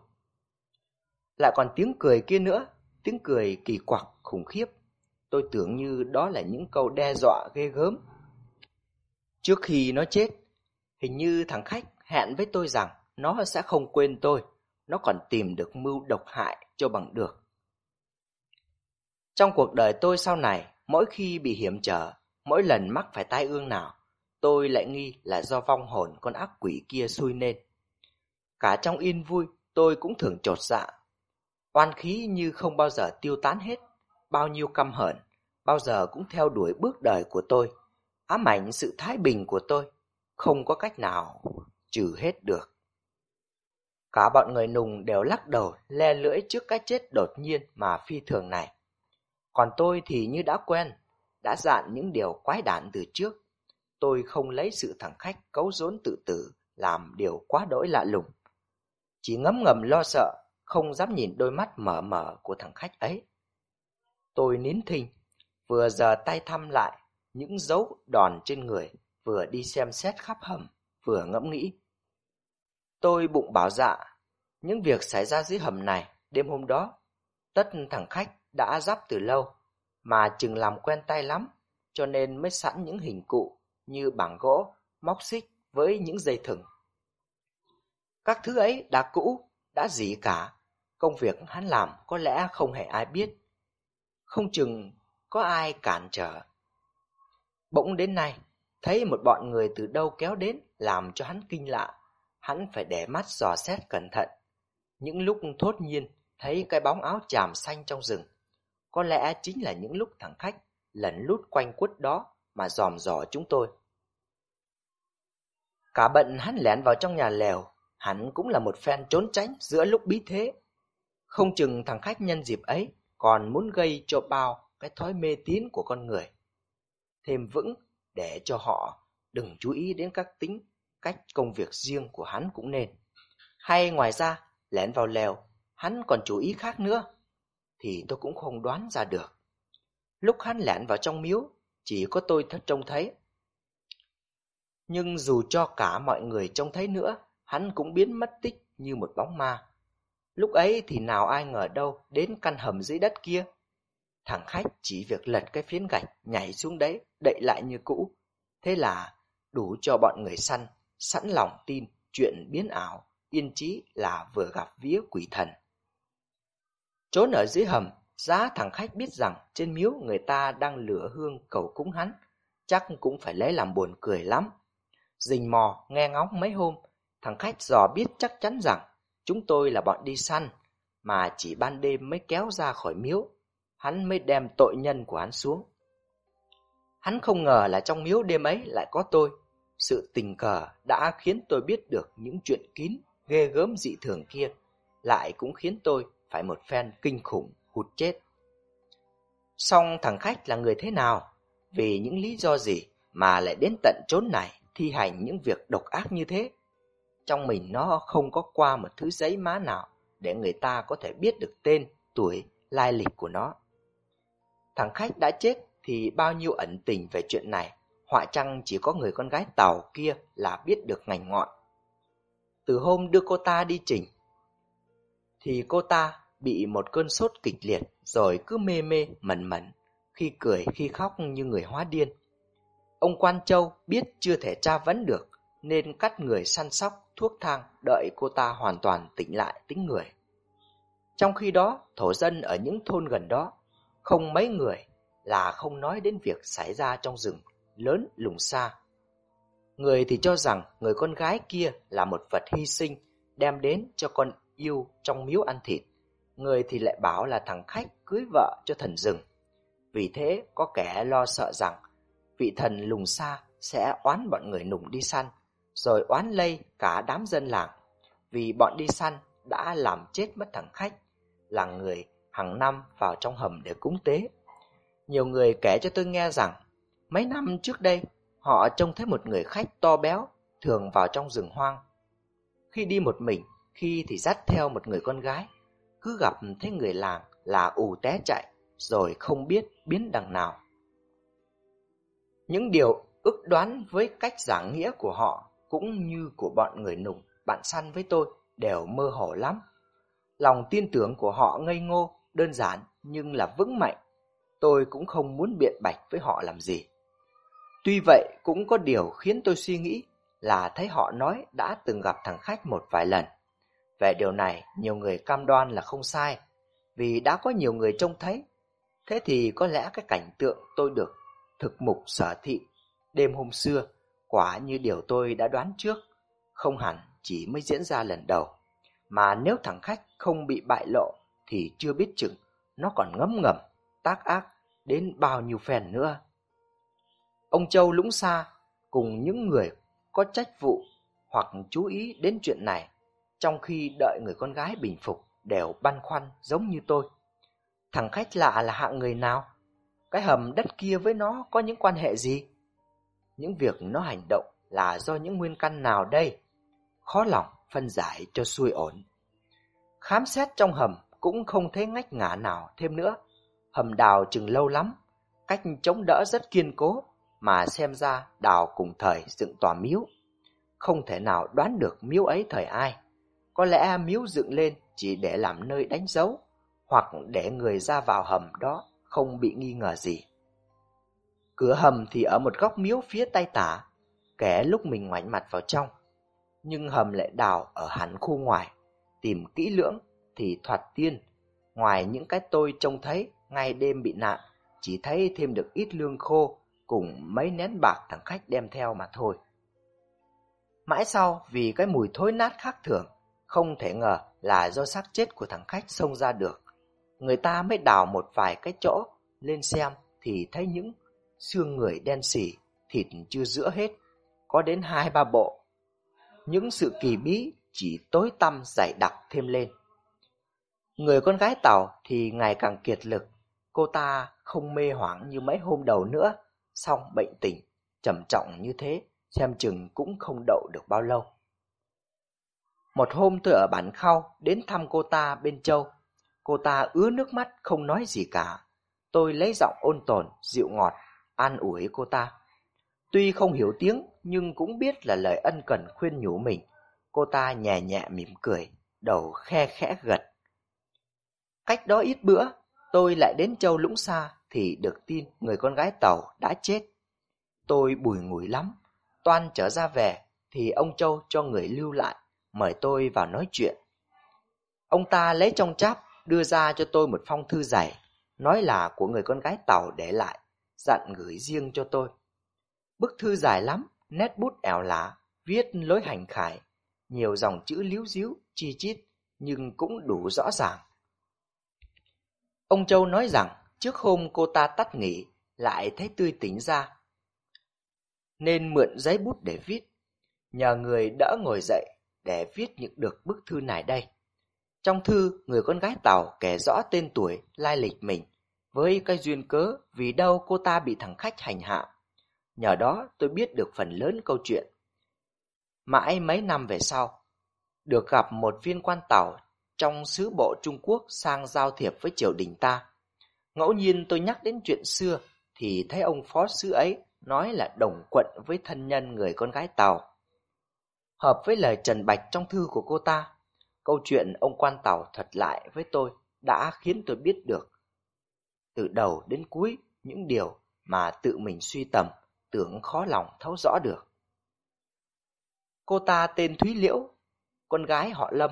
S2: Lại còn tiếng cười kia nữa, tiếng cười kỳ quặc, khủng khiếp. Tôi tưởng như đó là những câu đe dọa ghê gớm. Trước khi nó chết, hình như thằng khách hẹn với tôi rằng nó sẽ không quên tôi nó còn tìm được mưu độc hại cho bằng được. Trong cuộc đời tôi sau này, mỗi khi bị hiểm trở, mỗi lần mắc phải tai ương nào, tôi lại nghi là do vong hồn con ác quỷ kia xui nên. Cả trong yên vui, tôi cũng thường trột dạ. Oan khí như không bao giờ tiêu tán hết, bao nhiêu căm hận, bao giờ cũng theo đuổi bước đời của tôi, ám ảnh sự thái bình của tôi, không có cách nào trừ hết được. Cả bọn người nùng đều lắc đầu le lưỡi trước cái chết đột nhiên mà phi thường này. Còn tôi thì như đã quen, đã dặn những điều quái đản từ trước. Tôi không lấy sự thẳng khách cấu rốn tự tử làm điều quá đỗi lạ lùng. Chỉ ngấm ngầm lo sợ, không dám nhìn đôi mắt mở mở của thằng khách ấy. Tôi nín thinh, vừa giờ tay thăm lại những dấu đòn trên người, vừa đi xem xét khắp hầm, vừa ngẫm nghĩ. Tôi bụng bảo dạ, những việc xảy ra dưới hầm này đêm hôm đó, tất thằng khách đã giáp từ lâu, mà chừng làm quen tay lắm, cho nên mới sẵn những hình cụ như bảng gỗ, móc xích với những dây thừng. Các thứ ấy đã cũ, đã gì cả, công việc hắn làm có lẽ không hề ai biết. Không chừng có ai cản trở. Bỗng đến nay, thấy một bọn người từ đâu kéo đến làm cho hắn kinh lạ hắn phải để mắt dò xét cẩn thận. Những lúc thốt nhiên thấy cái bóng áo chàm xanh trong rừng, có lẽ chính là những lúc thằng khách lẩn lút quanh quất đó mà dòm dò chúng tôi. Cả bận hắn lẻn vào trong nhà lèo, hắn cũng là một phen trốn tránh giữa lúc bí thế. Không chừng thằng khách nhân dịp ấy còn muốn gây cho bao cái thói mê tín của con người. Thêm vững để cho họ đừng chú ý đến các tính cách công việc riêng của hắn cũng nên. Hay ngoài ra, lén vào lèo, hắn còn chú ý khác nữa, thì tôi cũng không đoán ra được. Lúc hắn lẻn vào trong miếu, chỉ có tôi thật trông thấy. Nhưng dù cho cả mọi người trông thấy nữa, hắn cũng biến mất tích như một bóng ma. Lúc ấy thì nào ai ngờ đâu đến căn hầm dưới đất kia. Thằng khách chỉ việc lật cái phiến gạch nhảy xuống đấy, đậy lại như cũ. Thế là đủ cho bọn người săn sẵn lòng tin chuyện biến ảo, yên chí là vừa gặp vía quỷ thần. Trốn ở dưới hầm, giá thằng khách biết rằng trên miếu người ta đang lửa hương cầu cúng hắn, chắc cũng phải lấy làm buồn cười lắm. Rình mò, nghe ngóng mấy hôm, thằng khách dò biết chắc chắn rằng chúng tôi là bọn đi săn, mà chỉ ban đêm mới kéo ra khỏi miếu, hắn mới đem tội nhân của hắn xuống. Hắn không ngờ là trong miếu đêm ấy lại có tôi, sự tình cờ đã khiến tôi biết được những chuyện kín, ghê gớm dị thường kia, lại cũng khiến tôi phải một phen kinh khủng, hụt chết. Song thằng khách là người thế nào? Vì những lý do gì mà lại đến tận chốn này thi hành những việc độc ác như thế? Trong mình nó không có qua một thứ giấy má nào để người ta có thể biết được tên, tuổi, lai lịch của nó. Thằng khách đã chết thì bao nhiêu ẩn tình về chuyện này, họa chăng chỉ có người con gái tàu kia là biết được ngành ngọn. Từ hôm đưa cô ta đi trình, thì cô ta bị một cơn sốt kịch liệt rồi cứ mê mê mẩn mẩn, khi cười khi khóc như người hóa điên. Ông Quan Châu biết chưa thể tra vấn được nên cắt người săn sóc thuốc thang đợi cô ta hoàn toàn tỉnh lại tính người. Trong khi đó, thổ dân ở những thôn gần đó, không mấy người là không nói đến việc xảy ra trong rừng lớn lùng xa. Người thì cho rằng người con gái kia là một vật hy sinh đem đến cho con yêu trong miếu ăn thịt. Người thì lại bảo là thằng khách cưới vợ cho thần rừng. Vì thế có kẻ lo sợ rằng vị thần lùng xa sẽ oán bọn người nùng đi săn, rồi oán lây cả đám dân làng. Vì bọn đi săn đã làm chết mất thằng khách, là người hàng năm vào trong hầm để cúng tế. Nhiều người kể cho tôi nghe rằng mấy năm trước đây họ trông thấy một người khách to béo thường vào trong rừng hoang. Khi đi một mình, khi thì dắt theo một người con gái, cứ gặp thấy người làng là ù té chạy rồi không biết biến đằng nào. Những điều ức đoán với cách giảng nghĩa của họ cũng như của bọn người nùng bạn săn với tôi đều mơ hồ lắm. Lòng tin tưởng của họ ngây ngô, đơn giản nhưng là vững mạnh. Tôi cũng không muốn biện bạch với họ làm gì. Tuy vậy cũng có điều khiến tôi suy nghĩ là thấy họ nói đã từng gặp thằng khách một vài lần. Về điều này nhiều người cam đoan là không sai, vì đã có nhiều người trông thấy. Thế thì có lẽ cái cảnh tượng tôi được thực mục sở thị đêm hôm xưa quả như điều tôi đã đoán trước, không hẳn chỉ mới diễn ra lần đầu. Mà nếu thằng khách không bị bại lộ thì chưa biết chừng nó còn ngấm ngầm, tác ác đến bao nhiêu phen nữa. Ông Châu Lũng Sa cùng những người có trách vụ hoặc chú ý đến chuyện này trong khi đợi người con gái bình phục đều băn khoăn giống như tôi. Thằng khách lạ là hạng người nào? Cái hầm đất kia với nó có những quan hệ gì? Những việc nó hành động là do những nguyên căn nào đây? Khó lòng phân giải cho xuôi ổn. Khám xét trong hầm cũng không thấy ngách ngã nào thêm nữa. Hầm đào chừng lâu lắm, cách chống đỡ rất kiên cố, mà xem ra đào cùng thời dựng tòa miếu. Không thể nào đoán được miếu ấy thời ai. Có lẽ miếu dựng lên chỉ để làm nơi đánh dấu, hoặc để người ra vào hầm đó không bị nghi ngờ gì. Cửa hầm thì ở một góc miếu phía tay tả, kẻ lúc mình ngoảnh mặt vào trong. Nhưng hầm lại đào ở hẳn khu ngoài, tìm kỹ lưỡng thì thoạt tiên. Ngoài những cái tôi trông thấy ngay đêm bị nạn, chỉ thấy thêm được ít lương khô cùng mấy nén bạc thằng khách đem theo mà thôi. Mãi sau vì cái mùi thối nát khác thường, không thể ngờ là do xác chết của thằng khách xông ra được. Người ta mới đào một vài cái chỗ lên xem thì thấy những xương người đen xỉ, thịt chưa giữa hết, có đến hai ba bộ. Những sự kỳ bí chỉ tối tăm dày đặc thêm lên. Người con gái tàu thì ngày càng kiệt lực, cô ta không mê hoảng như mấy hôm đầu nữa, song bệnh tình, trầm trọng như thế, xem chừng cũng không đậu được bao lâu. Một hôm tôi ở bản khao đến thăm cô ta bên châu. Cô ta ứa nước mắt không nói gì cả. Tôi lấy giọng ôn tồn, dịu ngọt, an ủi cô ta. Tuy không hiểu tiếng nhưng cũng biết là lời ân cần khuyên nhủ mình. Cô ta nhẹ nhẹ mỉm cười, đầu khe khẽ gật. Cách đó ít bữa, tôi lại đến châu Lũng Sa thì được tin người con gái tàu đã chết. Tôi bùi ngùi lắm, toan trở ra về thì ông Châu cho người lưu lại mời tôi vào nói chuyện. Ông ta lấy trong cháp đưa ra cho tôi một phong thư dày, nói là của người con gái tàu để lại, dặn gửi riêng cho tôi. Bức thư dài lắm, nét bút ẻo lả, viết lối hành khải, nhiều dòng chữ líu díu, chi chít, nhưng cũng đủ rõ ràng. Ông Châu nói rằng trước hôm cô ta tắt nghỉ, lại thấy tươi tỉnh ra. nên mượn giấy bút để viết. Nhờ người đỡ ngồi dậy để viết những được bức thư này đây. Trong thư, người con gái Tàu kể rõ tên tuổi, lai lịch mình, với cái duyên cớ vì đâu cô ta bị thằng khách hành hạ. Nhờ đó tôi biết được phần lớn câu chuyện. Mãi mấy năm về sau, được gặp một viên quan Tàu trong sứ bộ Trung Quốc sang giao thiệp với triều đình ta. Ngẫu nhiên tôi nhắc đến chuyện xưa thì thấy ông phó sứ ấy nói là đồng quận với thân nhân người con gái Tàu. Hợp với lời Trần Bạch trong thư của cô ta, câu chuyện ông quan Tàu thuật lại với tôi đã khiến tôi biết được từ đầu đến cuối những điều mà tự mình suy tầm tưởng khó lòng thấu rõ được. Cô ta tên Thúy Liễu, con gái họ Lâm,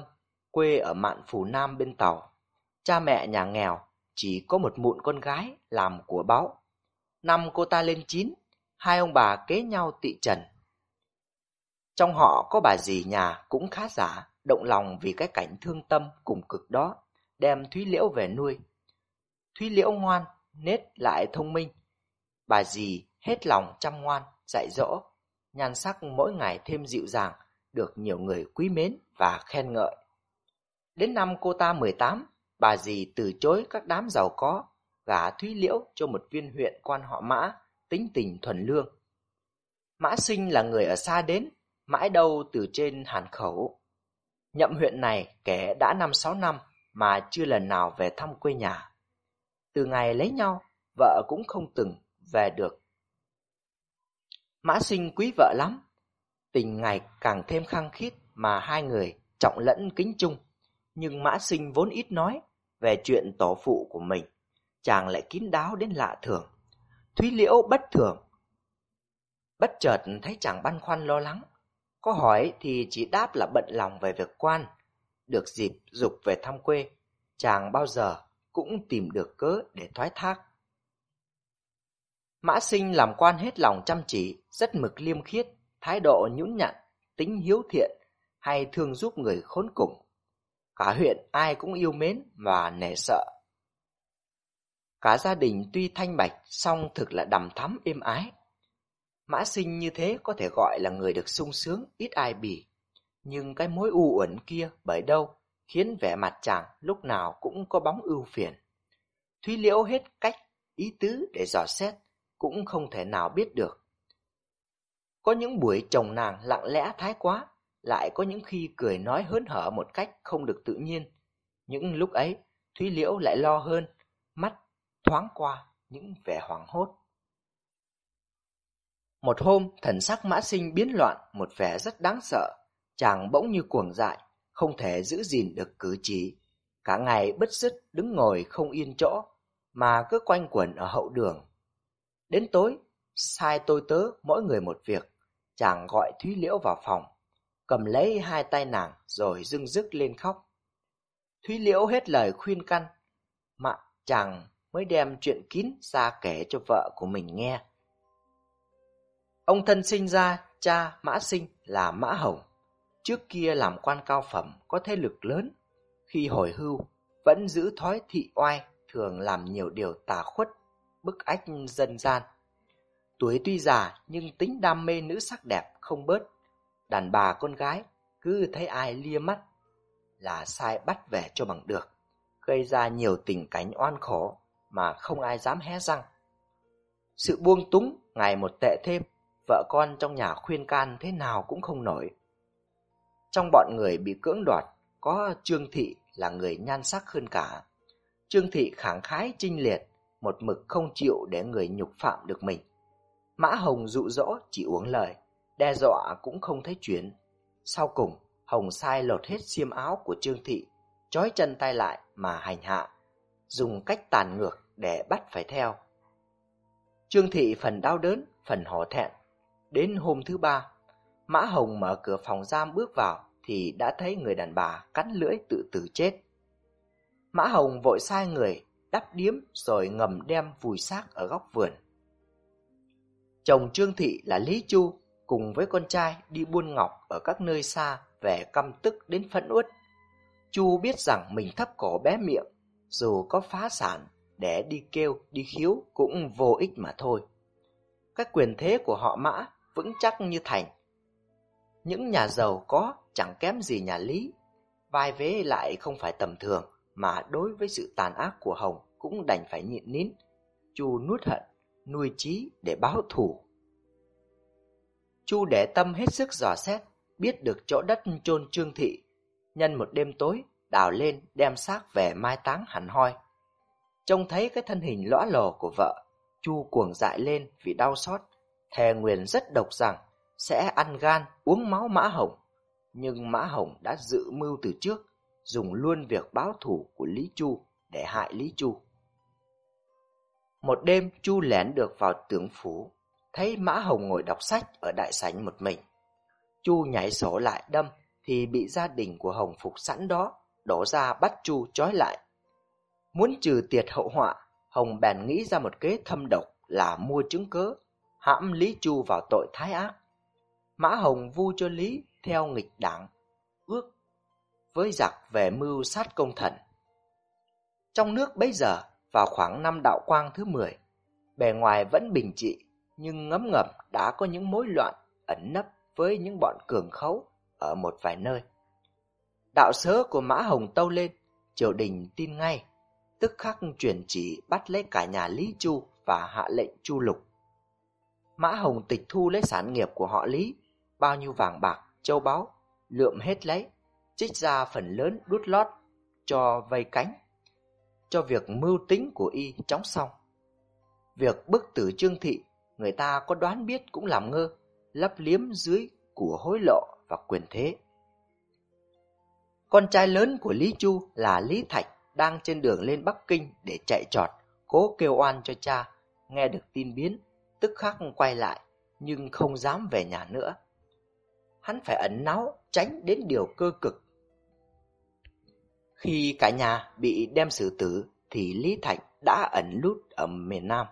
S2: quê ở mạn phủ Nam bên Tàu. Cha mẹ nhà nghèo, chỉ có một mụn con gái làm của báo. Năm cô ta lên chín, hai ông bà kế nhau tị trần. Trong họ có bà dì nhà cũng khá giả, động lòng vì cái cảnh thương tâm cùng cực đó, đem Thúy Liễu về nuôi. Thúy Liễu ngoan, nết lại thông minh. Bà dì hết lòng chăm ngoan, dạy dỗ, nhan sắc mỗi ngày thêm dịu dàng, được nhiều người quý mến và khen ngợi. Đến năm cô ta 18, bà dì từ chối các đám giàu có, gả Thúy Liễu cho một viên huyện quan họ Mã, tính tình thuần lương. Mã Sinh là người ở xa đến, mãi đâu từ trên Hàn Khẩu. Nhậm huyện này kẻ đã năm sáu năm mà chưa lần nào về thăm quê nhà. Từ ngày lấy nhau, vợ cũng không từng về được. Mã Sinh quý vợ lắm, tình ngày càng thêm khăng khít mà hai người trọng lẫn kính chung. Nhưng Mã Sinh vốn ít nói về chuyện tổ phụ của mình, chàng lại kín đáo đến lạ thường. Thúy Liễu bất thường. Bất chợt thấy chàng băn khoăn lo lắng, có hỏi thì chỉ đáp là bận lòng về việc quan, được dịp dục về thăm quê, chàng bao giờ cũng tìm được cớ để thoái thác. Mã sinh làm quan hết lòng chăm chỉ, rất mực liêm khiết, thái độ nhũn nhặn, tính hiếu thiện, hay thương giúp người khốn cùng. Cả huyện ai cũng yêu mến và nể sợ. Cả gia đình tuy thanh bạch, song thực là đầm thắm êm ái. Mã sinh như thế có thể gọi là người được sung sướng, ít ai bì. Nhưng cái mối u uẩn kia bởi đâu khiến vẻ mặt chàng lúc nào cũng có bóng ưu phiền. Thúy Liễu hết cách, ý tứ để dò xét, cũng không thể nào biết được. Có những buổi chồng nàng lặng lẽ thái quá, lại có những khi cười nói hớn hở một cách không được tự nhiên. Những lúc ấy, Thúy Liễu lại lo hơn, mắt thoáng qua những vẻ hoảng hốt. Một hôm, thần sắc mã sinh biến loạn, một vẻ rất đáng sợ. Chàng bỗng như cuồng dại, không thể giữ gìn được cử chỉ. Cả ngày bất dứt đứng ngồi không yên chỗ, mà cứ quanh quẩn ở hậu đường. Đến tối, sai tôi tớ mỗi người một việc, chàng gọi Thúy Liễu vào phòng, cầm lấy hai tay nàng rồi dưng dứt lên khóc. Thúy Liễu hết lời khuyên căn, mà chàng mới đem chuyện kín ra kể cho vợ của mình nghe. Ông thân sinh ra, cha Mã Sinh là Mã Hồng. Trước kia làm quan cao phẩm, có thế lực lớn. Khi hồi hưu, vẫn giữ thói thị oai, thường làm nhiều điều tà khuất, bức ách dân gian. Tuổi tuy già nhưng tính đam mê nữ sắc đẹp không bớt. Đàn bà con gái cứ thấy ai lia mắt là sai bắt về cho bằng được, gây ra nhiều tình cảnh oan khổ mà không ai dám hé răng. Sự buông túng ngày một tệ thêm, vợ con trong nhà khuyên can thế nào cũng không nổi. Trong bọn người bị cưỡng đoạt, có Trương Thị là người nhan sắc hơn cả. Trương Thị khẳng khái trinh liệt, một mực không chịu để người nhục phạm được mình. Mã Hồng dụ dỗ chỉ uống lời, đe dọa cũng không thấy chuyển. Sau cùng, Hồng sai lột hết xiêm áo của Trương Thị, trói chân tay lại mà hành hạ, dùng cách tàn ngược để bắt phải theo. Trương Thị phần đau đớn, phần hổ thẹn. Đến hôm thứ ba, Mã Hồng mở cửa phòng giam bước vào thì đã thấy người đàn bà cắn lưỡi tự tử chết. Mã Hồng vội sai người đắp điếm rồi ngầm đem vùi xác ở góc vườn. Chồng Trương Thị là Lý Chu cùng với con trai đi buôn ngọc ở các nơi xa về căm tức đến phẫn uất. Chu biết rằng mình thấp cổ bé miệng, dù có phá sản để đi kêu, đi khiếu cũng vô ích mà thôi. Các quyền thế của họ mã vững chắc như thành. Những nhà giàu có chẳng kém gì nhà Lý, vai vế lại không phải tầm thường, mà đối với sự tàn ác của Hồng cũng đành phải nhịn nín. Chu nuốt hận, nuôi trí để báo thù. Chu để tâm hết sức dò xét, biết được chỗ đất chôn Trương Thị. Nhân một đêm tối, đào lên đem xác về mai táng hẳn hoi. Trông thấy cái thân hình lõa lồ của vợ, Chu cuồng dại lên vì đau xót, thề nguyền rất độc rằng sẽ ăn gan uống máu Mã Hồng. Nhưng Mã Hồng đã dự mưu từ trước, dùng luôn việc báo thủ của Lý Chu để hại Lý Chu. Một đêm Chu lén được vào tướng phủ, thấy Mã Hồng ngồi đọc sách ở đại sảnh một mình. Chu nhảy sổ lại đâm thì bị gia đình của Hồng phục sẵn đó đổ ra bắt Chu trói lại. Muốn trừ tiệt hậu họa, Hồng bèn nghĩ ra một kế thâm độc là mua chứng cớ, hãm Lý Chu vào tội thái ác. Mã Hồng vu cho Lý theo nghịch đảng, ước với giặc về mưu sát công thần. Trong nước bấy giờ, vào khoảng năm đạo quang thứ 10, bề ngoài vẫn bình trị, nhưng ngấm ngầm đã có những mối loạn ẩn nấp với những bọn cường khấu ở một vài nơi. Đạo sớ của Mã Hồng tâu lên, triều đình tin ngay, tức khắc chuyển chỉ bắt lấy cả nhà Lý Chu và hạ lệnh Chu Lục. Mã Hồng tịch thu lấy sản nghiệp của họ Lý, bao nhiêu vàng bạc, châu báu, lượm hết lấy, trích ra phần lớn đút lót cho vây cánh, cho việc mưu tính của y chóng xong. Việc bức tử Trương Thị, người ta có đoán biết cũng làm ngơ, lấp liếm dưới của hối lộ và quyền thế. Con trai lớn của Lý Chu là Lý Thạch đang trên đường lên Bắc Kinh để chạy trọt, cố kêu oan cho cha, nghe được tin biến, tức khắc quay lại, nhưng không dám về nhà nữa. Hắn phải ẩn náu, tránh đến điều cơ cực. Khi cả nhà bị đem xử tử, thì Lý Thạch đã ẩn lút ở miền Nam.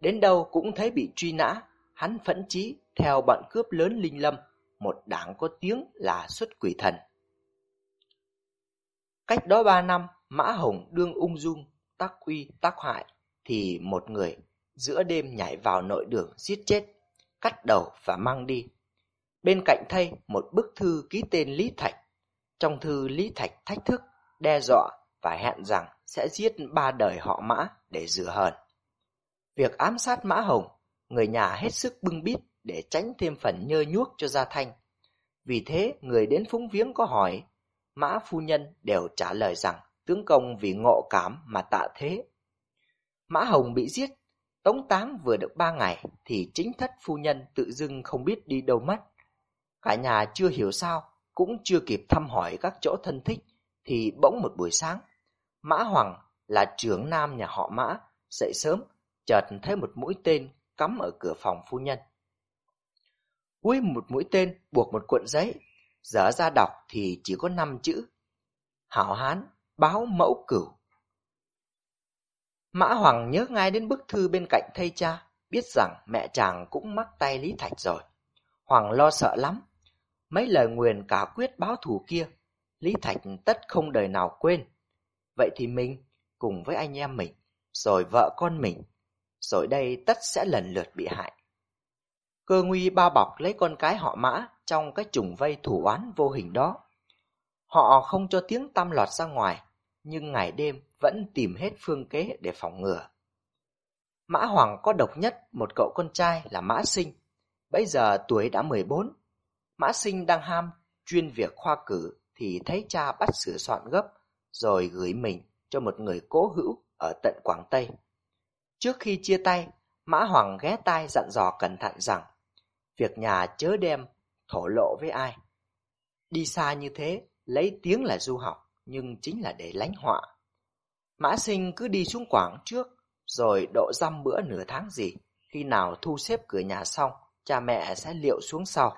S2: Đến đâu cũng thấy bị truy nã, hắn phẫn chí theo bọn cướp lớn Linh Lâm, một đảng có tiếng là xuất quỷ thần. Cách đó ba năm, Mã Hồng đương ung dung, tác uy, tác hại, thì một người giữa đêm nhảy vào nội đường giết chết, cắt đầu và mang đi. Bên cạnh thay một bức thư ký tên Lý Thạch. Trong thư Lý Thạch thách thức, đe dọa và hẹn rằng sẽ giết ba đời họ Mã để rửa hờn. Việc ám sát Mã Hồng, người nhà hết sức bưng bít để tránh thêm phần nhơ nhuốc cho Gia Thanh. Vì thế, người đến phúng viếng có hỏi, Mã phu nhân đều trả lời rằng tướng công vì ngộ cảm mà tạ thế. Mã Hồng bị giết, tống táng vừa được ba ngày thì chính thất phu nhân tự dưng không biết đi đâu mất. Cả nhà chưa hiểu sao, cũng chưa kịp thăm hỏi các chỗ thân thích thì bỗng một buổi sáng, Mã Hoàng là trưởng nam nhà họ Mã, dậy sớm, chợt thấy một mũi tên cắm ở cửa phòng phu nhân. Cuối một mũi tên buộc một cuộn giấy, dở ra đọc thì chỉ có năm chữ. Hảo Hán, báo mẫu cửu. Mã Hoàng nhớ ngay đến bức thư bên cạnh thây cha, biết rằng mẹ chàng cũng mắc tay Lý Thạch rồi. Hoàng lo sợ lắm. Mấy lời nguyền cả quyết báo thù kia, Lý Thạch tất không đời nào quên. Vậy thì mình, cùng với anh em mình, rồi vợ con mình, rồi đây tất sẽ lần lượt bị hại. Cơ nguy bao bọc lấy con cái họ mã trong cái trùng vây thủ oán vô hình đó. Họ không cho tiếng tăm lọt ra ngoài, nhưng ngày đêm vẫn tìm hết phương kế để phòng ngừa. Mã Hoàng có độc nhất một cậu con trai là Mã Sinh, bây giờ tuổi đã 14. Mã Sinh đang ham chuyên việc khoa cử thì thấy cha bắt sửa soạn gấp, rồi gửi mình cho một người cố hữu ở tận Quảng Tây. Trước khi chia tay, Mã Hoàng ghé tai dặn dò cẩn thận rằng việc nhà chớ đem thổ lộ với ai. Đi xa như thế, lấy tiếng là du học, nhưng chính là để lánh họa. Mã sinh cứ đi xuống quảng trước, rồi độ dăm bữa nửa tháng gì, khi nào thu xếp cửa nhà xong, cha mẹ sẽ liệu xuống sau.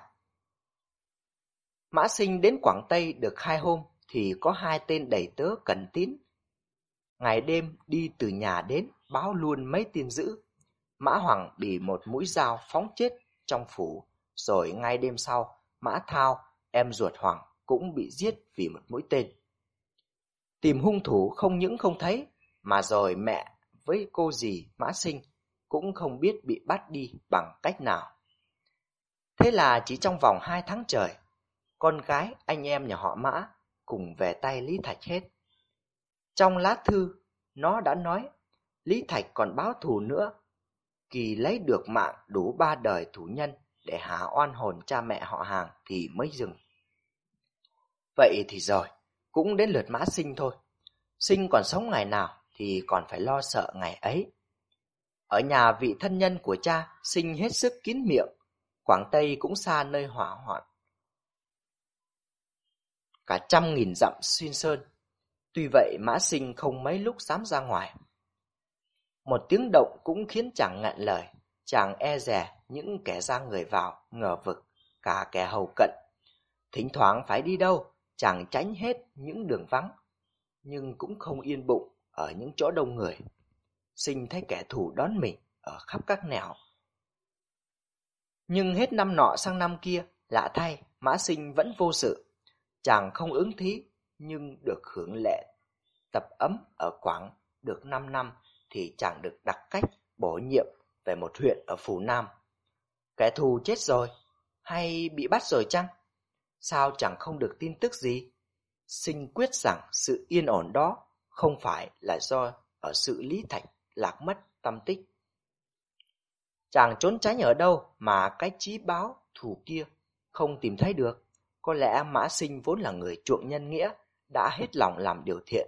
S2: Mã sinh đến Quảng Tây được hai hôm, thì có hai tên đầy tớ cần tín. Ngày đêm đi từ nhà đến, báo luôn mấy tin dữ. Mã Hoàng bị một mũi dao phóng chết trong phủ, rồi ngay đêm sau, Mã Thao, em ruột Hoàng, cũng bị giết vì một mũi tên. Tìm hung thủ không những không thấy, mà rồi mẹ với cô dì Mã Sinh cũng không biết bị bắt đi bằng cách nào. Thế là chỉ trong vòng hai tháng trời, con gái anh em nhà họ Mã cùng về tay Lý Thạch hết. Trong lá thư, nó đã nói Lý Thạch còn báo thù nữa. Kỳ lấy được mạng đủ ba đời thủ nhân để hạ oan hồn cha mẹ họ hàng thì mới dừng. Vậy thì rồi, cũng đến lượt mã sinh thôi. Sinh còn sống ngày nào thì còn phải lo sợ ngày ấy. Ở nhà vị thân nhân của cha, sinh hết sức kín miệng, Quảng Tây cũng xa nơi hỏa hoạn. Cả trăm nghìn dặm xuyên sơn, tuy vậy mã sinh không mấy lúc dám ra ngoài. Một tiếng động cũng khiến chàng ngạn lời, chàng e rè những kẻ ra người vào, ngờ vực, cả kẻ hầu cận. Thỉnh thoảng phải đi đâu, chàng tránh hết những đường vắng, nhưng cũng không yên bụng ở những chỗ đông người. Sinh thấy kẻ thù đón mình ở khắp các nẻo. Nhưng hết năm nọ sang năm kia, lạ thay, mã sinh vẫn vô sự. Chàng không ứng thí, nhưng được hưởng lệ tập ấm ở Quảng được 5 năm thì chàng được đặc cách bổ nhiệm về một huyện ở Phủ Nam. Kẻ thù chết rồi, hay bị bắt rồi chăng? Sao chẳng không được tin tức gì? Sinh quyết rằng sự yên ổn đó không phải là do ở sự lý thạch lạc mất tâm tích. Chàng trốn tránh ở đâu mà cái chí báo thù kia không tìm thấy được. Có lẽ Mã Sinh vốn là người chuộng nhân nghĩa, đã hết lòng làm điều thiện.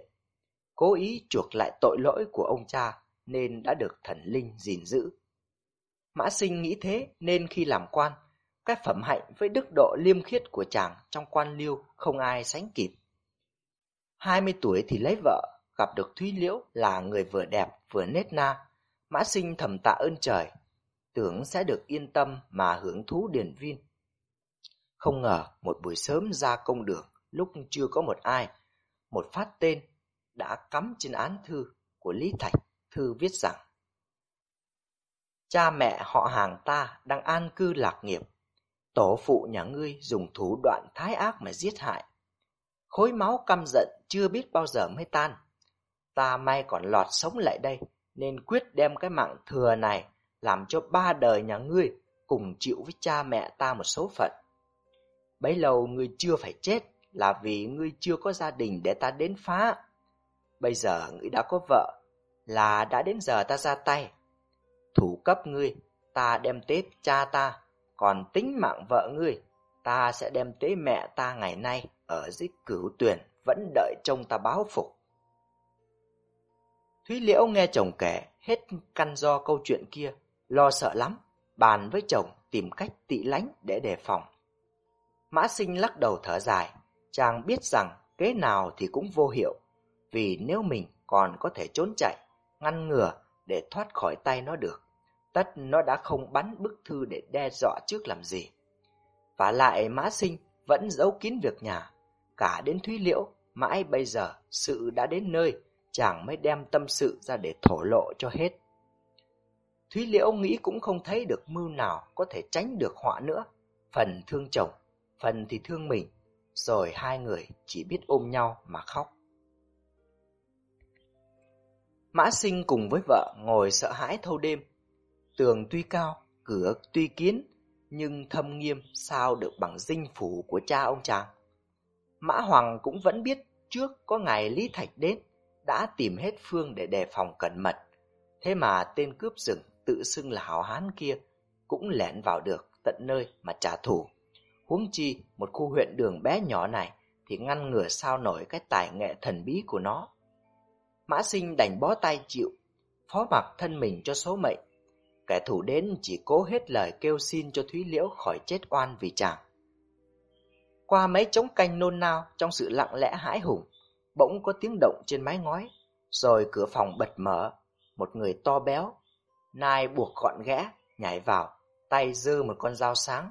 S2: Cố ý chuộc lại tội lỗi của ông cha nên đã được thần linh gìn giữ. Mã Sinh nghĩ thế nên khi làm quan, cái phẩm hạnh với đức độ liêm khiết của chàng trong quan liêu không ai sánh kịp. 20 tuổi thì lấy vợ, gặp được Thúy Liễu là người vừa đẹp vừa nết na. Mã sinh thầm tạ ơn trời, tưởng sẽ được yên tâm mà hưởng thú điển viên. Không ngờ một buổi sớm ra công đường, lúc chưa có một ai, một phát tên đã cắm trên án thư của Lý Thạch, thư viết rằng Cha mẹ họ hàng ta đang an cư lạc nghiệp, tổ phụ nhà ngươi dùng thủ đoạn thái ác mà giết hại. Khối máu căm giận chưa biết bao giờ mới tan. Ta may còn lọt sống lại đây, nên quyết đem cái mạng thừa này làm cho ba đời nhà ngươi cùng chịu với cha mẹ ta một số phận. Bấy lâu ngươi chưa phải chết là vì ngươi chưa có gia đình để ta đến phá. Bây giờ ngươi đã có vợ, là đã đến giờ ta ra tay. Thủ cấp ngươi, ta đem tế cha ta, còn tính mạng vợ ngươi, ta sẽ đem tế mẹ ta ngày nay ở dưới cửu tuyển vẫn đợi trông ta báo phục. Thúy Liễu nghe chồng kể hết căn do câu chuyện kia, lo sợ lắm, bàn với chồng tìm cách tị lánh để đề phòng. Mã sinh lắc đầu thở dài, chàng biết rằng kế nào thì cũng vô hiệu, vì nếu mình còn có thể trốn chạy, ngăn ngừa để thoát khỏi tay nó được, tất nó đã không bắn bức thư để đe dọa trước làm gì. Và lại Mã Sinh vẫn giấu kín việc nhà, cả đến Thúy Liễu, mãi bây giờ sự đã đến nơi, chàng mới đem tâm sự ra để thổ lộ cho hết. Thúy Liễu nghĩ cũng không thấy được mưu nào có thể tránh được họa nữa, phần thương chồng, phần thì thương mình, rồi hai người chỉ biết ôm nhau mà khóc. Mã sinh cùng với vợ ngồi sợ hãi thâu đêm. Tường tuy cao, cửa tuy kiến, nhưng thâm nghiêm sao được bằng dinh phủ của cha ông chàng. Mã Hoàng cũng vẫn biết trước có ngày Lý Thạch đến, đã tìm hết phương để đề phòng cẩn mật. Thế mà tên cướp rừng tự xưng là hảo hán kia cũng lẻn vào được tận nơi mà trả thù. Huống chi một khu huyện đường bé nhỏ này thì ngăn ngừa sao nổi cái tài nghệ thần bí của nó. Mã sinh đành bó tay chịu, phó mặc thân mình cho số mệnh. Kẻ thù đến chỉ cố hết lời kêu xin cho Thúy Liễu khỏi chết oan vì chàng. Qua mấy trống canh nôn nao trong sự lặng lẽ hãi hùng, bỗng có tiếng động trên mái ngói, rồi cửa phòng bật mở, một người to béo, nai buộc gọn ghẽ, nhảy vào, tay dư một con dao sáng.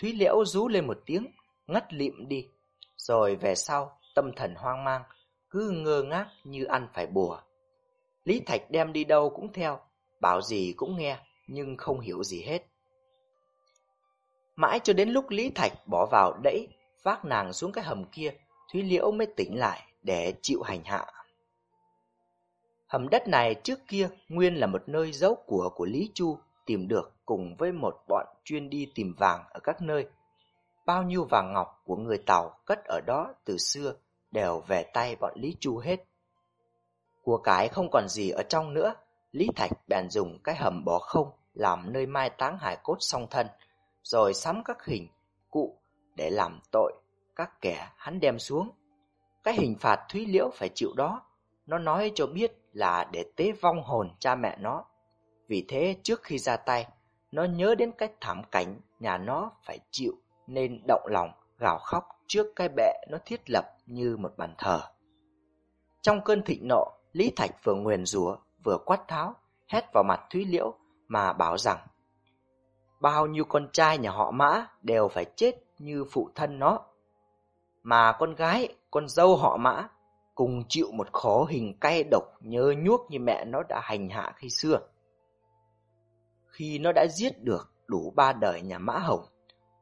S2: Thúy Liễu rú lên một tiếng, ngất lịm đi, rồi về sau tâm thần hoang mang, cứ ngơ ngác như ăn phải bùa. Lý Thạch đem đi đâu cũng theo, bảo gì cũng nghe, nhưng không hiểu gì hết. Mãi cho đến lúc Lý Thạch bỏ vào đẫy, vác nàng xuống cái hầm kia, Thúy Liễu mới tỉnh lại để chịu hành hạ. Hầm đất này trước kia nguyên là một nơi giấu của của Lý Chu, tìm được cùng với một bọn chuyên đi tìm vàng ở các nơi. Bao nhiêu vàng ngọc của người Tàu cất ở đó từ xưa đều về tay bọn Lý Chu hết. Của cái không còn gì ở trong nữa, Lý Thạch bèn dùng cái hầm bỏ không làm nơi mai táng hải cốt song thân, rồi sắm các hình, cụ để làm tội các kẻ hắn đem xuống. Cái hình phạt Thúy Liễu phải chịu đó, nó nói cho biết là để tế vong hồn cha mẹ nó. Vì thế trước khi ra tay, nó nhớ đến cái thảm cảnh nhà nó phải chịu nên động lòng gào khóc trước cái bệ nó thiết lập như một bàn thờ. Trong cơn thịnh nộ, Lý Thạch vừa nguyền rủa vừa quát tháo, hét vào mặt Thúy Liễu mà bảo rằng bao nhiêu con trai nhà họ Mã đều phải chết như phụ thân nó. Mà con gái, con dâu họ Mã cùng chịu một khổ hình cay độc nhớ nhuốc như mẹ nó đã hành hạ khi xưa. Khi nó đã giết được đủ ba đời nhà Mã Hồng,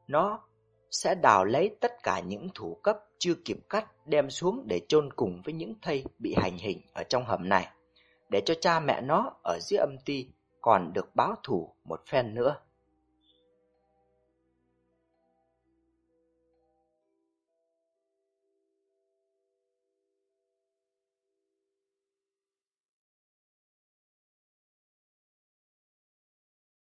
S2: nó sẽ đào lấy tất cả những thủ cấp chưa kịp cắt đem xuống để chôn cùng với những thây bị hành hình ở trong hầm này, để cho cha mẹ nó ở dưới âm ti còn được báo thù một phen nữa.